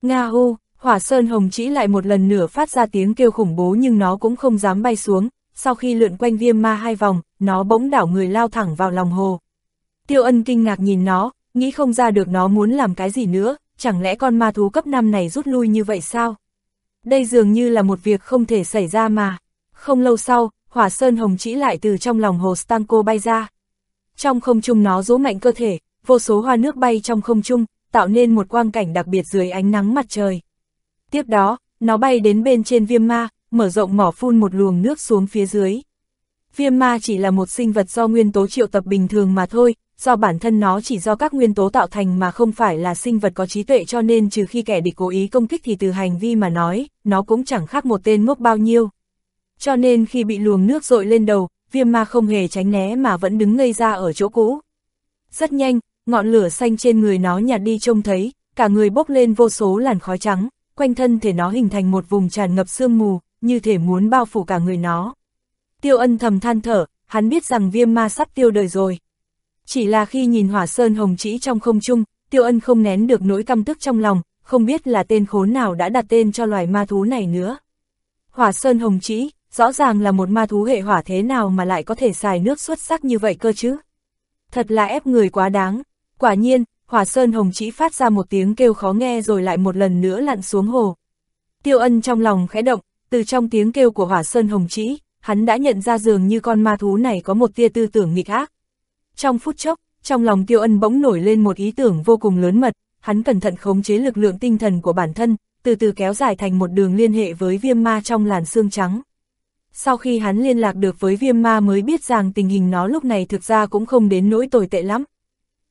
Nga hu, hỏa sơn hồng chỉ lại một lần nữa phát ra tiếng kêu khủng bố nhưng nó cũng không dám bay xuống, sau khi lượn quanh viêm ma hai vòng, nó bỗng đảo người lao thẳng vào lòng hồ. Tiêu ân kinh ngạc nhìn nó, nghĩ không ra được nó muốn làm cái gì nữa, chẳng lẽ con ma thú cấp 5 này rút lui như vậy sao? Đây dường như là một việc không thể xảy ra mà. Không lâu sau, hỏa sơn hồng chỉ lại từ trong lòng hồ Stanko bay ra. Trong không trung nó dỗ mạnh cơ thể, vô số hoa nước bay trong không trung, tạo nên một quang cảnh đặc biệt dưới ánh nắng mặt trời. Tiếp đó, nó bay đến bên trên viêm ma, mở rộng mỏ phun một luồng nước xuống phía dưới. Viêm ma chỉ là một sinh vật do nguyên tố triệu tập bình thường mà thôi, do bản thân nó chỉ do các nguyên tố tạo thành mà không phải là sinh vật có trí tuệ cho nên trừ khi kẻ địch cố ý công kích thì từ hành vi mà nói, nó cũng chẳng khác một tên ngốc bao nhiêu. Cho nên khi bị luồng nước dội lên đầu, viêm ma không hề tránh né mà vẫn đứng ngây ra ở chỗ cũ. Rất nhanh, ngọn lửa xanh trên người nó nhạt đi trông thấy, cả người bốc lên vô số làn khói trắng, quanh thân thể nó hình thành một vùng tràn ngập sương mù, như thể muốn bao phủ cả người nó. Tiêu ân thầm than thở, hắn biết rằng viêm ma sắp tiêu đời rồi. Chỉ là khi nhìn hỏa sơn hồng chỉ trong không trung, Tiêu Ân không nén được nỗi căm tức trong lòng, không biết là tên khốn nào đã đặt tên cho loài ma thú này nữa. Hỏa Sơn Hồng Chỉ, rõ ràng là một ma thú hệ hỏa thế nào mà lại có thể xài nước xuất sắc như vậy cơ chứ. Thật là ép người quá đáng. Quả nhiên, Hỏa Sơn Hồng Chỉ phát ra một tiếng kêu khó nghe rồi lại một lần nữa lặn xuống hồ. Tiêu ân trong lòng khẽ động, từ trong tiếng kêu của Hỏa Sơn Hồng Chỉ, hắn đã nhận ra dường như con ma thú này có một tia tư tưởng nghịch ác. Trong phút chốc, trong lòng tiêu ân bỗng nổi lên một ý tưởng vô cùng lớn mật, hắn cẩn thận khống chế lực lượng tinh thần của bản thân, từ từ kéo dài thành một đường liên hệ với viêm ma trong làn xương trắng. Sau khi hắn liên lạc được với viêm ma mới biết rằng tình hình nó lúc này thực ra cũng không đến nỗi tồi tệ lắm.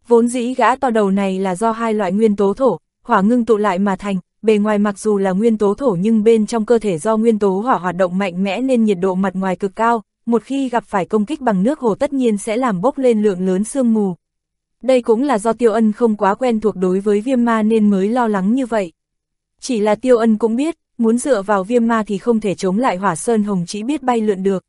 Vốn dĩ gã to đầu này là do hai loại nguyên tố thổ, hỏa ngưng tụ lại mà thành, bề ngoài mặc dù là nguyên tố thổ nhưng bên trong cơ thể do nguyên tố hỏa hoạt động mạnh mẽ nên nhiệt độ mặt ngoài cực cao, một khi gặp phải công kích bằng nước hồ tất nhiên sẽ làm bốc lên lượng lớn sương mù. Đây cũng là do Tiêu Ân không quá quen thuộc đối với viêm ma nên mới lo lắng như vậy. Chỉ là Tiêu Ân cũng biết, muốn dựa vào viêm ma thì không thể chống lại hỏa sơn hồng chỉ biết bay lượn được.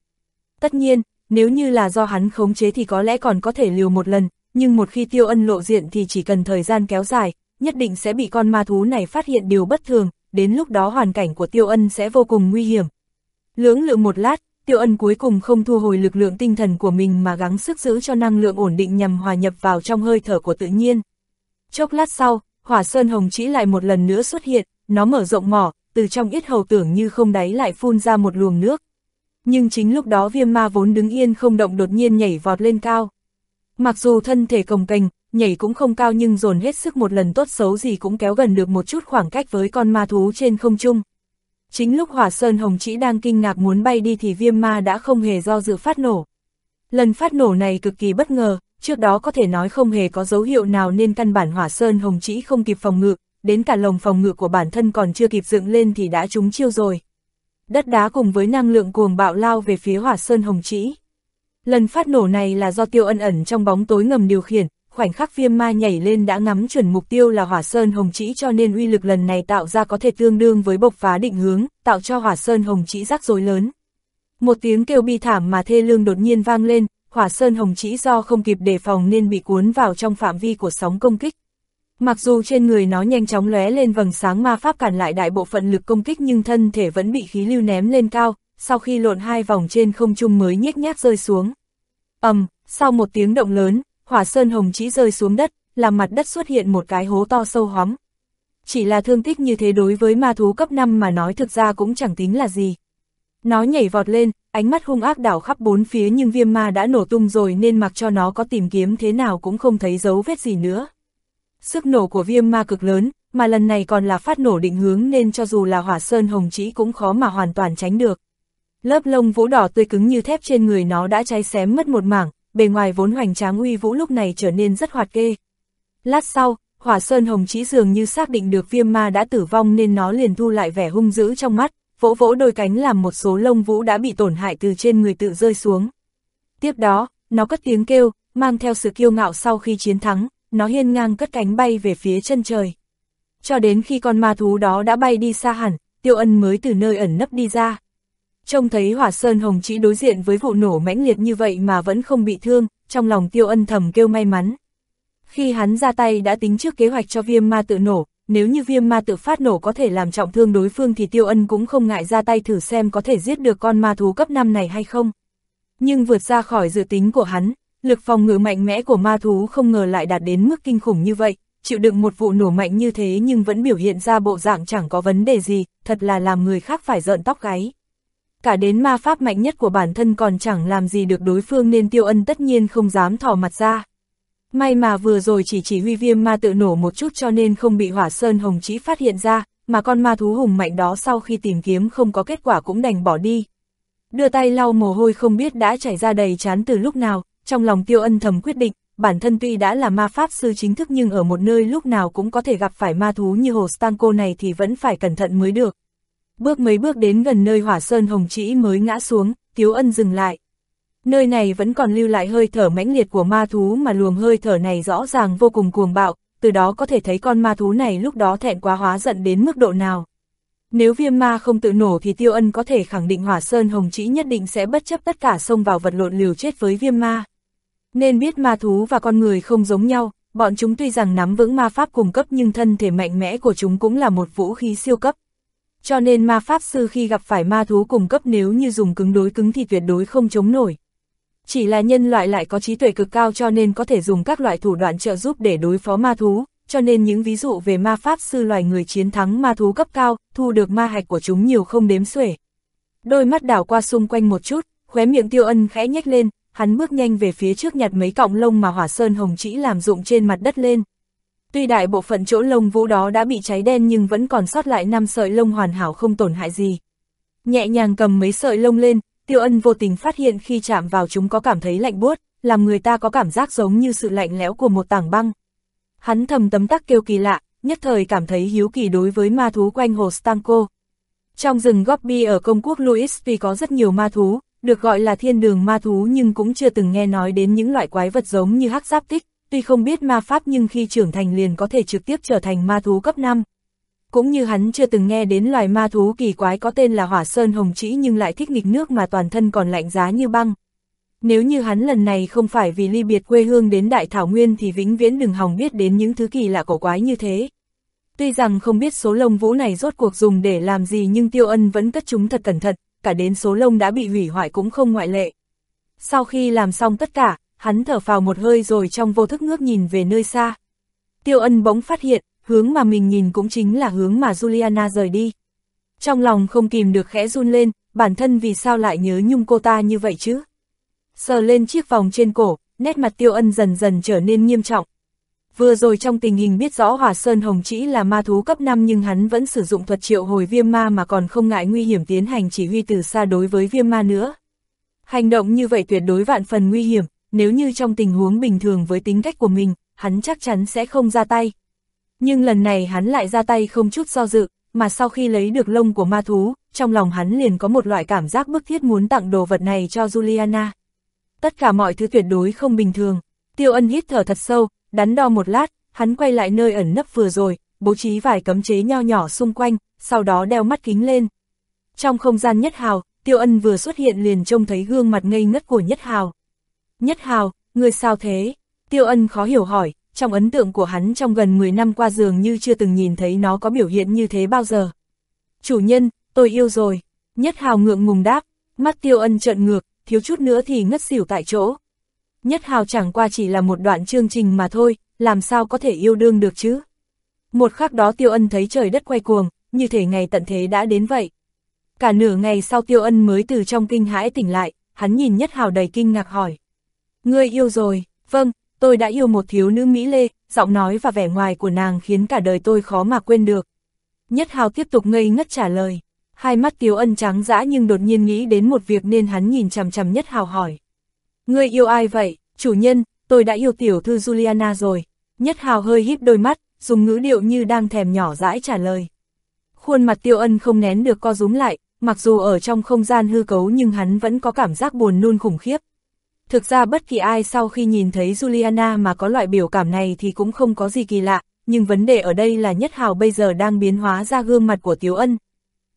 Tất nhiên, nếu như là do hắn khống chế thì có lẽ còn có thể liều một lần, nhưng một khi Tiêu Ân lộ diện thì chỉ cần thời gian kéo dài, nhất định sẽ bị con ma thú này phát hiện điều bất thường, đến lúc đó hoàn cảnh của Tiêu Ân sẽ vô cùng nguy hiểm. Lưỡng lự một lát, Tiêu Ân cuối cùng không thu hồi lực lượng tinh thần của mình mà gắng sức giữ cho năng lượng ổn định nhằm hòa nhập vào trong hơi thở của tự nhiên. Chốc lát sau, hỏa sơn hồng chỉ lại một lần nữa xuất hiện, nó mở rộng mỏ, từ trong ít hầu tưởng như không đáy lại phun ra một luồng nước. Nhưng chính lúc đó viêm ma vốn đứng yên không động đột nhiên nhảy vọt lên cao. Mặc dù thân thể cồng kềnh, nhảy cũng không cao nhưng dồn hết sức một lần tốt xấu gì cũng kéo gần được một chút khoảng cách với con ma thú trên không trung. Chính lúc hỏa sơn hồng chỉ đang kinh ngạc muốn bay đi thì viêm ma đã không hề do dự phát nổ. Lần phát nổ này cực kỳ bất ngờ, trước đó có thể nói không hề có dấu hiệu nào nên căn bản hỏa sơn hồng chỉ không kịp phòng ngự, đến cả lồng phòng ngự của bản thân còn chưa kịp dựng lên thì đã trúng chiêu rồi. Đất đá cùng với năng lượng cuồng bạo lao về phía hỏa sơn hồng chỉ. Lần phát nổ này là do tiêu ân ẩn trong bóng tối ngầm điều khiển, khoảnh khắc viêm ma nhảy lên đã ngắm chuẩn mục tiêu là hỏa sơn hồng chỉ cho nên uy lực lần này tạo ra có thể tương đương với bộc phá định hướng, tạo cho hỏa sơn hồng chỉ rắc rối lớn. Một tiếng kêu bi thảm mà thê lương đột nhiên vang lên, hỏa sơn hồng chỉ do không kịp đề phòng nên bị cuốn vào trong phạm vi của sóng công kích. Mặc dù trên người nó nhanh chóng lóe lên vầng sáng ma pháp cản lại đại bộ phận lực công kích nhưng thân thể vẫn bị khí lưu ném lên cao, sau khi lộn hai vòng trên không trung mới nhếch nhác rơi xuống ầm, sau một tiếng động lớn, hỏa sơn hồng chỉ rơi xuống đất, làm mặt đất xuất hiện một cái hố to sâu hóm. Chỉ là thương tích như thế đối với ma thú cấp 5 mà nói thực ra cũng chẳng tính là gì. Nó nhảy vọt lên, ánh mắt hung ác đảo khắp bốn phía nhưng viêm ma đã nổ tung rồi nên mặc cho nó có tìm kiếm thế nào cũng không thấy dấu vết gì nữa. Sức nổ của viêm ma cực lớn, mà lần này còn là phát nổ định hướng nên cho dù là hỏa sơn hồng chỉ cũng khó mà hoàn toàn tránh được. Lớp lông vũ đỏ tươi cứng như thép trên người nó đã cháy xém mất một mảng, bề ngoài vốn hoành tráng uy vũ lúc này trở nên rất hoạt kê. Lát sau, hỏa sơn hồng chỉ dường như xác định được viêm ma đã tử vong nên nó liền thu lại vẻ hung dữ trong mắt, vỗ vỗ đôi cánh làm một số lông vũ đã bị tổn hại từ trên người tự rơi xuống. Tiếp đó, nó cất tiếng kêu, mang theo sự kiêu ngạo sau khi chiến thắng, nó hiên ngang cất cánh bay về phía chân trời. Cho đến khi con ma thú đó đã bay đi xa hẳn, tiêu ân mới từ nơi ẩn nấp đi ra. Trông thấy hỏa sơn hồng chỉ đối diện với vụ nổ mãnh liệt như vậy mà vẫn không bị thương, trong lòng tiêu ân thầm kêu may mắn. Khi hắn ra tay đã tính trước kế hoạch cho viêm ma tự nổ, nếu như viêm ma tự phát nổ có thể làm trọng thương đối phương thì tiêu ân cũng không ngại ra tay thử xem có thể giết được con ma thú cấp 5 này hay không. Nhưng vượt ra khỏi dự tính của hắn, lực phòng ngự mạnh mẽ của ma thú không ngờ lại đạt đến mức kinh khủng như vậy, chịu đựng một vụ nổ mạnh như thế nhưng vẫn biểu hiện ra bộ dạng chẳng có vấn đề gì, thật là làm người khác phải giận tóc gáy. Cả đến ma pháp mạnh nhất của bản thân còn chẳng làm gì được đối phương nên tiêu ân tất nhiên không dám thỏ mặt ra. May mà vừa rồi chỉ chỉ huy viêm ma tự nổ một chút cho nên không bị hỏa sơn hồng chỉ phát hiện ra, mà con ma thú hùng mạnh đó sau khi tìm kiếm không có kết quả cũng đành bỏ đi. Đưa tay lau mồ hôi không biết đã chảy ra đầy chán từ lúc nào, trong lòng tiêu ân thầm quyết định, bản thân tuy đã là ma pháp sư chính thức nhưng ở một nơi lúc nào cũng có thể gặp phải ma thú như hồ Stanko này thì vẫn phải cẩn thận mới được. Bước mấy bước đến gần nơi hỏa sơn hồng chỉ mới ngã xuống, Tiếu Ân dừng lại. Nơi này vẫn còn lưu lại hơi thở mãnh liệt của ma thú mà luồng hơi thở này rõ ràng vô cùng cuồng bạo, từ đó có thể thấy con ma thú này lúc đó thẹn quá hóa giận đến mức độ nào. Nếu viêm ma không tự nổ thì Tiêu Ân có thể khẳng định hỏa sơn hồng chỉ nhất định sẽ bất chấp tất cả xông vào vật lộn liều chết với viêm ma. Nên biết ma thú và con người không giống nhau, bọn chúng tuy rằng nắm vững ma pháp cùng cấp nhưng thân thể mạnh mẽ của chúng cũng là một vũ khí siêu cấp. Cho nên ma pháp sư khi gặp phải ma thú cùng cấp nếu như dùng cứng đối cứng thì tuyệt đối không chống nổi. Chỉ là nhân loại lại có trí tuệ cực cao cho nên có thể dùng các loại thủ đoạn trợ giúp để đối phó ma thú, cho nên những ví dụ về ma pháp sư loài người chiến thắng ma thú cấp cao, thu được ma hạch của chúng nhiều không đếm xuể. Đôi mắt đảo qua xung quanh một chút, khóe miệng tiêu ân khẽ nhếch lên, hắn bước nhanh về phía trước nhặt mấy cọng lông mà hỏa sơn hồng chỉ làm dụng trên mặt đất lên. Tuy đại bộ phận chỗ lông vũ đó đã bị cháy đen nhưng vẫn còn sót lại năm sợi lông hoàn hảo không tổn hại gì. Nhẹ nhàng cầm mấy sợi lông lên, tiêu ân vô tình phát hiện khi chạm vào chúng có cảm thấy lạnh buốt, làm người ta có cảm giác giống như sự lạnh lẽo của một tảng băng. Hắn thầm tấm tắc kêu kỳ lạ, nhất thời cảm thấy hiếu kỳ đối với ma thú quanh hồ Stanko. Trong rừng Gobi ở công quốc Louis vì có rất nhiều ma thú, được gọi là thiên đường ma thú nhưng cũng chưa từng nghe nói đến những loại quái vật giống như hắc giáp tích, tuy không biết ma pháp nhưng khi trưởng thành liền có thể trực tiếp trở thành ma thú cấp 5. Cũng như hắn chưa từng nghe đến loài ma thú kỳ quái có tên là hỏa sơn hồng trĩ nhưng lại thích nghịch nước mà toàn thân còn lạnh giá như băng. Nếu như hắn lần này không phải vì ly biệt quê hương đến Đại Thảo Nguyên thì vĩnh viễn đừng hòng biết đến những thứ kỳ lạ cổ quái như thế. Tuy rằng không biết số lông vũ này rốt cuộc dùng để làm gì nhưng Tiêu Ân vẫn cất chúng thật cẩn thận, cả đến số lông đã bị hủy hoại cũng không ngoại lệ. Sau khi làm xong tất cả, hắn thở phào một hơi rồi trong vô thức ngước nhìn về nơi xa. Tiêu Ân bỗng phát hiện, hướng mà mình nhìn cũng chính là hướng mà Juliana rời đi. Trong lòng không kìm được khẽ run lên, bản thân vì sao lại nhớ nhung cô ta như vậy chứ? Sờ lên chiếc vòng trên cổ, nét mặt Tiêu Ân dần dần trở nên nghiêm trọng. Vừa rồi trong tình hình biết rõ Hỏa Sơn Hồng chỉ là ma thú cấp 5 nhưng hắn vẫn sử dụng thuật triệu hồi viêm ma mà còn không ngại nguy hiểm tiến hành chỉ huy từ xa đối với viêm ma nữa. Hành động như vậy tuyệt đối vạn phần nguy hiểm, nếu như trong tình huống bình thường với tính cách của mình, hắn chắc chắn sẽ không ra tay. Nhưng lần này hắn lại ra tay không chút do dự, mà sau khi lấy được lông của ma thú, trong lòng hắn liền có một loại cảm giác bức thiết muốn tặng đồ vật này cho Juliana. Tất cả mọi thứ tuyệt đối không bình thường. Tiêu ân hít thở thật sâu, đắn đo một lát, hắn quay lại nơi ẩn nấp vừa rồi, bố trí vài cấm chế nho nhỏ xung quanh, sau đó đeo mắt kính lên. Trong không gian nhất hào, Tiêu Ân vừa xuất hiện liền trông thấy gương mặt ngây ngất của Nhất Hào. Nhất Hào, người sao thế? Tiêu Ân khó hiểu hỏi, trong ấn tượng của hắn trong gần 10 năm qua dường như chưa từng nhìn thấy nó có biểu hiện như thế bao giờ. Chủ nhân, tôi yêu rồi. Nhất Hào ngượng ngùng đáp, mắt Tiêu Ân trợn ngược, thiếu chút nữa thì ngất xỉu tại chỗ. Nhất Hào chẳng qua chỉ là một đoạn chương trình mà thôi, làm sao có thể yêu đương được chứ? Một khắc đó Tiêu Ân thấy trời đất quay cuồng, như thể ngày tận thế đã đến vậy. Cả nửa ngày sau Tiêu Ân mới từ trong kinh hãi tỉnh lại, hắn nhìn Nhất Hào đầy kinh ngạc hỏi. Ngươi yêu rồi, vâng, tôi đã yêu một thiếu nữ Mỹ Lê, giọng nói và vẻ ngoài của nàng khiến cả đời tôi khó mà quên được. Nhất Hào tiếp tục ngây ngất trả lời. Hai mắt Tiêu Ân trắng dã nhưng đột nhiên nghĩ đến một việc nên hắn nhìn chằm chằm Nhất Hào hỏi. Ngươi yêu ai vậy, chủ nhân, tôi đã yêu tiểu thư Juliana rồi. Nhất Hào hơi híp đôi mắt, dùng ngữ điệu như đang thèm nhỏ dãi trả lời. Khuôn mặt Tiêu Ân không nén được co rúm lại, mặc dù ở trong không gian hư cấu nhưng hắn vẫn có cảm giác buồn nôn khủng khiếp. Thực ra bất kỳ ai sau khi nhìn thấy Juliana mà có loại biểu cảm này thì cũng không có gì kỳ lạ, nhưng vấn đề ở đây là Nhất Hào bây giờ đang biến hóa ra gương mặt của Tiếu Ân.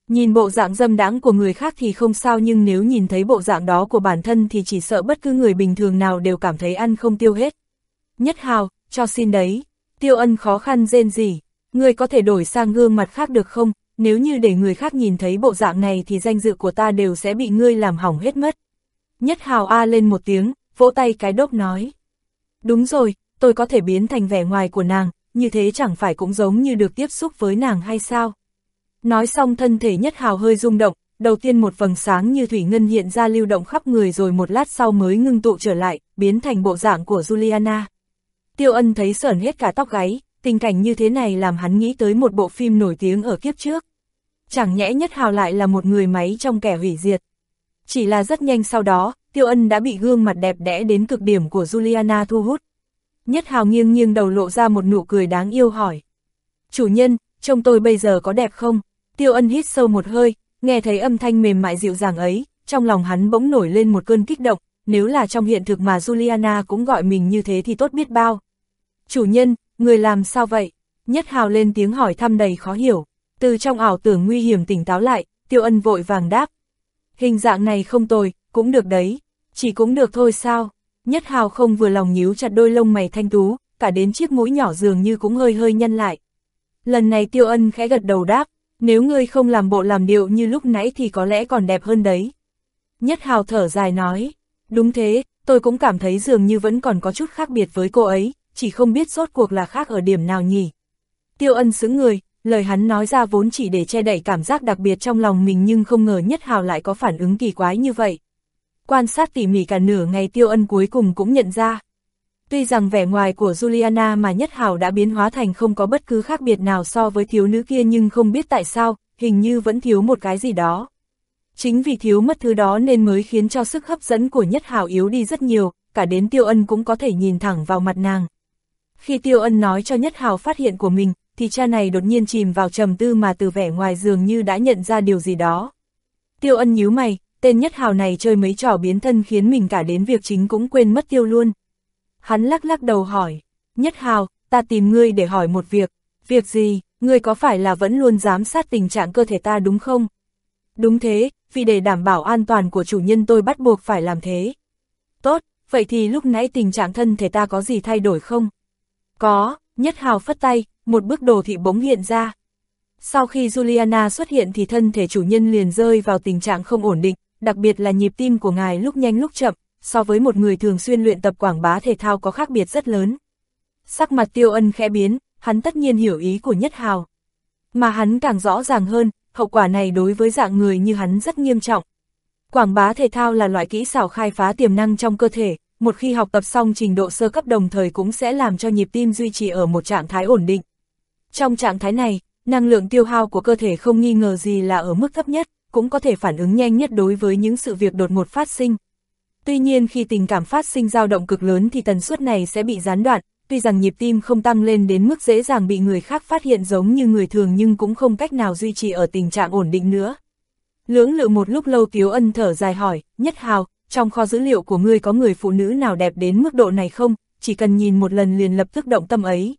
Nhìn bộ dạng dâm đáng của người khác thì không sao nhưng nếu nhìn thấy bộ dạng đó của bản thân thì chỉ sợ bất cứ người bình thường nào đều cảm thấy ăn không tiêu hết. Nhất Hào, cho xin đấy. Tiêu Ân khó khăn rên gì. Người có thể đổi sang gương mặt khác được không? nếu như để người khác nhìn thấy bộ dạng này thì danh dự của ta đều sẽ bị ngươi làm hỏng hết mất. Nhất hào A lên một tiếng, vỗ tay cái đốc nói. Đúng rồi, tôi có thể biến thành vẻ ngoài của nàng, như thế chẳng phải cũng giống như được tiếp xúc với nàng hay sao? Nói xong thân thể nhất hào hơi rung động, đầu tiên một vầng sáng như thủy ngân hiện ra lưu động khắp người rồi một lát sau mới ngưng tụ trở lại, biến thành bộ dạng của Juliana. Tiêu ân thấy sởn hết cả tóc gáy, tình cảnh như thế này làm hắn nghĩ tới một bộ phim nổi tiếng ở kiếp trước chẳng nhẽ nhất hào lại là một người máy trong kẻ hủy diệt. Chỉ là rất nhanh sau đó, Tiêu Ân đã bị gương mặt đẹp đẽ đến cực điểm của Juliana thu hút. Nhất hào nghiêng nghiêng đầu lộ ra một nụ cười đáng yêu hỏi. Chủ nhân, trông tôi bây giờ có đẹp không? Tiêu Ân hít sâu một hơi, nghe thấy âm thanh mềm mại dịu dàng ấy, trong lòng hắn bỗng nổi lên một cơn kích động, nếu là trong hiện thực mà Juliana cũng gọi mình như thế thì tốt biết bao. Chủ nhân, người làm sao vậy? Nhất hào lên tiếng hỏi thăm đầy khó hiểu. Từ trong ảo tưởng nguy hiểm tỉnh táo lại, tiêu ân vội vàng đáp. Hình dạng này không tồi, cũng được đấy, chỉ cũng được thôi sao. Nhất hào không vừa lòng nhíu chặt đôi lông mày thanh tú, cả đến chiếc mũi nhỏ dường như cũng hơi hơi nhăn lại. Lần này tiêu ân khẽ gật đầu đáp, nếu ngươi không làm bộ làm điệu như lúc nãy thì có lẽ còn đẹp hơn đấy. Nhất hào thở dài nói, đúng thế, tôi cũng cảm thấy dường như vẫn còn có chút khác biệt với cô ấy, chỉ không biết rốt cuộc là khác ở điểm nào nhỉ. Tiêu ân xứng người, lời hắn nói ra vốn chỉ để che đậy cảm giác đặc biệt trong lòng mình nhưng không ngờ Nhất Hào lại có phản ứng kỳ quái như vậy. Quan sát tỉ mỉ cả nửa ngày Tiêu Ân cuối cùng cũng nhận ra. Tuy rằng vẻ ngoài của Juliana mà Nhất Hào đã biến hóa thành không có bất cứ khác biệt nào so với thiếu nữ kia nhưng không biết tại sao, hình như vẫn thiếu một cái gì đó. Chính vì thiếu mất thứ đó nên mới khiến cho sức hấp dẫn của Nhất Hào yếu đi rất nhiều, cả đến Tiêu Ân cũng có thể nhìn thẳng vào mặt nàng. Khi Tiêu Ân nói cho Nhất Hào phát hiện của mình, thì cha này đột nhiên chìm vào trầm tư mà từ vẻ ngoài dường như đã nhận ra điều gì đó. Tiêu Ân nhíu mày, tên Nhất Hào này chơi mấy trò biến thân khiến mình cả đến việc chính cũng quên mất Tiêu luôn. Hắn lắc lắc đầu hỏi, Nhất Hào, ta tìm ngươi để hỏi một việc, việc gì, ngươi có phải là vẫn luôn giám sát tình trạng cơ thể ta đúng không? Đúng thế, vì để đảm bảo an toàn của chủ nhân tôi bắt buộc phải làm thế. Tốt, vậy thì lúc nãy tình trạng thân thể ta có gì thay đổi không? Có, Nhất Hào phất tay, một bức đồ thị bỗng hiện ra. Sau khi Juliana xuất hiện thì thân thể chủ nhân liền rơi vào tình trạng không ổn định, đặc biệt là nhịp tim của ngài lúc nhanh lúc chậm, so với một người thường xuyên luyện tập quảng bá thể thao có khác biệt rất lớn. Sắc mặt tiêu ân khẽ biến, hắn tất nhiên hiểu ý của Nhất Hào. Mà hắn càng rõ ràng hơn, hậu quả này đối với dạng người như hắn rất nghiêm trọng. Quảng bá thể thao là loại kỹ xảo khai phá tiềm năng trong cơ thể, một khi học tập xong trình độ sơ cấp đồng thời cũng sẽ làm cho nhịp tim duy trì ở một trạng thái ổn định. Trong trạng thái này, năng lượng tiêu hao của cơ thể không nghi ngờ gì là ở mức thấp nhất, cũng có thể phản ứng nhanh nhất đối với những sự việc đột ngột phát sinh. Tuy nhiên khi tình cảm phát sinh dao động cực lớn thì tần suất này sẽ bị gián đoạn, tuy rằng nhịp tim không tăng lên đến mức dễ dàng bị người khác phát hiện giống như người thường nhưng cũng không cách nào duy trì ở tình trạng ổn định nữa. Lưỡng lự một lúc lâu Tiếu Ân thở dài hỏi, Nhất Hào, trong kho dữ liệu của ngươi có người phụ nữ nào đẹp đến mức độ này không, chỉ cần nhìn một lần liền lập tức động tâm ấy.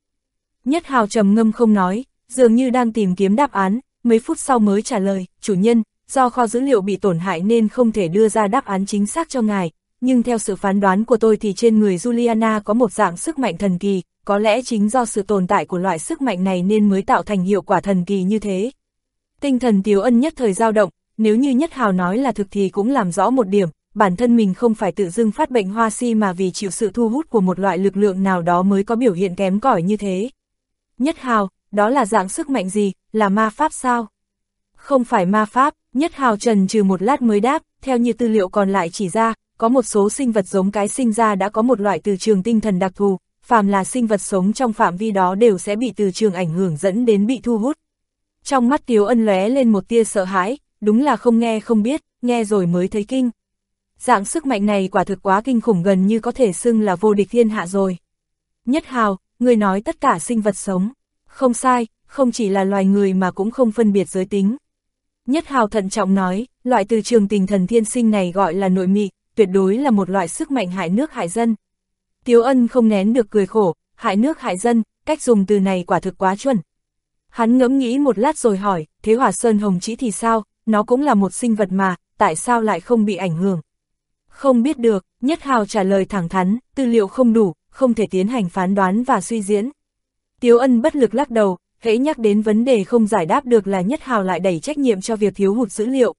Nhất Hào trầm ngâm không nói, dường như đang tìm kiếm đáp án, mấy phút sau mới trả lời, chủ nhân, do kho dữ liệu bị tổn hại nên không thể đưa ra đáp án chính xác cho ngài, nhưng theo sự phán đoán của tôi thì trên người Juliana có một dạng sức mạnh thần kỳ, có lẽ chính do sự tồn tại của loại sức mạnh này nên mới tạo thành hiệu quả thần kỳ như thế. Tinh thần Tiếu Ân nhất thời dao động, nếu như Nhất Hào nói là thực thì cũng làm rõ một điểm, bản thân mình không phải tự dưng phát bệnh hoa si mà vì chịu sự thu hút của một loại lực lượng nào đó mới có biểu hiện kém cỏi như thế. Nhất Hào, đó là dạng sức mạnh gì, là ma pháp sao? Không phải ma pháp, Nhất Hào trần trừ một lát mới đáp, theo như tư liệu còn lại chỉ ra, có một số sinh vật giống cái sinh ra đã có một loại từ trường tinh thần đặc thù, phàm là sinh vật sống trong phạm vi đó đều sẽ bị từ trường ảnh hưởng dẫn đến bị thu hút. Trong mắt Tiếu Ân lóe lên một tia sợ hãi, đúng là không nghe không biết, nghe rồi mới thấy kinh. Dạng sức mạnh này quả thực quá kinh khủng gần như có thể xưng là vô địch thiên hạ rồi. Nhất Hào, người nói tất cả sinh vật sống. Không sai, không chỉ là loài người mà cũng không phân biệt giới tính. Nhất Hào thận trọng nói, loại từ trường tình thần thiên sinh này gọi là nội mị, tuyệt đối là một loại sức mạnh hại nước hại dân. Tiếu ân không nén được cười khổ, hại nước hại dân, cách dùng từ này quả thực quá chuẩn. Hắn ngẫm nghĩ một lát rồi hỏi, thế hỏa sơn hồng chỉ thì sao, nó cũng là một sinh vật mà, tại sao lại không bị ảnh hưởng? Không biết được, Nhất Hào trả lời thẳng thắn, tư liệu không đủ, không thể tiến hành phán đoán và suy diễn. Tiếu ân bất lực lắc đầu, hãy nhắc đến vấn đề không giải đáp được là Nhất Hào lại đẩy trách nhiệm cho việc thiếu hụt dữ liệu.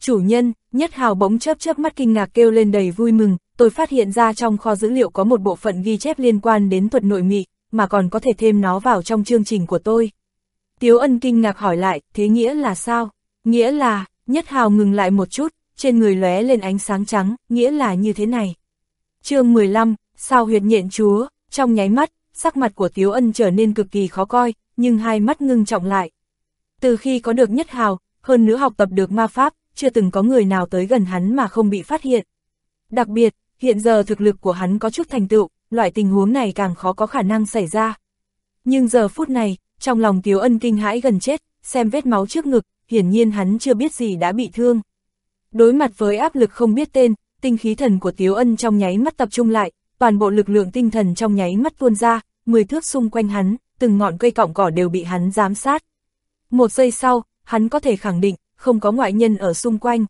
Chủ nhân, Nhất Hào bỗng chớp chớp mắt kinh ngạc kêu lên đầy vui mừng, tôi phát hiện ra trong kho dữ liệu có một bộ phận ghi chép liên quan đến thuật nội mị, mà còn có thể thêm nó vào trong chương trình của tôi. Tiếu ân kinh ngạc hỏi lại, thế nghĩa là sao? Nghĩa là, Nhất Hào ngừng lại một chút, trên người lóe lên ánh sáng trắng, nghĩa là như thế này. chương 15, sao huyệt nhện chúa, trong nháy mắt, sắc mặt của Tiếu Ân trở nên cực kỳ khó coi, nhưng hai mắt ngưng trọng lại. Từ khi có được nhất hào, hơn nữa học tập được ma pháp, chưa từng có người nào tới gần hắn mà không bị phát hiện. Đặc biệt, hiện giờ thực lực của hắn có chút thành tựu, loại tình huống này càng khó có khả năng xảy ra. Nhưng giờ phút này, trong lòng Tiếu Ân kinh hãi gần chết, xem vết máu trước ngực, hiển nhiên hắn chưa biết gì đã bị thương. Đối mặt với áp lực không biết tên, tinh khí thần của Tiếu Ân trong nháy mắt tập trung lại, toàn bộ lực lượng tinh thần trong nháy mắt tuôn ra, 10 thước xung quanh hắn, từng ngọn cây cọng cỏ đều bị hắn giám sát. Một giây sau, hắn có thể khẳng định, không có ngoại nhân ở xung quanh.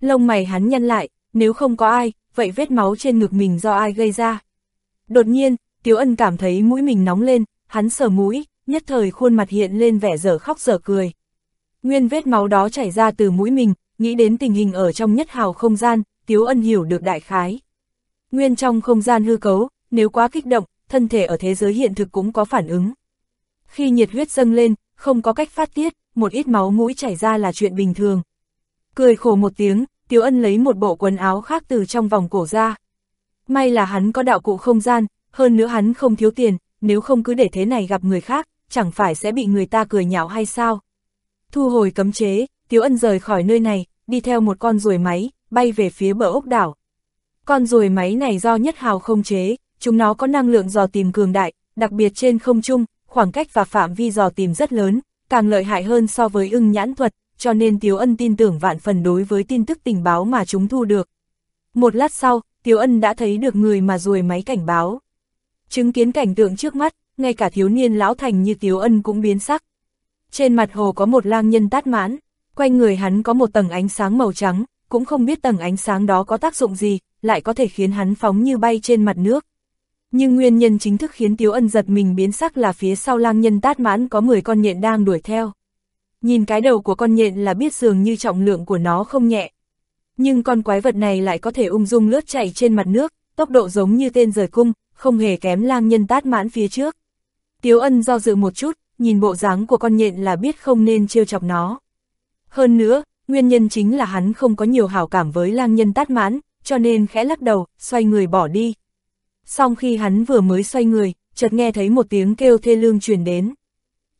Lông mày hắn nhăn lại, nếu không có ai, vậy vết máu trên ngực mình do ai gây ra. Đột nhiên, Tiếu Ân cảm thấy mũi mình nóng lên, hắn sờ mũi, nhất thời khuôn mặt hiện lên vẻ dở khóc dở cười. Nguyên vết máu đó chảy ra từ mũi mình, nghĩ đến tình hình ở trong nhất hào không gian, Tiếu Ân hiểu được đại khái. Nguyên trong không gian hư cấu, nếu quá kích động, thân thể ở thế giới hiện thực cũng có phản ứng. Khi nhiệt huyết dâng lên, không có cách phát tiết, một ít máu mũi chảy ra là chuyện bình thường. Cười khổ một tiếng, Tiếu Ân lấy một bộ quần áo khác từ trong vòng cổ ra. May là hắn có đạo cụ không gian, hơn nữa hắn không thiếu tiền, nếu không cứ để thế này gặp người khác, chẳng phải sẽ bị người ta cười nhạo hay sao. Thu hồi cấm chế, Tiếu Ân rời khỏi nơi này, đi theo một con ruồi máy, bay về phía bờ ốc đảo. Con ruồi máy này do nhất hào không chế, chúng nó có năng lượng dò tìm cường đại, đặc biệt trên không trung, khoảng cách và phạm vi dò tìm rất lớn, càng lợi hại hơn so với ưng nhãn thuật, cho nên Tiếu Ân tin tưởng vạn phần đối với tin tức tình báo mà chúng thu được. Một lát sau, Tiếu Ân đã thấy được người mà ruồi máy cảnh báo. Chứng kiến cảnh tượng trước mắt, ngay cả thiếu niên lão thành như Tiếu Ân cũng biến sắc. Trên mặt hồ có một lang nhân tát mãn, quanh người hắn có một tầng ánh sáng màu trắng, cũng không biết tầng ánh sáng đó có tác dụng gì, lại có thể khiến hắn phóng như bay trên mặt nước. Nhưng nguyên nhân chính thức khiến Tiếu Ân giật mình biến sắc là phía sau lang nhân tát mãn có 10 con nhện đang đuổi theo. Nhìn cái đầu của con nhện là biết dường như trọng lượng của nó không nhẹ. Nhưng con quái vật này lại có thể ung dung lướt chạy trên mặt nước, tốc độ giống như tên rời cung, không hề kém lang nhân tát mãn phía trước. Tiếu ân do dự một chút, nhìn bộ dáng của con nhện là biết không nên trêu chọc nó. Hơn nữa, nguyên nhân chính là hắn không có nhiều hảo cảm với lang nhân tát mãn, cho nên khẽ lắc đầu, xoay người bỏ đi. Xong khi hắn vừa mới xoay người, chợt nghe thấy một tiếng kêu thê lương truyền đến.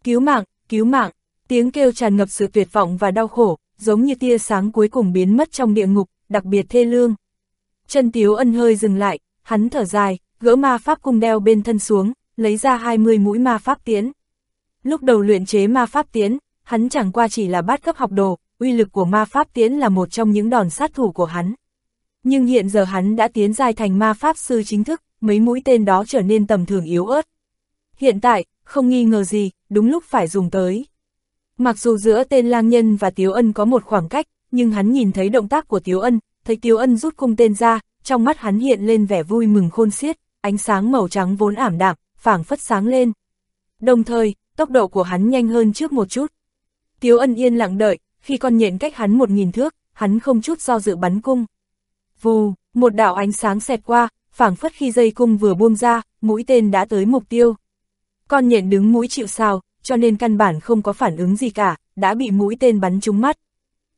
Cứu mạng, cứu mạng, tiếng kêu tràn ngập sự tuyệt vọng và đau khổ, giống như tia sáng cuối cùng biến mất trong địa ngục, đặc biệt thê lương. Chân Tiếu Ân hơi dừng lại, hắn thở dài, gỡ ma pháp cung đeo bên thân xuống, lấy ra 20 mũi ma pháp tiến. Lúc đầu luyện chế ma pháp tiến, hắn chẳng qua chỉ là bát cấp học đồ, uy lực của ma pháp tiến là một trong những đòn sát thủ của hắn. Nhưng hiện giờ hắn đã tiến giai thành ma pháp sư chính thức, mấy mũi tên đó trở nên tầm thường yếu ớt. Hiện tại, không nghi ngờ gì, đúng lúc phải dùng tới. Mặc dù giữa tên lang nhân và Tiếu Ân có một khoảng cách, nhưng hắn nhìn thấy động tác của Tiếu Ân, thấy Tiếu Ân rút cung tên ra, trong mắt hắn hiện lên vẻ vui mừng khôn xiết, ánh sáng màu trắng vốn ảm đạm, phảng phất sáng lên. Đồng thời, tốc độ của hắn nhanh hơn trước một chút. Tiếu Ân yên lặng đợi, khi con nhện cách hắn một nghìn thước, hắn không chút do dự bắn cung. Vù, một đạo ánh sáng xẹt qua, phảng phất khi dây cung vừa buông ra, mũi tên đã tới mục tiêu. Con nhện đứng mũi chịu sao, cho nên căn bản không có phản ứng gì cả, đã bị mũi tên bắn trúng mắt.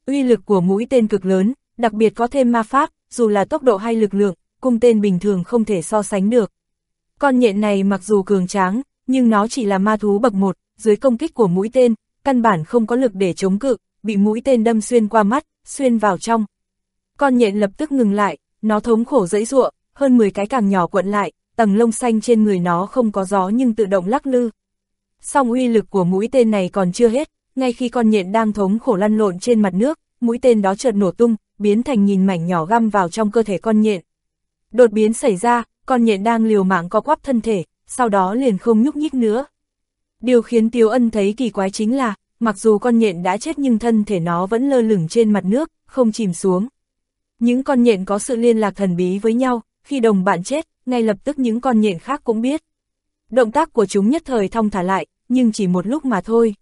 Uy lực của mũi tên cực lớn, đặc biệt có thêm ma pháp, dù là tốc độ hay lực lượng, cung tên bình thường không thể so sánh được. Con nhện này mặc dù cường tráng, nhưng nó chỉ là ma thú bậc một, dưới công kích của mũi tên, căn bản không có lực để chống cự, bị mũi tên đâm xuyên qua mắt, xuyên vào trong. Con nhện lập tức ngừng lại, nó thống khổ dẫy ruộng, hơn 10 cái càng nhỏ quận lại, tầng lông xanh trên người nó không có gió nhưng tự động lắc lư. Song uy lực của mũi tên này còn chưa hết, ngay khi con nhện đang thống khổ lăn lộn trên mặt nước, mũi tên đó chợt nổ tung, biến thành nghìn mảnh nhỏ găm vào trong cơ thể con nhện. Đột biến xảy ra, con nhện đang liều mạng co quắp thân thể, sau đó liền không nhúc nhích nữa. Điều khiến Tiếu Ân thấy kỳ quái chính là, mặc dù con nhện đã chết nhưng thân thể nó vẫn lơ lửng trên mặt nước, không chìm xuống. Những con nhện có sự liên lạc thần bí với nhau, khi đồng bạn chết, ngay lập tức những con nhện khác cũng biết. Động tác của chúng nhất thời thong thả lại, nhưng chỉ một lúc mà thôi.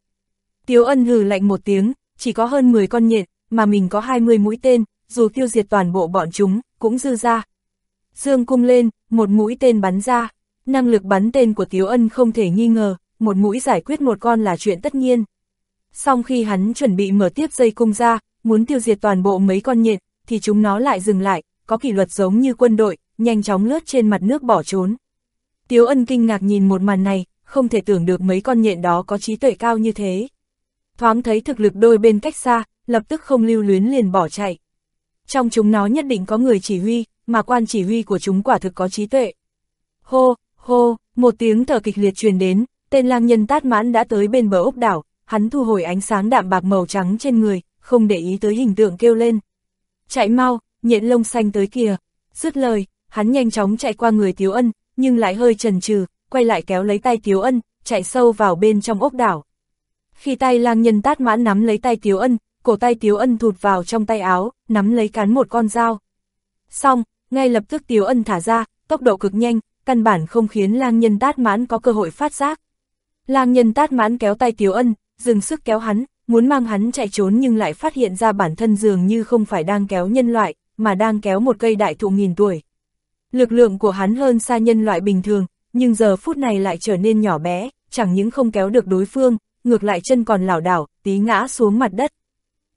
Tiếu ân hừ lạnh một tiếng, chỉ có hơn 10 con nhện, mà mình có 20 mũi tên, dù tiêu diệt toàn bộ bọn chúng, cũng dư ra. Dương cung lên, một mũi tên bắn ra, năng lực bắn tên của Tiếu ân không thể nghi ngờ, một mũi giải quyết một con là chuyện tất nhiên song khi hắn chuẩn bị mở tiếp dây cung ra, muốn tiêu diệt toàn bộ mấy con nhện, thì chúng nó lại dừng lại, có kỷ luật giống như quân đội, nhanh chóng lướt trên mặt nước bỏ trốn. Tiếu ân kinh ngạc nhìn một màn này, không thể tưởng được mấy con nhện đó có trí tuệ cao như thế. Thoáng thấy thực lực đôi bên cách xa, lập tức không lưu luyến liền bỏ chạy. Trong chúng nó nhất định có người chỉ huy, mà quan chỉ huy của chúng quả thực có trí tuệ. Hô, hô, một tiếng thở kịch liệt truyền đến, tên lang nhân tát mãn đã tới bên bờ ốc đảo, hắn thu hồi ánh sáng đạm bạc màu trắng trên người, không để ý tới hình tượng kêu lên. Chạy mau, nhện lông xanh tới kìa. Dứt lời, hắn nhanh chóng chạy qua người Tiếu Ân, nhưng lại hơi chần chừ, quay lại kéo lấy tay Tiếu Ân, chạy sâu vào bên trong ốc đảo. Khi tay lang nhân tát mãn nắm lấy tay Tiếu Ân, cổ tay Tiếu Ân thụt vào trong tay áo, nắm lấy cán một con dao. Xong, ngay lập tức Tiếu Ân thả ra, tốc độ cực nhanh, căn bản không khiến lang nhân tát mãn có cơ hội phát giác. Lang nhân tát mãn kéo tay Tiếu Ân, dừng sức kéo hắn, muốn mang hắn chạy trốn nhưng lại phát hiện ra bản thân dường như không phải đang kéo nhân loại, mà đang kéo một cây đại thụ nghìn tuổi. Lực lượng của hắn hơn xa nhân loại bình thường, nhưng giờ phút này lại trở nên nhỏ bé, chẳng những không kéo được đối phương, ngược lại chân còn lảo đảo, tí ngã xuống mặt đất.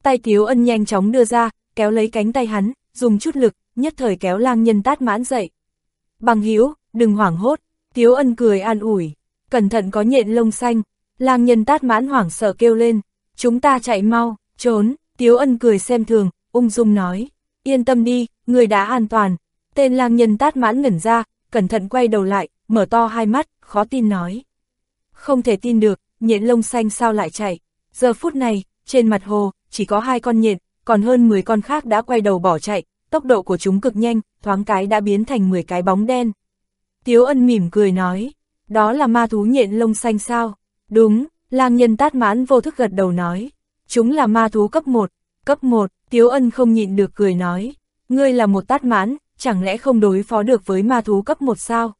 Tay Tiếu Ân nhanh chóng đưa ra, kéo lấy cánh tay hắn, dùng chút lực, nhất thời kéo lang nhân tát mãn dậy. Bằng Hữu, đừng hoảng hốt, Tiếu Ân cười an ủi, cẩn thận có nhện lông xanh, lang nhân tát mãn hoảng sợ kêu lên, chúng ta chạy mau, trốn, Tiếu Ân cười xem thường, ung dung nói, yên tâm đi, người đã an toàn, tên lang nhân tát mãn ngẩn ra, cẩn thận quay đầu lại, mở to hai mắt, khó tin nói. Không thể tin được, nhện lông xanh sao lại chạy, giờ phút này, trên mặt hồ, chỉ có hai con nhện, còn hơn 10 con khác đã quay đầu bỏ chạy, tốc độ của chúng cực nhanh, thoáng cái đã biến thành 10 cái bóng đen. Tiếu ân mỉm cười nói, đó là ma thú nhện lông xanh sao? Đúng, lang nhân tát mãn vô thức gật đầu nói, chúng là ma thú cấp 1, cấp 1, Tiếu ân không nhịn được cười nói, ngươi là một tát mãn, chẳng lẽ không đối phó được với ma thú cấp 1 sao?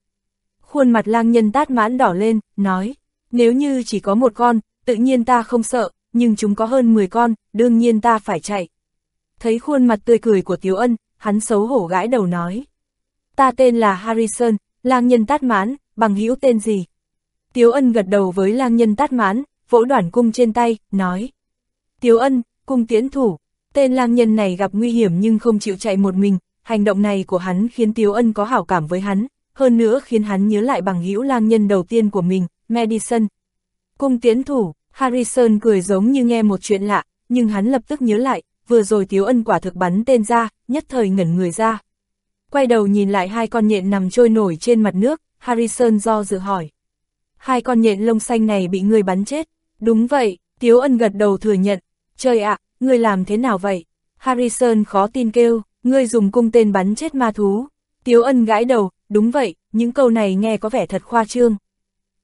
Khuôn mặt lang nhân tát mãn đỏ lên, nói, nếu như chỉ có một con, tự nhiên ta không sợ, nhưng chúng có hơn 10 con, đương nhiên ta phải chạy. Thấy khuôn mặt tươi cười của Tiếu Ân, hắn xấu hổ gãi đầu nói. Ta tên là Harrison, lang nhân tát mãn, bằng hữu tên gì? Tiếu Ân gật đầu với lang nhân tát mãn, vỗ đoạn cung trên tay, nói. Tiếu Ân, cung tiễn thủ, tên lang nhân này gặp nguy hiểm nhưng không chịu chạy một mình, hành động này của hắn khiến Tiếu Ân có hảo cảm với hắn, hơn nữa khiến hắn nhớ lại bằng hữu lang nhân đầu tiên của mình, Madison. Cung tiễn thủ, Harrison cười giống như nghe một chuyện lạ, nhưng hắn lập tức nhớ lại, vừa rồi Tiếu Ân quả thực bắn tên ra, nhất thời ngẩn người ra. Quay đầu nhìn lại hai con nhện nằm trôi nổi trên mặt nước, Harrison do dự hỏi. Hai con nhện lông xanh này bị ngươi bắn chết. Đúng vậy, Tiếu Ân gật đầu thừa nhận. Trời ạ, à, ngươi làm thế nào vậy? Harrison khó tin kêu, ngươi dùng cung tên bắn chết ma thú. Tiếu Ân gãi đầu, đúng vậy, những câu này nghe có vẻ thật khoa trương.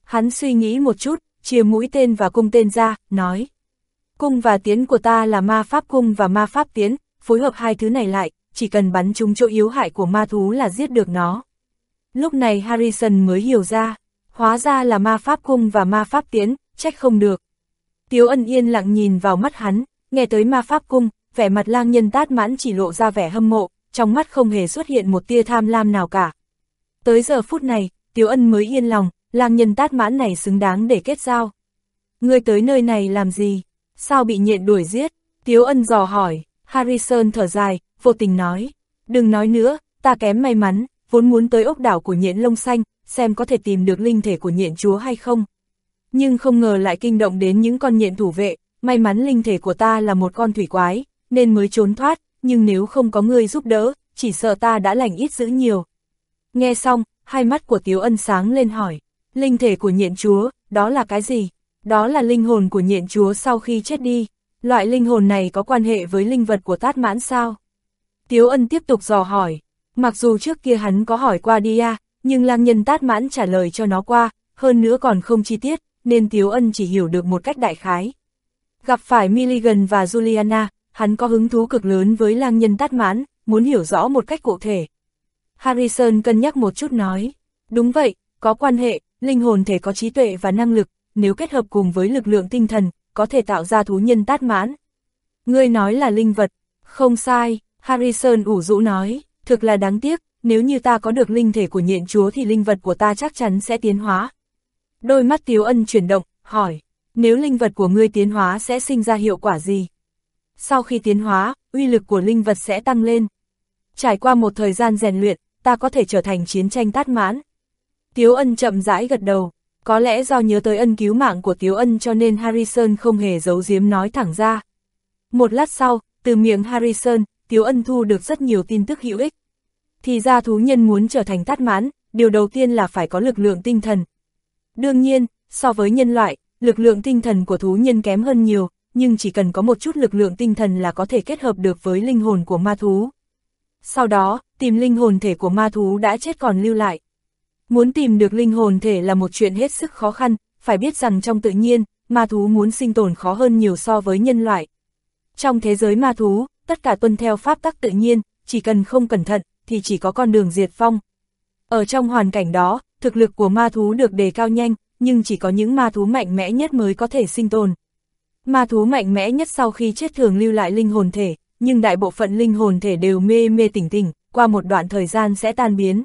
Hắn suy nghĩ một chút, chia mũi tên và cung tên ra, nói. Cung và tiến của ta là ma pháp cung và ma pháp tiến, phối hợp hai thứ này lại, chỉ cần bắn trúng chỗ yếu hại của ma thú là giết được nó. Lúc này Harrison mới hiểu ra, hóa ra là ma pháp cung và ma pháp tiến, trách không được. Tiếu ân yên lặng nhìn vào mắt hắn, nghe tới ma pháp cung, vẻ mặt lang nhân tát mãn chỉ lộ ra vẻ hâm mộ, trong mắt không hề xuất hiện một tia tham lam nào cả. Tới giờ phút này, Tiếu ân mới yên lòng, lang nhân tát mãn này xứng đáng để kết giao. Ngươi tới nơi này làm gì? Sao bị nhện đuổi giết? Tiếu ân dò hỏi, Harrison thở dài, vô tình nói. Đừng nói nữa, ta kém may mắn, vốn muốn tới ốc đảo của nhện lông xanh, xem có thể tìm được linh thể của nhện chúa hay không. Nhưng không ngờ lại kinh động đến những con nhện thủ vệ, may mắn linh thể của ta là một con thủy quái, nên mới trốn thoát, nhưng nếu không có người giúp đỡ, chỉ sợ ta đã lành ít dữ nhiều. Nghe xong, hai mắt của Tiếu Ân sáng lên hỏi, linh thể của nhện chúa, đó là cái gì? Đó là linh hồn của nhện chúa sau khi chết đi. Loại linh hồn này có quan hệ với linh vật của tát mãn sao? Tiếu ân tiếp tục dò hỏi. Mặc dù trước kia hắn có hỏi qua đi à, nhưng lang nhân tát mãn trả lời cho nó qua, hơn nữa còn không chi tiết, nên Tiếu ân chỉ hiểu được một cách đại khái. Gặp phải Milligan và Juliana, hắn có hứng thú cực lớn với lang nhân tát mãn, muốn hiểu rõ một cách cụ thể. Harrison cân nhắc một chút nói, đúng vậy, có quan hệ, linh hồn thể có trí tuệ và năng lực, nếu kết hợp cùng với lực lượng tinh thần, có thể tạo ra thú nhân tát mãn. Ngươi nói là linh vật, không sai, Harrison ủ rũ nói, thực là đáng tiếc, nếu như ta có được linh thể của nhện chúa thì linh vật của ta chắc chắn sẽ tiến hóa. Đôi mắt Tiếu Ân chuyển động, hỏi, nếu linh vật của ngươi tiến hóa sẽ sinh ra hiệu quả gì? Sau khi tiến hóa, uy lực của linh vật sẽ tăng lên. Trải qua một thời gian rèn luyện, ta có thể trở thành chiến tranh tát mãn. Tiếu Ân chậm rãi gật đầu, có lẽ do nhớ tới ân cứu mạng của Tiếu Ân cho nên Harrison không hề giấu giếm nói thẳng ra. Một lát sau, từ miệng Harrison, Tiếu Ân thu được rất nhiều tin tức hữu ích. Thì ra thú nhân muốn trở thành tát mãn, điều đầu tiên là phải có lực lượng tinh thần. Đương nhiên, so với nhân loại, lực lượng tinh thần của thú nhân kém hơn nhiều, nhưng chỉ cần có một chút lực lượng tinh thần là có thể kết hợp được với linh hồn của ma thú. Sau đó, tìm linh hồn thể của ma thú đã chết còn lưu lại. Muốn tìm được linh hồn thể là một chuyện hết sức khó khăn, phải biết rằng trong tự nhiên, ma thú muốn sinh tồn khó hơn nhiều so với nhân loại. Trong thế giới ma thú, tất cả tuân theo pháp tắc tự nhiên, chỉ cần không cẩn thận, thì chỉ có con đường diệt phong. Ở trong hoàn cảnh đó, thực lực của ma thú được đề cao nhanh, nhưng chỉ có những ma thú mạnh mẽ nhất mới có thể sinh tồn. Ma thú mạnh mẽ nhất sau khi chết thường lưu lại linh hồn thể, nhưng đại bộ phận linh hồn thể đều mê mê tỉnh tỉnh, qua một đoạn thời gian sẽ tan biến.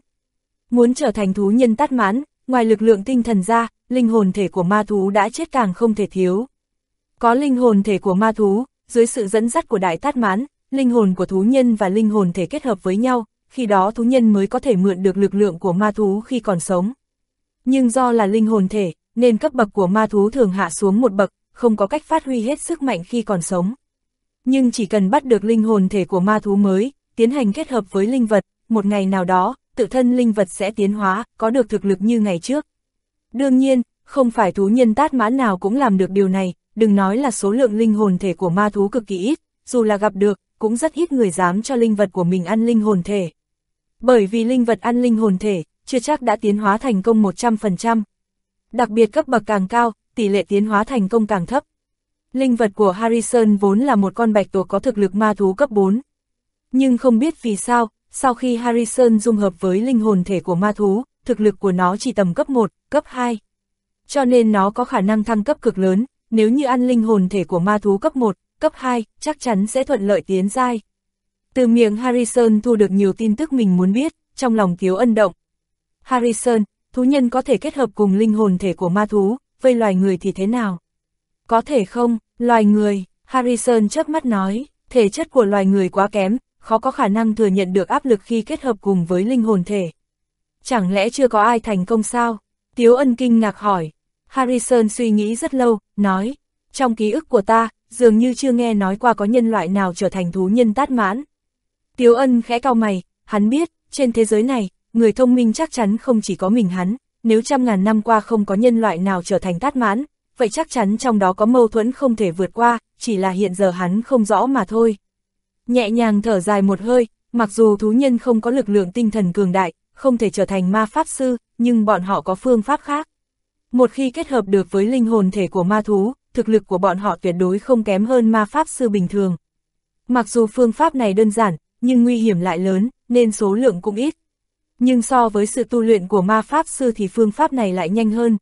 Muốn trở thành thú nhân tát mãn, ngoài lực lượng tinh thần ra, linh hồn thể của ma thú đã chết càng không thể thiếu. Có linh hồn thể của ma thú, dưới sự dẫn dắt của đại tát mãn, linh hồn của thú nhân và linh hồn thể kết hợp với nhau, khi đó thú nhân mới có thể mượn được lực lượng của ma thú khi còn sống. Nhưng do là linh hồn thể, nên cấp bậc của ma thú thường hạ xuống một bậc, không có cách phát huy hết sức mạnh khi còn sống. Nhưng chỉ cần bắt được linh hồn thể của ma thú mới, tiến hành kết hợp với linh vật, một ngày nào đó, tự thân linh vật sẽ tiến hóa, có được thực lực như ngày trước. Đương nhiên, không phải thú nhân tát mãn nào cũng làm được điều này, đừng nói là số lượng linh hồn thể của ma thú cực kỳ ít, dù là gặp được, cũng rất ít người dám cho linh vật của mình ăn linh hồn thể. Bởi vì linh vật ăn linh hồn thể, chưa chắc đã tiến hóa thành công 100%. Đặc biệt cấp bậc càng cao, tỷ lệ tiến hóa thành công càng thấp. Linh vật của Harrison vốn là một con bạch tuộc có thực lực ma thú cấp 4. Nhưng không biết vì sao, sau khi Harrison dung hợp với linh hồn thể của ma thú, thực lực của nó chỉ tầm cấp 1, cấp 2. Cho nên nó có khả năng thăng cấp cực lớn, nếu như ăn linh hồn thể của ma thú cấp 1, cấp 2, chắc chắn sẽ thuận lợi tiến giai. Từ miệng Harrison thu được nhiều tin tức mình muốn biết, trong lòng thiếu ân động. Harrison, thú nhân có thể kết hợp cùng linh hồn thể của ma thú, với loài người thì thế nào? Có thể không, loài người, Harrison chớp mắt nói, thể chất của loài người quá kém, khó có khả năng thừa nhận được áp lực khi kết hợp cùng với linh hồn thể. Chẳng lẽ chưa có ai thành công sao? Tiếu ân kinh ngạc hỏi. Harrison suy nghĩ rất lâu, nói, trong ký ức của ta, dường như chưa nghe nói qua có nhân loại nào trở thành thú nhân tát mãn. Tiếu ân khẽ cao mày, hắn biết, trên thế giới này, người thông minh chắc chắn không chỉ có mình hắn, nếu trăm ngàn năm qua không có nhân loại nào trở thành tát mãn, vậy chắc chắn trong đó có mâu thuẫn không thể vượt qua, chỉ là hiện giờ hắn không rõ mà thôi. Nhẹ nhàng thở dài một hơi, mặc dù thú nhân không có lực lượng tinh thần cường đại, không thể trở thành ma pháp sư, nhưng bọn họ có phương pháp khác. Một khi kết hợp được với linh hồn thể của ma thú, thực lực của bọn họ tuyệt đối không kém hơn ma pháp sư bình thường. Mặc dù phương pháp này đơn giản, nhưng nguy hiểm lại lớn, nên số lượng cũng ít. Nhưng so với sự tu luyện của ma pháp sư thì phương pháp này lại nhanh hơn.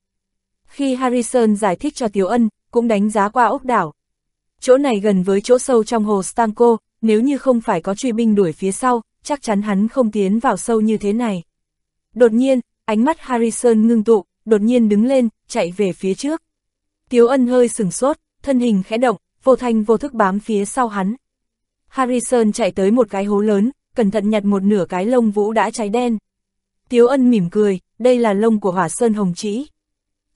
Khi Harrison giải thích cho Tiếu Ân, cũng đánh giá qua ốc đảo. Chỗ này gần với chỗ sâu trong hồ Stanko, nếu như không phải có truy binh đuổi phía sau, chắc chắn hắn không tiến vào sâu như thế này. Đột nhiên, ánh mắt Harrison ngưng tụ, đột nhiên đứng lên, chạy về phía trước. Tiếu ân hơi sừng sốt, thân hình khẽ động, vô thanh vô thức bám phía sau hắn. Harrison chạy tới một cái hố lớn, cẩn thận nhặt một nửa cái lông vũ đã cháy đen. Tiếu ân mỉm cười, đây là lông của hỏa sơn hồng trĩ.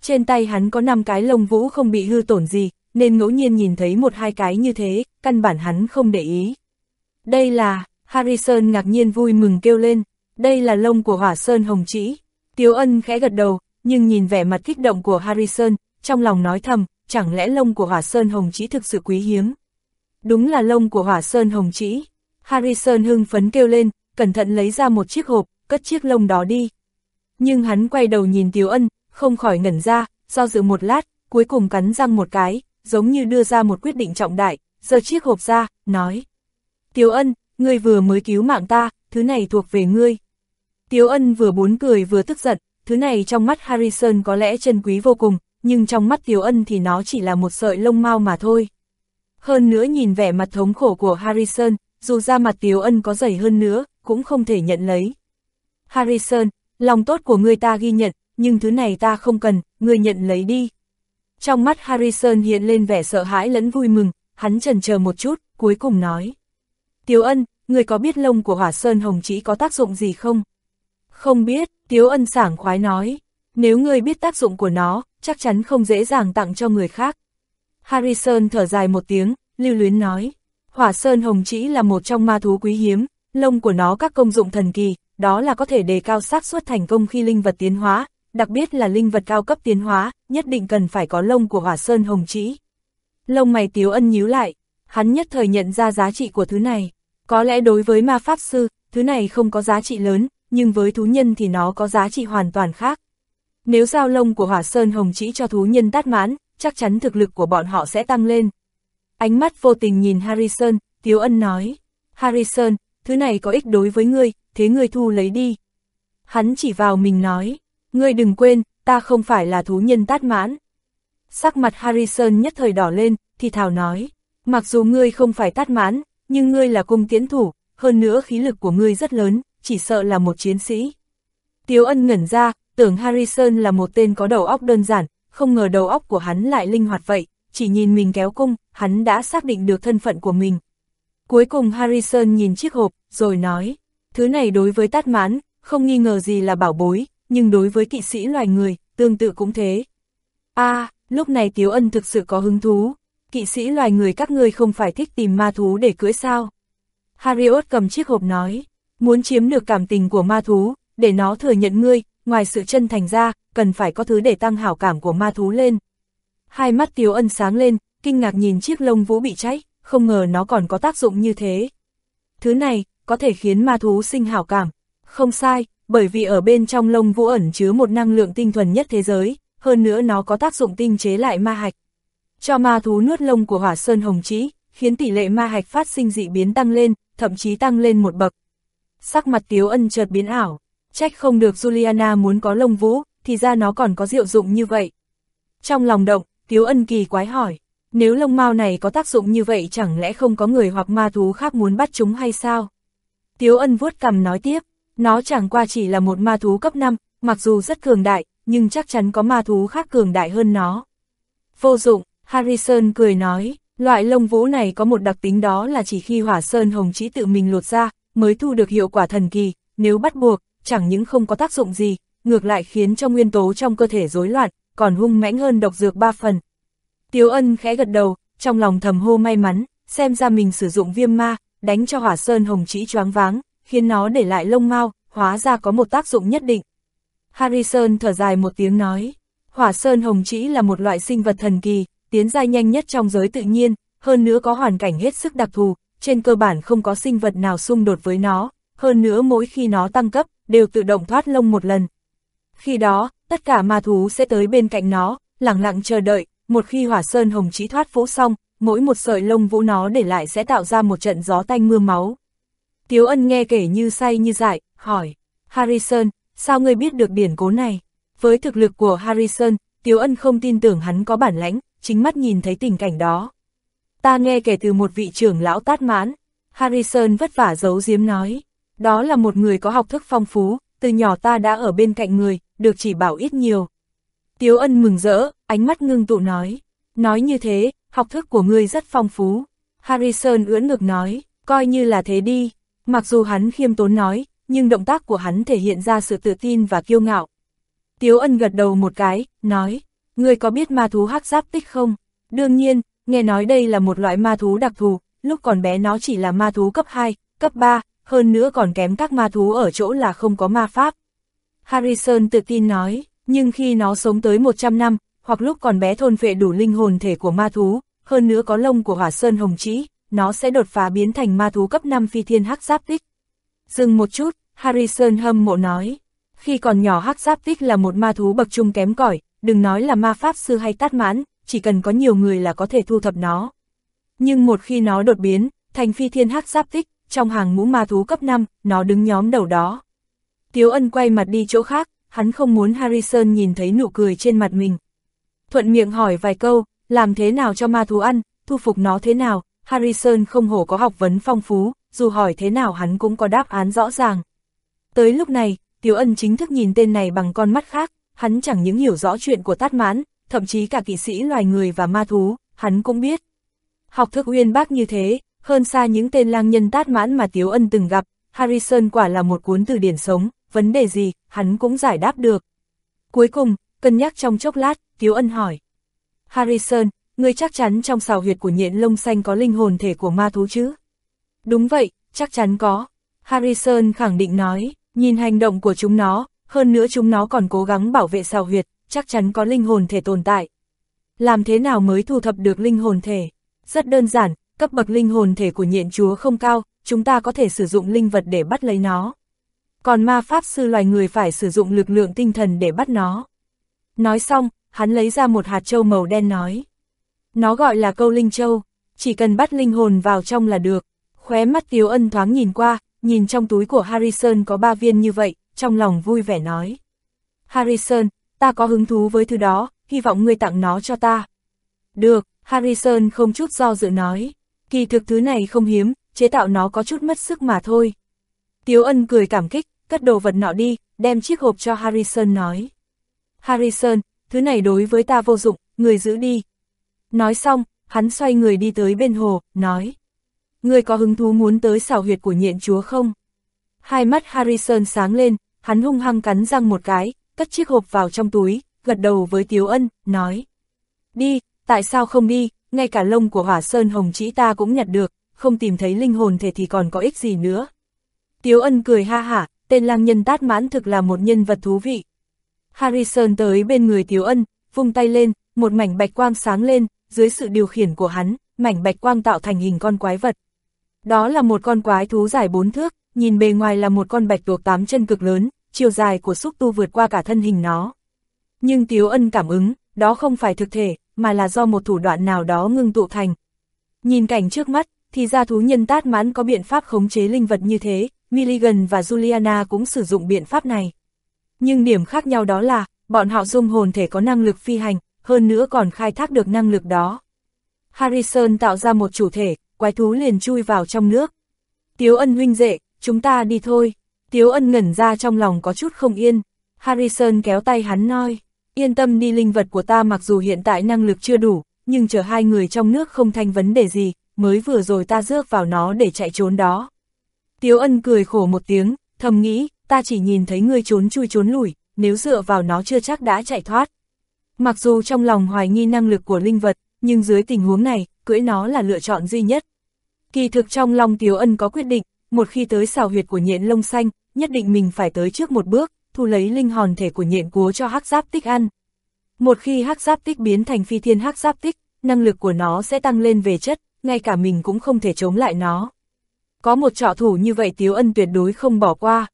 Trên tay hắn có 5 cái lông vũ không bị hư tổn gì, nên ngẫu nhiên nhìn thấy một hai cái như thế, căn bản hắn không để ý. Đây là, Harrison ngạc nhiên vui mừng kêu lên, đây là lông của hỏa sơn hồng trĩ. Tiếu ân khẽ gật đầu, nhưng nhìn vẻ mặt kích động của Harrison, trong lòng nói thầm, chẳng lẽ lông của hỏa sơn hồng trĩ thực sự quý hiếm. Đúng là lông của hỏa sơn hồng trĩ. Harrison hưng phấn kêu lên, cẩn thận lấy ra một chiếc hộp, cất chiếc lông đó đi. Nhưng hắn quay đầu nhìn Tiếu Ân, không khỏi ngẩn ra, do dự một lát, cuối cùng cắn răng một cái, giống như đưa ra một quyết định trọng đại, giơ chiếc hộp ra, nói. Tiếu Ân, ngươi vừa mới cứu mạng ta, thứ này thuộc về ngươi. Tiếu Ân vừa bốn cười vừa tức giận, thứ này trong mắt Harrison có lẽ chân quý vô cùng, nhưng trong mắt Tiếu Ân thì nó chỉ là một sợi lông mau mà thôi. Hơn nữa nhìn vẻ mặt thống khổ của Harrison, dù ra mặt Tiếu Ân có dày hơn nữa, cũng không thể nhận lấy. Harrison, lòng tốt của người ta ghi nhận, nhưng thứ này ta không cần, người nhận lấy đi. Trong mắt Harrison hiện lên vẻ sợ hãi lẫn vui mừng, hắn chần chờ một chút, cuối cùng nói. Tiếu ân, người có biết lông của hỏa sơn hồng chỉ có tác dụng gì không? Không biết, Tiếu ân sảng khoái nói. Nếu ngươi biết tác dụng của nó, chắc chắn không dễ dàng tặng cho người khác. Harrison thở dài một tiếng, lưu luyến nói. Hỏa sơn hồng chỉ là một trong ma thú quý hiếm, lông của nó các công dụng thần kỳ, đó là có thể đề cao xác suất thành công khi linh vật tiến hóa, đặc biệt là linh vật cao cấp tiến hóa, nhất định cần phải có lông của hỏa sơn hồng chỉ. Lông mày tiếu ân nhíu lại, hắn nhất thời nhận ra giá trị của thứ này. Có lẽ đối với ma pháp sư, thứ này không có giá trị lớn, nhưng với thú nhân thì nó có giá trị hoàn toàn khác. Nếu giao lông của hỏa sơn hồng chỉ cho thú nhân tát mãn, chắc chắn thực lực của bọn họ sẽ tăng lên. Ánh mắt vô tình nhìn Harrison, Tiếu Ân nói, Harrison, thứ này có ích đối với ngươi, thế ngươi thu lấy đi. Hắn chỉ vào mình nói, ngươi đừng quên, ta không phải là thú nhân tát mãn. Sắc mặt Harrison nhất thời đỏ lên, thì thảo nói, mặc dù ngươi không phải tát mãn, nhưng ngươi là cung tiến thủ, hơn nữa khí lực của ngươi rất lớn, chỉ sợ là một chiến sĩ. Tiếu ân ngẩn ra, tưởng Harrison là một tên có đầu óc đơn giản, không ngờ đầu óc của hắn lại linh hoạt vậy, chỉ nhìn mình kéo cung, hắn đã xác định được thân phận của mình. Cuối cùng Harrison nhìn chiếc hộp, rồi nói, thứ này đối với tát mãn, không nghi ngờ gì là bảo bối, nhưng đối với kỵ sĩ loài người, tương tự cũng thế. a lúc này Tiếu Ân thực sự có hứng thú, kỵ sĩ loài người các ngươi không phải thích tìm ma thú để cưới sao. Harriot cầm chiếc hộp nói, muốn chiếm được cảm tình của ma thú, để nó thừa nhận ngươi, ngoài sự chân thành ra, cần phải có thứ để tăng hảo cảm của ma thú lên. Hai mắt Tiếu Ân sáng lên, kinh ngạc nhìn chiếc lông vũ bị cháy, không ngờ nó còn có tác dụng như thế. Thứ này, có thể khiến ma thú sinh hảo cảm. Không sai, bởi vì ở bên trong lông vũ ẩn chứa một năng lượng tinh thuần nhất thế giới, hơn nữa nó có tác dụng tinh chế lại ma hạch. Cho ma thú nuốt lông của hỏa sơn hồng trĩ, khiến tỷ lệ ma hạch phát sinh dị biến tăng lên, thậm chí tăng lên một bậc. Sắc mặt Tiếu Ân chợt biến ảo, trách không được Juliana muốn có lông vũ, thì ra nó còn có diệu dụng như vậy. Trong lòng động, Tiếu Ân kỳ quái hỏi, nếu lông mao này có tác dụng như vậy chẳng lẽ không có người hoặc ma thú khác muốn bắt chúng hay sao? Tiếu Ân vuốt cầm nói tiếp, nó chẳng qua chỉ là một ma thú cấp 5, mặc dù rất cường đại, nhưng chắc chắn có ma thú khác cường đại hơn nó. Vô dụng, Harrison cười nói, loại lông vũ này có một đặc tính đó là chỉ khi hỏa sơn hồng chỉ tự mình lột ra, mới thu được hiệu quả thần kỳ, nếu bắt buộc, chẳng những không có tác dụng gì, ngược lại khiến cho nguyên tố trong cơ thể rối loạn, còn hung mãnh hơn độc dược ba phần. Tiếu ân khẽ gật đầu, trong lòng thầm hô may mắn, xem ra mình sử dụng viêm ma, đánh cho hỏa sơn hồng chỉ choáng váng, khiến nó để lại lông mau, hóa ra có một tác dụng nhất định. Harrison thở dài một tiếng nói, hỏa sơn hồng chỉ là một loại sinh vật thần kỳ, tiến giai nhanh nhất trong giới tự nhiên, hơn nữa có hoàn cảnh hết sức đặc thù, trên cơ bản không có sinh vật nào xung đột với nó, hơn nữa mỗi khi nó tăng cấp, đều tự động thoát lông một lần. Khi đó, tất cả ma thú sẽ tới bên cạnh nó, lặng lặng chờ đợi, một khi hỏa sơn hồng trí thoát vũ xong, mỗi một sợi lông vũ nó để lại sẽ tạo ra một trận gió tanh mưa máu. Tiếu ân nghe kể như say như dại, hỏi, Harrison, sao ngươi biết được điển cố này? Với thực lực của Harrison, Tiếu ân không tin tưởng hắn có bản lãnh, chính mắt nhìn thấy tình cảnh đó. Ta nghe kể từ một vị trưởng lão tát mãn, Harrison vất vả giấu giếm nói, đó là một người có học thức phong phú, từ nhỏ ta đã ở bên cạnh người, được chỉ bảo ít nhiều. Tiếu ân mừng rỡ, ánh mắt ngưng tụ nói, nói như thế, học thức của ngươi rất phong phú. Harrison ưỡn ngực nói, coi như là thế đi, mặc dù hắn khiêm tốn nói, nhưng động tác của hắn thể hiện ra sự tự tin và kiêu ngạo. Tiếu ân gật đầu một cái, nói, ngươi có biết ma thú hắc giáp tích không? Đương nhiên, nghe nói đây là một loại ma thú đặc thù, lúc còn bé nó chỉ là ma thú cấp 2, cấp 3, hơn nữa còn kém các ma thú ở chỗ là không có ma pháp. Harrison tự tin nói, nhưng khi nó sống tới 100 năm, hoặc lúc còn bé thôn phệ đủ linh hồn thể của ma thú, hơn nữa có lông của hỏa sơn hồng trĩ, nó sẽ đột phá biến thành ma thú cấp 5 phi thiên hắc giáp tích. Dừng một chút, Harrison hâm mộ nói, khi còn nhỏ hắc giáp tích là một ma thú bậc trung kém cỏi, đừng nói là ma pháp sư hay tát mãn, chỉ cần có nhiều người là có thể thu thập nó. Nhưng một khi nó đột biến, thành phi thiên hắc giáp tích, trong hàng ngũ ma thú cấp 5, nó đứng nhóm đầu đó. Tiếu ân quay mặt đi chỗ khác, hắn không muốn Harrison nhìn thấy nụ cười trên mặt mình. Thuận miệng hỏi vài câu, làm thế nào cho ma thú ăn, thu phục nó thế nào, Harrison không hổ có học vấn phong phú, dù hỏi thế nào hắn cũng có đáp án rõ ràng. Tới lúc này, Tiếu Ân chính thức nhìn tên này bằng con mắt khác, hắn chẳng những hiểu rõ chuyện của Tát Mãn, thậm chí cả kỵ sĩ loài người và ma thú, hắn cũng biết. Học thức uyên bác như thế, hơn xa những tên lang nhân Tát Mãn mà Tiếu Ân từng gặp, Harrison quả là một cuốn từ điển sống, vấn đề gì, hắn cũng giải đáp được. Cuối cùng, cân nhắc trong chốc lát, Tiếu Ân hỏi. Harrison, ngươi chắc chắn trong xào huyệt của nhện lông xanh có linh hồn thể của ma thú chứ? Đúng vậy, chắc chắn có. Harrison khẳng định nói, nhìn hành động của chúng nó, hơn nữa chúng nó còn cố gắng bảo vệ xào huyệt, chắc chắn có linh hồn thể tồn tại. Làm thế nào mới thu thập được linh hồn thể? Rất đơn giản, cấp bậc linh hồn thể của nhện chúa không cao, chúng ta có thể sử dụng linh vật để bắt lấy nó. Còn ma pháp sư loài người phải sử dụng lực lượng tinh thần để bắt nó. Nói xong, hắn lấy ra một hạt châu màu đen nói. Nó gọi là câu linh châu, chỉ cần bắt linh hồn vào trong là được. Khóe mắt Tiếu Ân thoáng nhìn qua, nhìn trong túi của Harrison có ba viên như vậy, trong lòng vui vẻ nói. Harrison, ta có hứng thú với thứ đó, hy vọng ngươi tặng nó cho ta. Được, Harrison không chút do dự nói. Kỳ thực thứ này không hiếm, chế tạo nó có chút mất sức mà thôi. Tiếu ân cười cảm kích, cất đồ vật nọ đi, đem chiếc hộp cho Harrison nói. Harrison, thứ này đối với ta vô dụng, người giữ đi. Nói xong, hắn xoay người đi tới bên hồ, nói. Người có hứng thú muốn tới xảo huyệt của nhện chúa không? Hai mắt Harrison sáng lên, hắn hung hăng cắn răng một cái, cất chiếc hộp vào trong túi, gật đầu với Tiếu Ân, nói. Đi, tại sao không đi, ngay cả lông của hỏa sơn hồng chỉ ta cũng nhặt được, không tìm thấy linh hồn thể thì còn có ích gì nữa. Tiếu Ân cười ha hả, tên lang nhân tát mãn thực là một nhân vật thú vị. Harrison tới bên người Tiếu Ân, vung tay lên, một mảnh bạch quang sáng lên, dưới sự điều khiển của hắn, mảnh bạch quang tạo thành hình con quái vật. Đó là một con quái thú dài bốn thước, nhìn bề ngoài là một con bạch tuộc tám chân cực lớn, chiều dài của xúc tu vượt qua cả thân hình nó. Nhưng Tiếu Ân cảm ứng, đó không phải thực thể, mà là do một thủ đoạn nào đó ngưng tụ thành. Nhìn cảnh trước mắt, thì ra thú nhân tát mãn có biện pháp khống chế linh vật như thế, Milligan và Juliana cũng sử dụng biện pháp này. Nhưng điểm khác nhau đó là, bọn họ dung hồn thể có năng lực phi hành, hơn nữa còn khai thác được năng lực đó. Harrison tạo ra một chủ thể, quái thú liền chui vào trong nước. Tiếu ân huynh dệ, chúng ta đi thôi. Tiếu ân ngẩn ra trong lòng có chút không yên. Harrison kéo tay hắn nói, yên tâm đi linh vật của ta mặc dù hiện tại năng lực chưa đủ, nhưng chờ hai người trong nước không thành vấn đề gì, mới vừa rồi ta rước vào nó để chạy trốn đó. Tiếu ân cười khổ một tiếng, thầm nghĩ, ta chỉ nhìn thấy ngươi trốn chui trốn lùi, nếu dựa vào nó chưa chắc đã chạy thoát. Mặc dù trong lòng hoài nghi năng lực của linh vật, nhưng dưới tình huống này, cưỡi nó là lựa chọn duy nhất. Kỳ thực trong lòng Tiếu Ân có quyết định, một khi tới xào huyệt của nhện lông xanh, nhất định mình phải tới trước một bước, thu lấy linh hòn thể của nhện cúa cho hắc giáp tích ăn. Một khi hắc giáp tích biến thành phi thiên hắc giáp tích, năng lực của nó sẽ tăng lên về chất, ngay cả mình cũng không thể chống lại nó. Có một trọ thủ như vậy Tiếu Ân tuyệt đối không bỏ qua.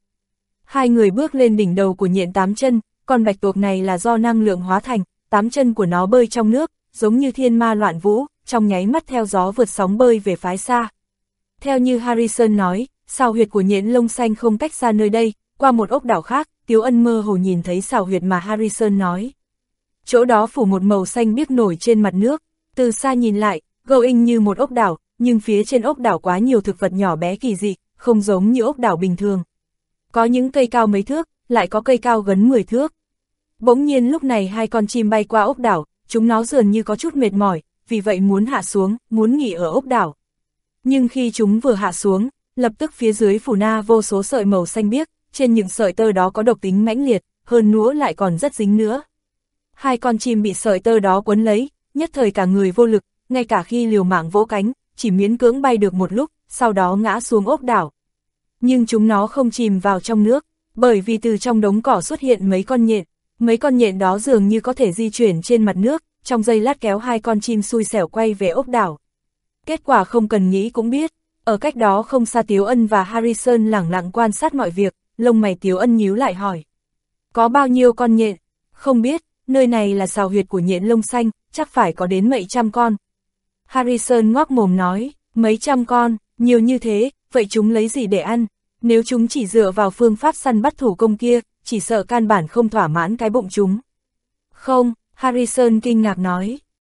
Hai người bước lên đỉnh đầu của nhện tám chân, con bạch tuộc này là do năng lượng hóa thành, tám chân của nó bơi trong nước, giống như thiên ma loạn vũ, trong nháy mắt theo gió vượt sóng bơi về phái xa. Theo như Harrison nói, sao huyệt của nhện lông xanh không cách xa nơi đây, qua một ốc đảo khác, Tiếu Ân mơ hồ nhìn thấy xào huyệt mà Harrison nói. Chỗ đó phủ một màu xanh biếc nổi trên mặt nước, từ xa nhìn lại, gâu in như một ốc đảo, nhưng phía trên ốc đảo quá nhiều thực vật nhỏ bé kỳ dị, không giống như ốc đảo bình thường. Có những cây cao mấy thước, lại có cây cao gần 10 thước. Bỗng nhiên lúc này hai con chim bay qua ốc đảo, chúng nó dường như có chút mệt mỏi, vì vậy muốn hạ xuống, muốn nghỉ ở ốc đảo. Nhưng khi chúng vừa hạ xuống, lập tức phía dưới phủ na vô số sợi màu xanh biếc, trên những sợi tơ đó có độc tính mãnh liệt, hơn nữa lại còn rất dính nữa. Hai con chim bị sợi tơ đó quấn lấy, nhất thời cả người vô lực, ngay cả khi liều mạng vỗ cánh, chỉ miễn cưỡng bay được một lúc, sau đó ngã xuống ốc đảo. Nhưng chúng nó không chìm vào trong nước, bởi vì từ trong đống cỏ xuất hiện mấy con nhện, mấy con nhện đó dường như có thể di chuyển trên mặt nước, trong giây lát kéo hai con chim xui xẻo quay về ốc đảo. Kết quả không cần nghĩ cũng biết, ở cách đó không xa Tiếu Ân và Harrison lẳng lặng quan sát mọi việc, lông mày Tiếu Ân nhíu lại hỏi. Có bao nhiêu con nhện? Không biết, nơi này là xào huyệt của nhện lông xanh, chắc phải có đến mấy trăm con. Harrison ngoác mồm nói, mấy trăm con, nhiều như thế, vậy chúng lấy gì để ăn? Nếu chúng chỉ dựa vào phương pháp săn bắt thủ công kia, chỉ sợ căn bản không thỏa mãn cái bụng chúng. Không, Harrison kinh ngạc nói,